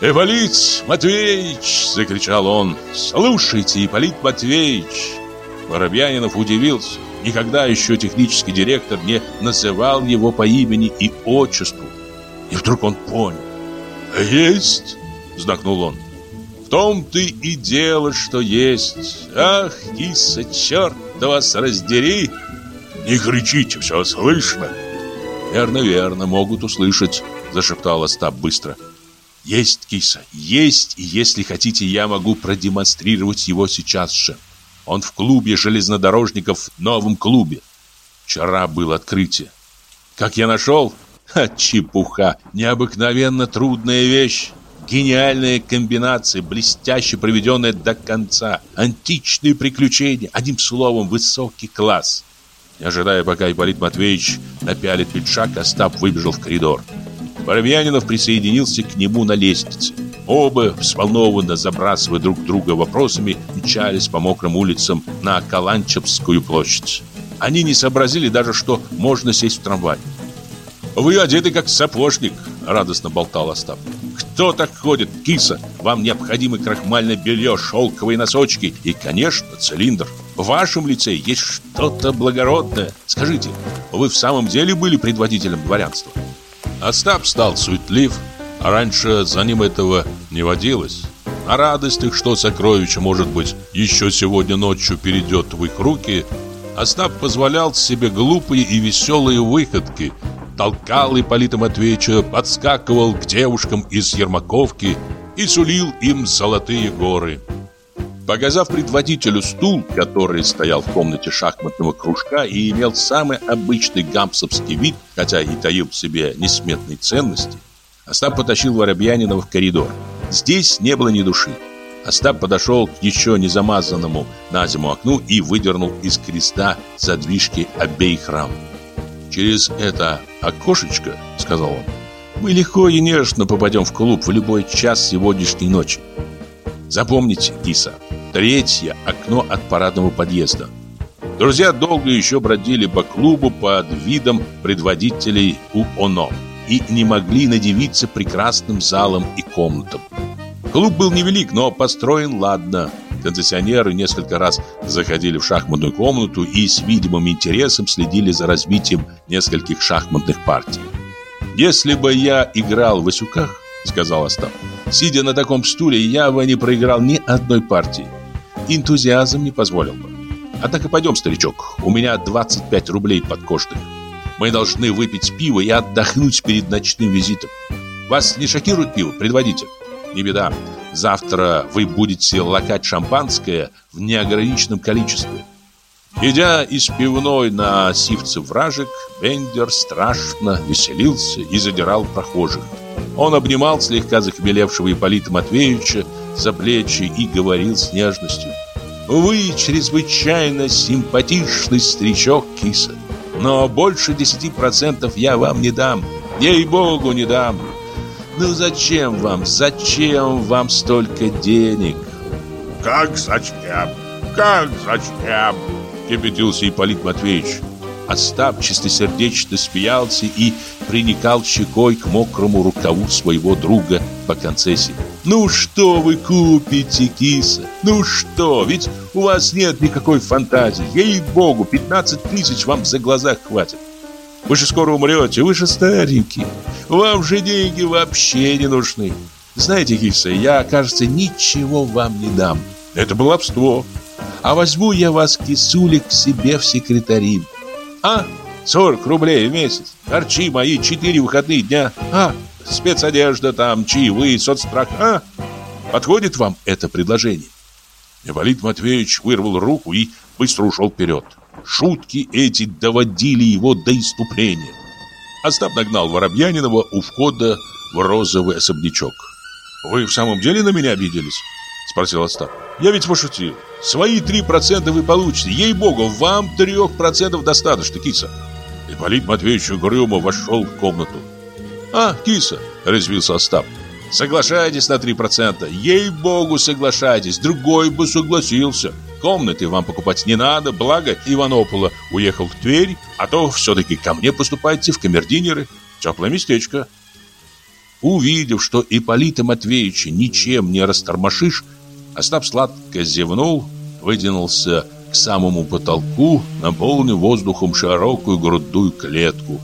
«Ипполит Матвеевич!» — закричал он. «Слушайте, Ипполит Матвеевич!» Воробьянинов удивился. Никогда еще технический директор не называл его по имени и отчеству. И вдруг он понял. «Есть!» — вздохнул он. «В том ты и дело, что есть. Ах, киса, черт вас раздери!» «Не кричите, все слышно!» «Верно, верно, могут услышать», Зашептал Остап быстро. Есть, киса, есть, и если хотите, я могу продемонстрировать его сейчас же. Он в клубе железнодорожников, новом клубе. Вчера было открытие. Как я нашел? Ха, чепуха, необыкновенно трудная вещь. Гениальная комбинация, блестяще проведенная до конца. Античные приключения, одним словом, высокий класс. Не ожидая, пока Ипполит Матвеевич напялит пиджак, Остап выбежал в коридор. Воробьянинов присоединился к нему на лестнице. Оба, взволнованно забрасывая друг друга вопросами, мчались по мокрым улицам на Каланчевскую площадь. Они не сообразили даже, что можно сесть в трамвай. «Вы одеты как сапожник», — радостно болтал Остап. «Кто так ходит, киса? Вам необходимы крахмальное белье, шелковые носочки и, конечно, цилиндр. В вашем лице есть что-то благородное. Скажите, вы в самом деле были предводителем дворянства?» Остап стал суетлив, раньше за ним этого не водилось. О радостях, что сокровище, может быть, еще сегодня ночью перейдет в их руки, Остап позволял себе глупые и веселые выходки, толкал Ипполита Матвеевича, подскакивал к девушкам из Ермаковки и сулил им золотые горы. Показав предводителю стул, который стоял в комнате шахматного кружка и имел самый обычный гампсовский вид, хотя и таил в себе несметные ценности, Остап потащил Воробьянинова в коридор. Здесь не было ни души. Остап подошел к еще не замазанному на зиму окну и выдернул из креста задвижки обеих рам. «Через это окошечко, — сказал он, — мы легко и нежно попадем в клуб в любой час сегодняшней ночи. Запомните, киса, третье окно от парадного подъезда». Друзья долго еще бродили по клубу под видом предводителей УОНО и не могли надевиться прекрасным залом и комнатам. Клуб был невелик, но построен ладно. Концессионеры несколько раз заходили в шахматную комнату и с видимым интересом следили за развитием нескольких шахматных партий. «Если бы я играл в Васюках, — сказал Остап, — сидя на таком стуле, я бы не проиграл ни одной партии. Энтузиазм не позволил бы. Однако пойдем, старичок, у меня 25 рублей под коштой. Мы должны выпить пиво и отдохнуть перед ночным визитом. Вас не шокирует пиво, предводитель? Не беда. Завтра вы будете лакать шампанское в неограниченном количестве. Идя из пивной на сивце вражек, Бендер страшно веселился и задирал прохожих. Он обнимал слегка захмелевшего Ипполита Матвеевича за плечи и говорил с нежностью. «Вы чрезвычайно симпатичный старичок, киса, но больше десяти процентов я вам не дам, ей-богу не дам. Ну зачем вам, зачем вам столько денег? Как зачем? Как зачем? Кипятился Ипполит Матвеевич. Остап чистосердечно смеялся и приникал щекой к мокрому рукаву своего друга по концессии. «Ну что вы купите, киса? Ну что? Ведь у вас нет никакой фантазии. Ей-богу, 15 тысяч вам за глаза хватит. Вы же скоро умрете, вы же старенький. Вам же деньги вообще не нужны. Знаете, киса, я, кажется, ничего вам не дам. Это баловство. А возьму я вас, кисули, к себе в секретари. А? 40 рублей в месяц. Харчи мои 4 выходные дня. А? Спецодежда там, чаевые, соцстрах. А? Подходит вам это предложение? Ипполит Матвеевич вырвал руку и быстро ушел вперед. Шутки эти доводили его до иступления. Остап нагнал Воробьянинова у входа в розовый особнячок. «Вы в самом деле на меня обиделись?» Спросил Остап. «Я ведь пошутил. Свои три процента вы получите. Ей-богу, вам трех процентов достаточно, киса». Ипполит Матвеевич угрюмо вошел в комнату. «А, киса!» – развился Остап. «Соглашайтесь на три процента. Ей-богу, соглашайтесь. Другой бы согласился». Комнаты вам покупать не надо, благо Иванопола уехал в Тверь, а то все-таки ко мне поступайте в камердинеры. Теплое местечко. Увидев, что Ипполита Матвеевича ничем не растормошишь, Остап сладко зевнул, выдвинулся к самому потолку, наполнил воздухом широкую грудную клетку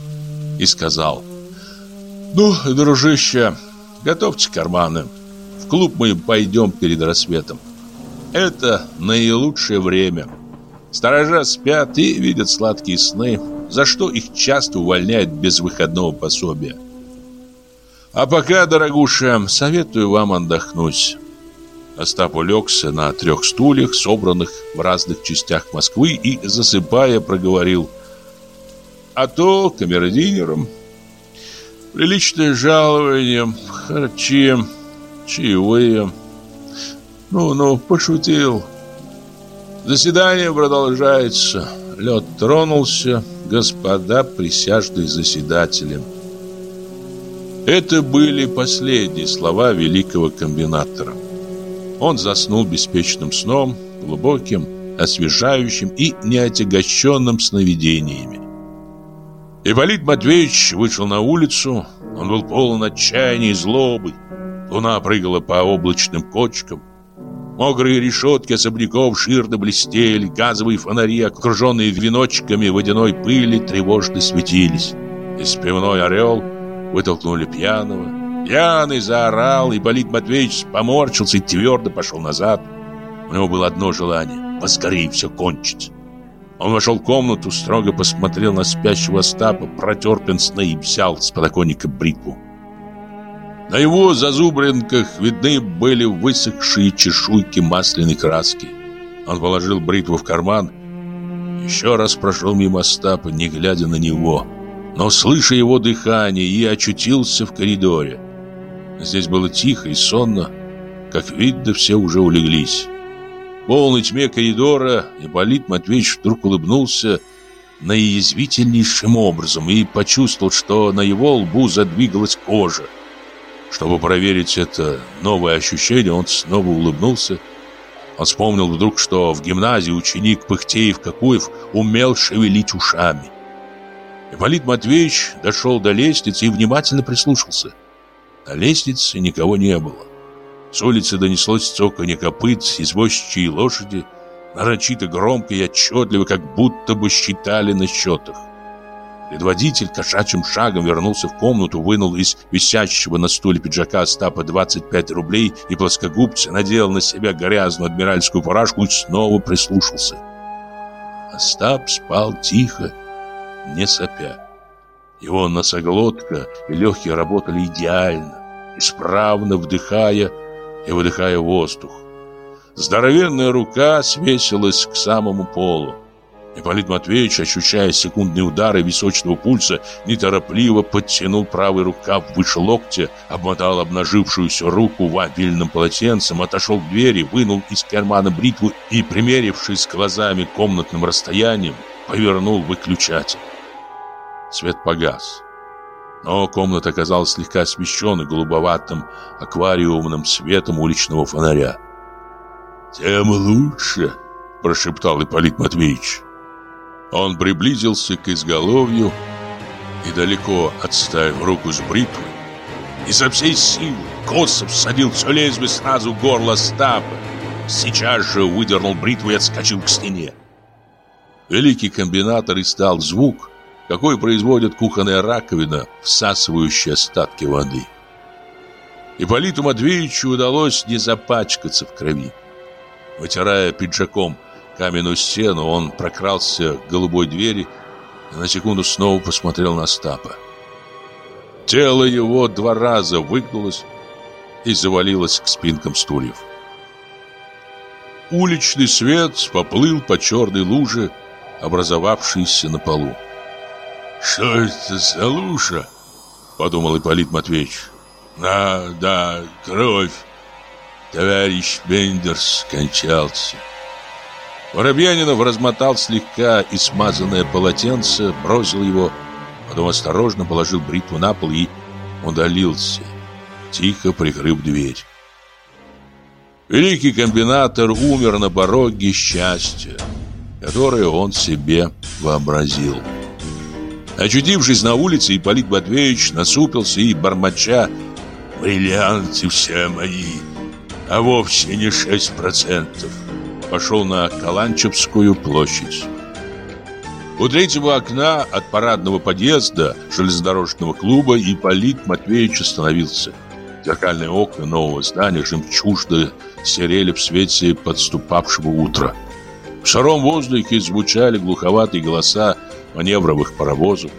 и сказал «Ну, дружище, готовьте карманы, в клуб мы пойдем перед рассветом». Это наилучшее время. Сторожа спят и видят сладкие сны, за что их часто увольняют без выходного пособия. А пока, дорогуша, советую вам отдохнуть. Остап улегся на трех стульях, собранных в разных частях Москвы, и, засыпая, проговорил. А то камердинером приличное жалование, харчи, чаевые – ну-ну, пошутил. Заседание продолжается. лед тронулся, господа присяжные заседатели. Это были последние слова великого комбинатора. Он заснул беспечным сном, глубоким, освежающим и неотягощенным сновидениями. Ипполит Матвеевич вышел на улицу. Он был полон отчаяния и злобы. Луна прыгала по облачным кочкам. Мокрые решетки особняков ширно блестели, газовые фонари, окруженные веночками водяной пыли, тревожно светились. Из пивной орел вытолкнули пьяного. Пьяный заорал, и Болит Матвеевич поморщился и твердо пошел назад. У него было одно желание — поскорее все кончить. Он вошел в комнату, строго посмотрел на спящего Остапа, протер пенсне и взял с подоконника бритву. На его зазубринках видны были высохшие чешуйки масляной краски. Он положил бритву в карман, еще раз прошел мимо Остапа, не глядя на него, но слыша его дыхание, и очутился в коридоре. Здесь было тихо и сонно, как видно, все уже улеглись. Полной тьме коридора Ипполит Матвеевич вдруг улыбнулся наиязвительнейшим образом и почувствовал, что на его лбу задвигалась кожа. Чтобы проверить это новое ощущение, он снова улыбнулся. Он вспомнил вдруг, что в гимназии ученик Пыхтеев-Какуев умел шевелить ушами. Ипполит Матвеевич дошел до лестницы и внимательно прислушался. На лестнице никого не было. С улицы донеслось цоканье копыт, извозчичьи лошади, нарочито громко и отчетливо, как будто бы считали на счетах. Предводитель кошачьим шагом вернулся в комнату, вынул из висящего на стуле пиджака Остапа 25 рублей и плоскогубцы, надел на себя грязную адмиральскую фуражку и снова прислушался. Остап спал тихо, не сопя. Его носоглотка и легкие работали идеально, исправно вдыхая и выдыхая воздух. Здоровенная рука свесилась к самому полу. Ипполит Матвеевич, ощущая секундные удары височного пульса, неторопливо подтянул правый рукав выше локтя, обмотал обнажившуюся руку вафельным полотенцем, отошел к двери, вынул из кармана бритву и, примерившись глазами комнатным расстоянием, повернул выключатель. Свет погас. Но комната оказалась слегка освещенной голубоватым аквариумным светом уличного фонаря. «Тем лучше», – прошептал Ипполит Матвеевич. Он приблизился к изголовью и, далеко отставив руку с бритвой, изо всей силы косо всадил все лезвие сразу в горло Стапа. Сейчас же выдернул бритву и отскочил к стене. Великий комбинатор издал звук, какой производит кухонная раковина, всасывающая остатки воды. Ипполиту Матвеевичу удалось не запачкаться в крови. Вытирая пиджаком каменную стену, он прокрался к голубой двери и на секунду снова посмотрел на Стапа. Тело его два раза выгнулось и завалилось к спинкам стульев. Уличный свет поплыл по черной луже, образовавшейся на полу. «Что это за лужа?» — подумал Ипполит Матвеевич. «Да, да, кровь. Товарищ Бендерс скончался». Воробьянинов размотал слегка и смазанное полотенце, бросил его, потом осторожно положил бритву на пол и удалился, тихо прикрыв дверь. Великий комбинатор умер на пороге счастья, которое он себе вообразил. Очутившись на улице, Ипполит Матвеевич насупился и, бормоча, «Бриллианты все мои, а вовсе не шесть процентов», пошел на Каланчевскую площадь. У третьего окна от парадного подъезда железнодорожного клуба Ипполит Матвеевич остановился. Зеркальные окна нового здания жемчужно серели в свете подступавшего утра. В шаром воздухе звучали глуховатые голоса маневровых паровозов.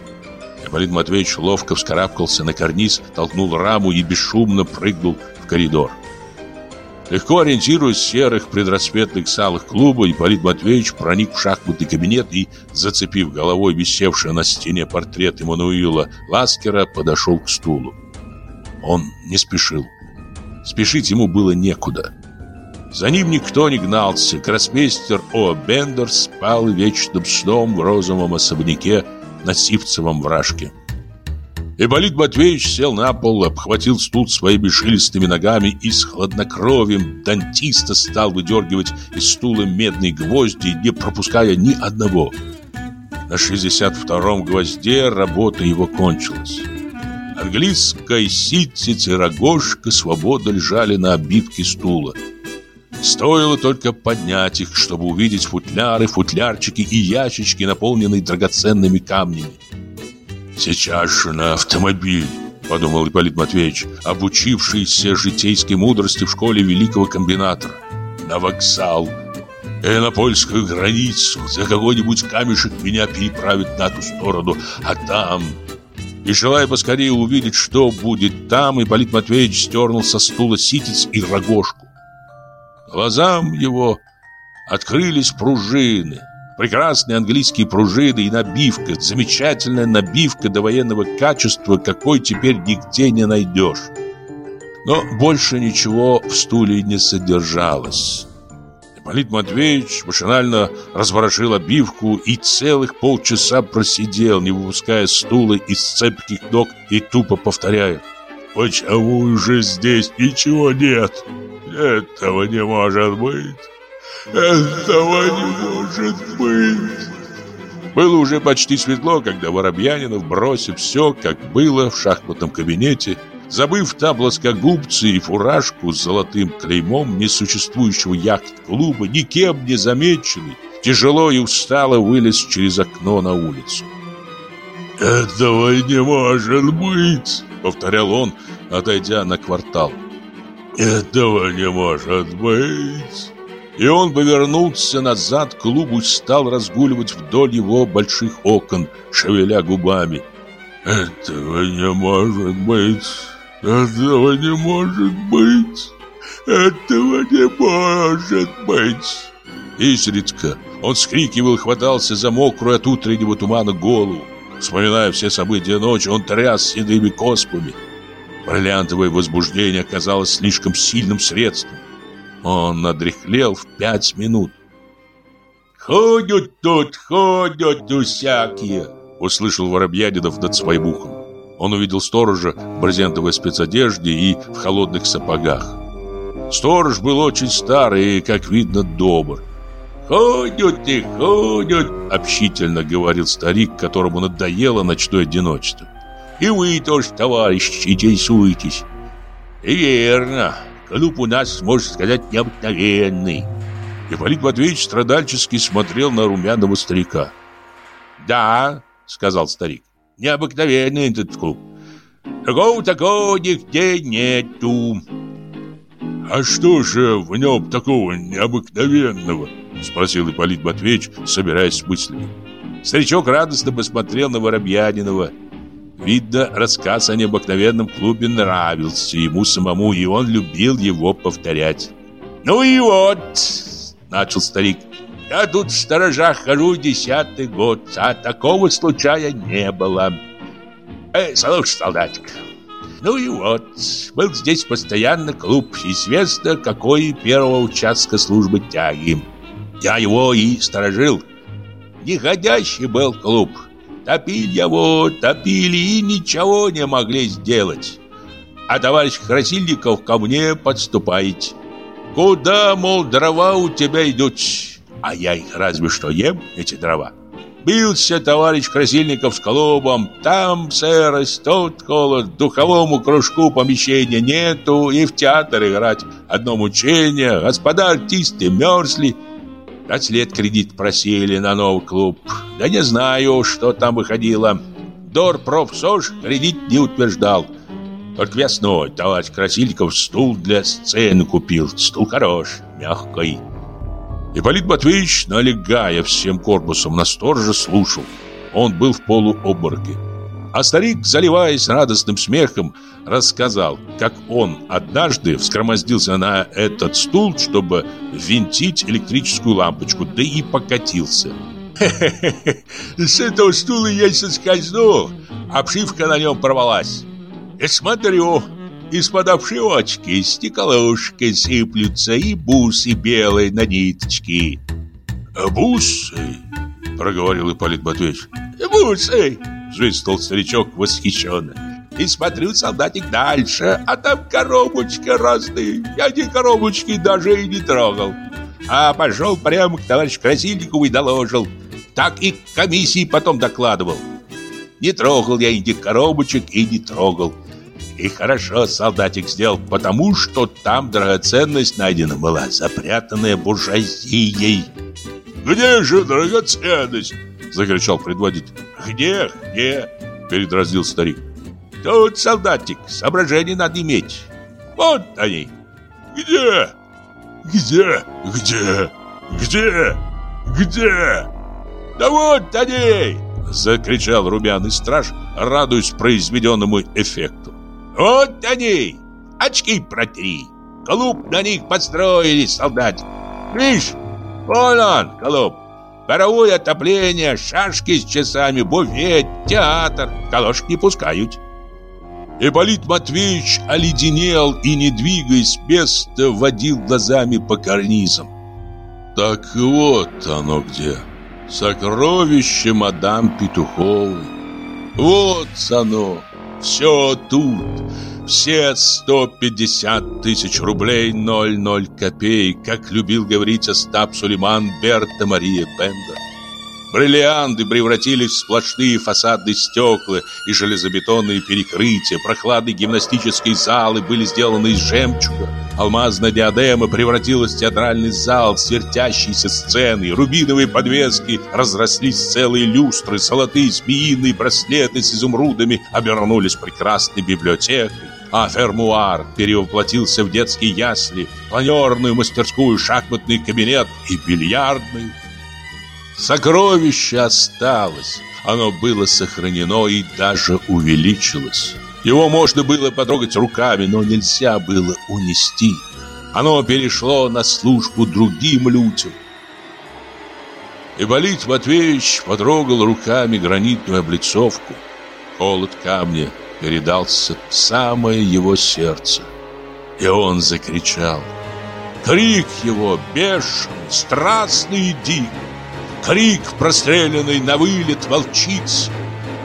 Ипполит Матвеевич ловко вскарабкался на карниз, толкнул раму и бесшумно прыгнул в коридор. Легко ориентируясь в серых предрассветных салах клуба, Ипполит Матвеевич проник в шахматный кабинет и, зацепив головой висевший на стене портрет Эммануила Ласкера, подошел к стулу. Он не спешил. Спешить ему было некуда. За ним никто не гнался. Гроссмейстер О. Бендер спал вечным сном в розовом особняке на Сивцевом вражке. Ипполит Матвеевич сел на пол, обхватил стул своими жилистыми ногами и с хладнокровием дантиста стал выдергивать из стула медные гвозди, не пропуская ни одного. На 62-м гвозде работа его кончилась. Английская ситица и рогожка свободно лежали на обивке стула. Стоило только поднять их, чтобы увидеть футляры, футлярчики и ящички, наполненные драгоценными камнями. «Сейчас же на автомобиль», — подумал Ипполит Матвеевич, обучившийся житейской мудрости в школе великого комбинатора. «На вокзал и на польскую границу. За какой-нибудь камешек меня переправят на ту сторону, а там...» И желая поскорее увидеть, что будет там, Ипполит Матвеевич стернул со стула ситец и рогожку. Глазам его открылись пружины, прекрасные английские пружины и набивка, замечательная набивка до военного качества, какой теперь нигде не найдешь. Но больше ничего в стуле не содержалось. Ипполит Матвеевич машинально разворошил обивку и целых полчаса просидел, не выпуская стула из цепких ног и тупо повторяя «Почему же здесь ничего нет?» Этого не может быть. Этого не может быть. Было уже почти светло, когда Воробьянинов, бросив все, как было в шахматном кабинете, забыв там плоскогубцы и фуражку с золотым клеймом несуществующего яхт-клуба, никем не замеченный, тяжело и устало вылез через окно на улицу. «Этого не может быть!» — повторял он, отойдя на квартал. Этого не может быть. И он повернулся назад к клубу и стал разгуливать вдоль его больших окон, шевеля губами. Этого не может быть. Этого не может быть. Этого не может быть. Изредка он скрикивал, хватался за мокрую от утреннего тумана голову. Вспоминая все события ночи, он тряс седыми коспами. Бриллиантовое возбуждение оказалось слишком сильным средством. Он надряхлел в пять минут. «Ходят тут, ходят всякие!» Услышал Воробьянинов над своим ухом. Он увидел сторожа в брезентовой спецодежде и в холодных сапогах. Сторож был очень старый и, как видно, добр. «Ходят и ходят!» – общительно говорил старик, которому надоело ночное одиночество. И вы тоже, товарищи, интересуетесь. И верно. Клуб у нас, можно сказать, необыкновенный. Ипполит Матвеевич страдальчески смотрел на румяного старика. «Да», — сказал старик, — «необыкновенный этот клуб. Такого такого нигде нету». «А что же в нем такого необыкновенного?» — спросил Ипполит Матвеевич, собираясь с мыслями. Старичок радостно посмотрел на Воробьянинова. Видно, рассказ о необыкновенном клубе нравился ему самому, и он любил его повторять. «Ну и вот», — начал старик, — «я тут в сторожах хожу десятый год, а такого случая не было». «Эй, слушай, солдатик, ну и вот, был здесь постоянно клуб, известно, какой первого участка службы тяги. Я его и сторожил. Неходящий был клуб». Топили его, топили и ничего не могли сделать. А товарищ Красильников ко мне подступает. Куда, мол, дрова у тебя идут? А я их разве что ем, эти дрова. Бился товарищ Красильников с колобом. Там сырость, тут холод, духовому кружку помещения нету, и в театр играть одно мучение. Господа артисты мерзли, Пять лет кредит просили на новый клуб. Да не знаю, что там выходило. Дорпрофсош кредит не утверждал. Только весной товарищ Красильников стул для сцены купил. Стул хорош, мягкий. Ипполит Матвеевич, налегая всем корпусом на сторожа, слушал. Он был в полуобмороке. А старик, заливаясь радостным смехом, рассказал, как он однажды вскромоздился на этот стул, чтобы винтить электрическую лампочку, да и покатился. «Хе-хе-хе, с этого стула я соскользнул, обшивка на нем порвалась. И смотрю, Из-под овшиочки стеколушкой сыплются и бусы белые на ниточке. «Бусы?» — проговорил Ипполит Матвеевич. «Бусы!» — взвистал старичок восхищенно. И смотрю, солдатик, дальше, а там коробочка разные. Я эти коробочки даже и не трогал. А пошел прямо к товарищу Красильникову и доложил. Так и комиссии потом докладывал. Не трогал я этих коробочек и не трогал. И хорошо солдатик сделал, потому что там драгоценность найдена была, запрятанная буржуазией. «Где же драгоценность?» — закричал предводитель. «Где, где?» — передразнил старик. «Тут, солдатик, соображения надо иметь. Вот они». «Где? Где? Где? Где? Где?» «Да вот они!» — закричал румяный страж, радуясь произведенному эффекту. «Вот они! Очки протри! Клуб на них построили, солдатик! Видишь, вон он, клуб! Паровое отопление, шашки с часами, буфет, театр. Калошек не пускают. Ипполит Матвеевич оледенел и, не двигаясь с места, водил глазами по карнизам. Так вот оно где. Сокровище мадам Петуховой. Вот оно, все тут. Все 150 тысяч рублей 00 копеек, как любил говорить Остап Сулейман Берта Мария Бендер. Бриллианты превратились в сплошные фасадные стекла и железобетонные перекрытия. Прохладные гимнастические залы были сделаны из жемчуга. Алмазная диадема превратилась в театральный зал с вертящейся сценой. Рубиновые подвески разрослись целые люстры. Золотые змеиные браслеты с изумрудами обернулись прекрасной библиотекой. А фермуар перевоплотился в детские ясли, планерную мастерскую, шахматный кабинет и бильярдный. Сокровище осталось. Оно было сохранено и даже увеличилось. Его можно было потрогать руками, но нельзя было унести. Оно перешло на службу другим людям. Ипполит Матвеевич потрогал руками гранитную облицовку. Холод камня передался в самое его сердце. И он закричал. Крик его бешеный, страстный и дикий. Крик, простреленный на вылет волчиц,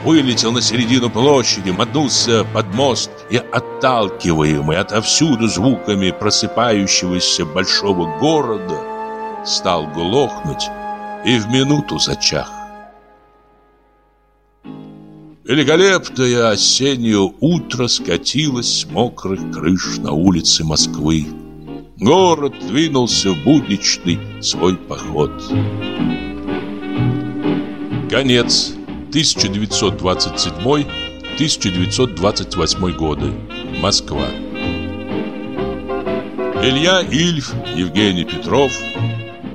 вылетел на середину площади, мотнулся под мост и, отталкиваемый отовсюду звуками просыпающегося большого города, стал глохнуть и в минуту зачах. Великолепное осеннее утро скатилось с мокрых крыш на улице Москвы. Город двинулся в будничный свой поход. Конец 1927-1928 годы. Москва. Илья Ильф, Евгений Петров.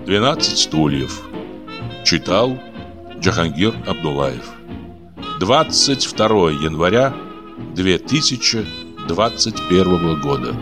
12 стульев. Читал Джахангир Абдулаев. 22 января 2021 года.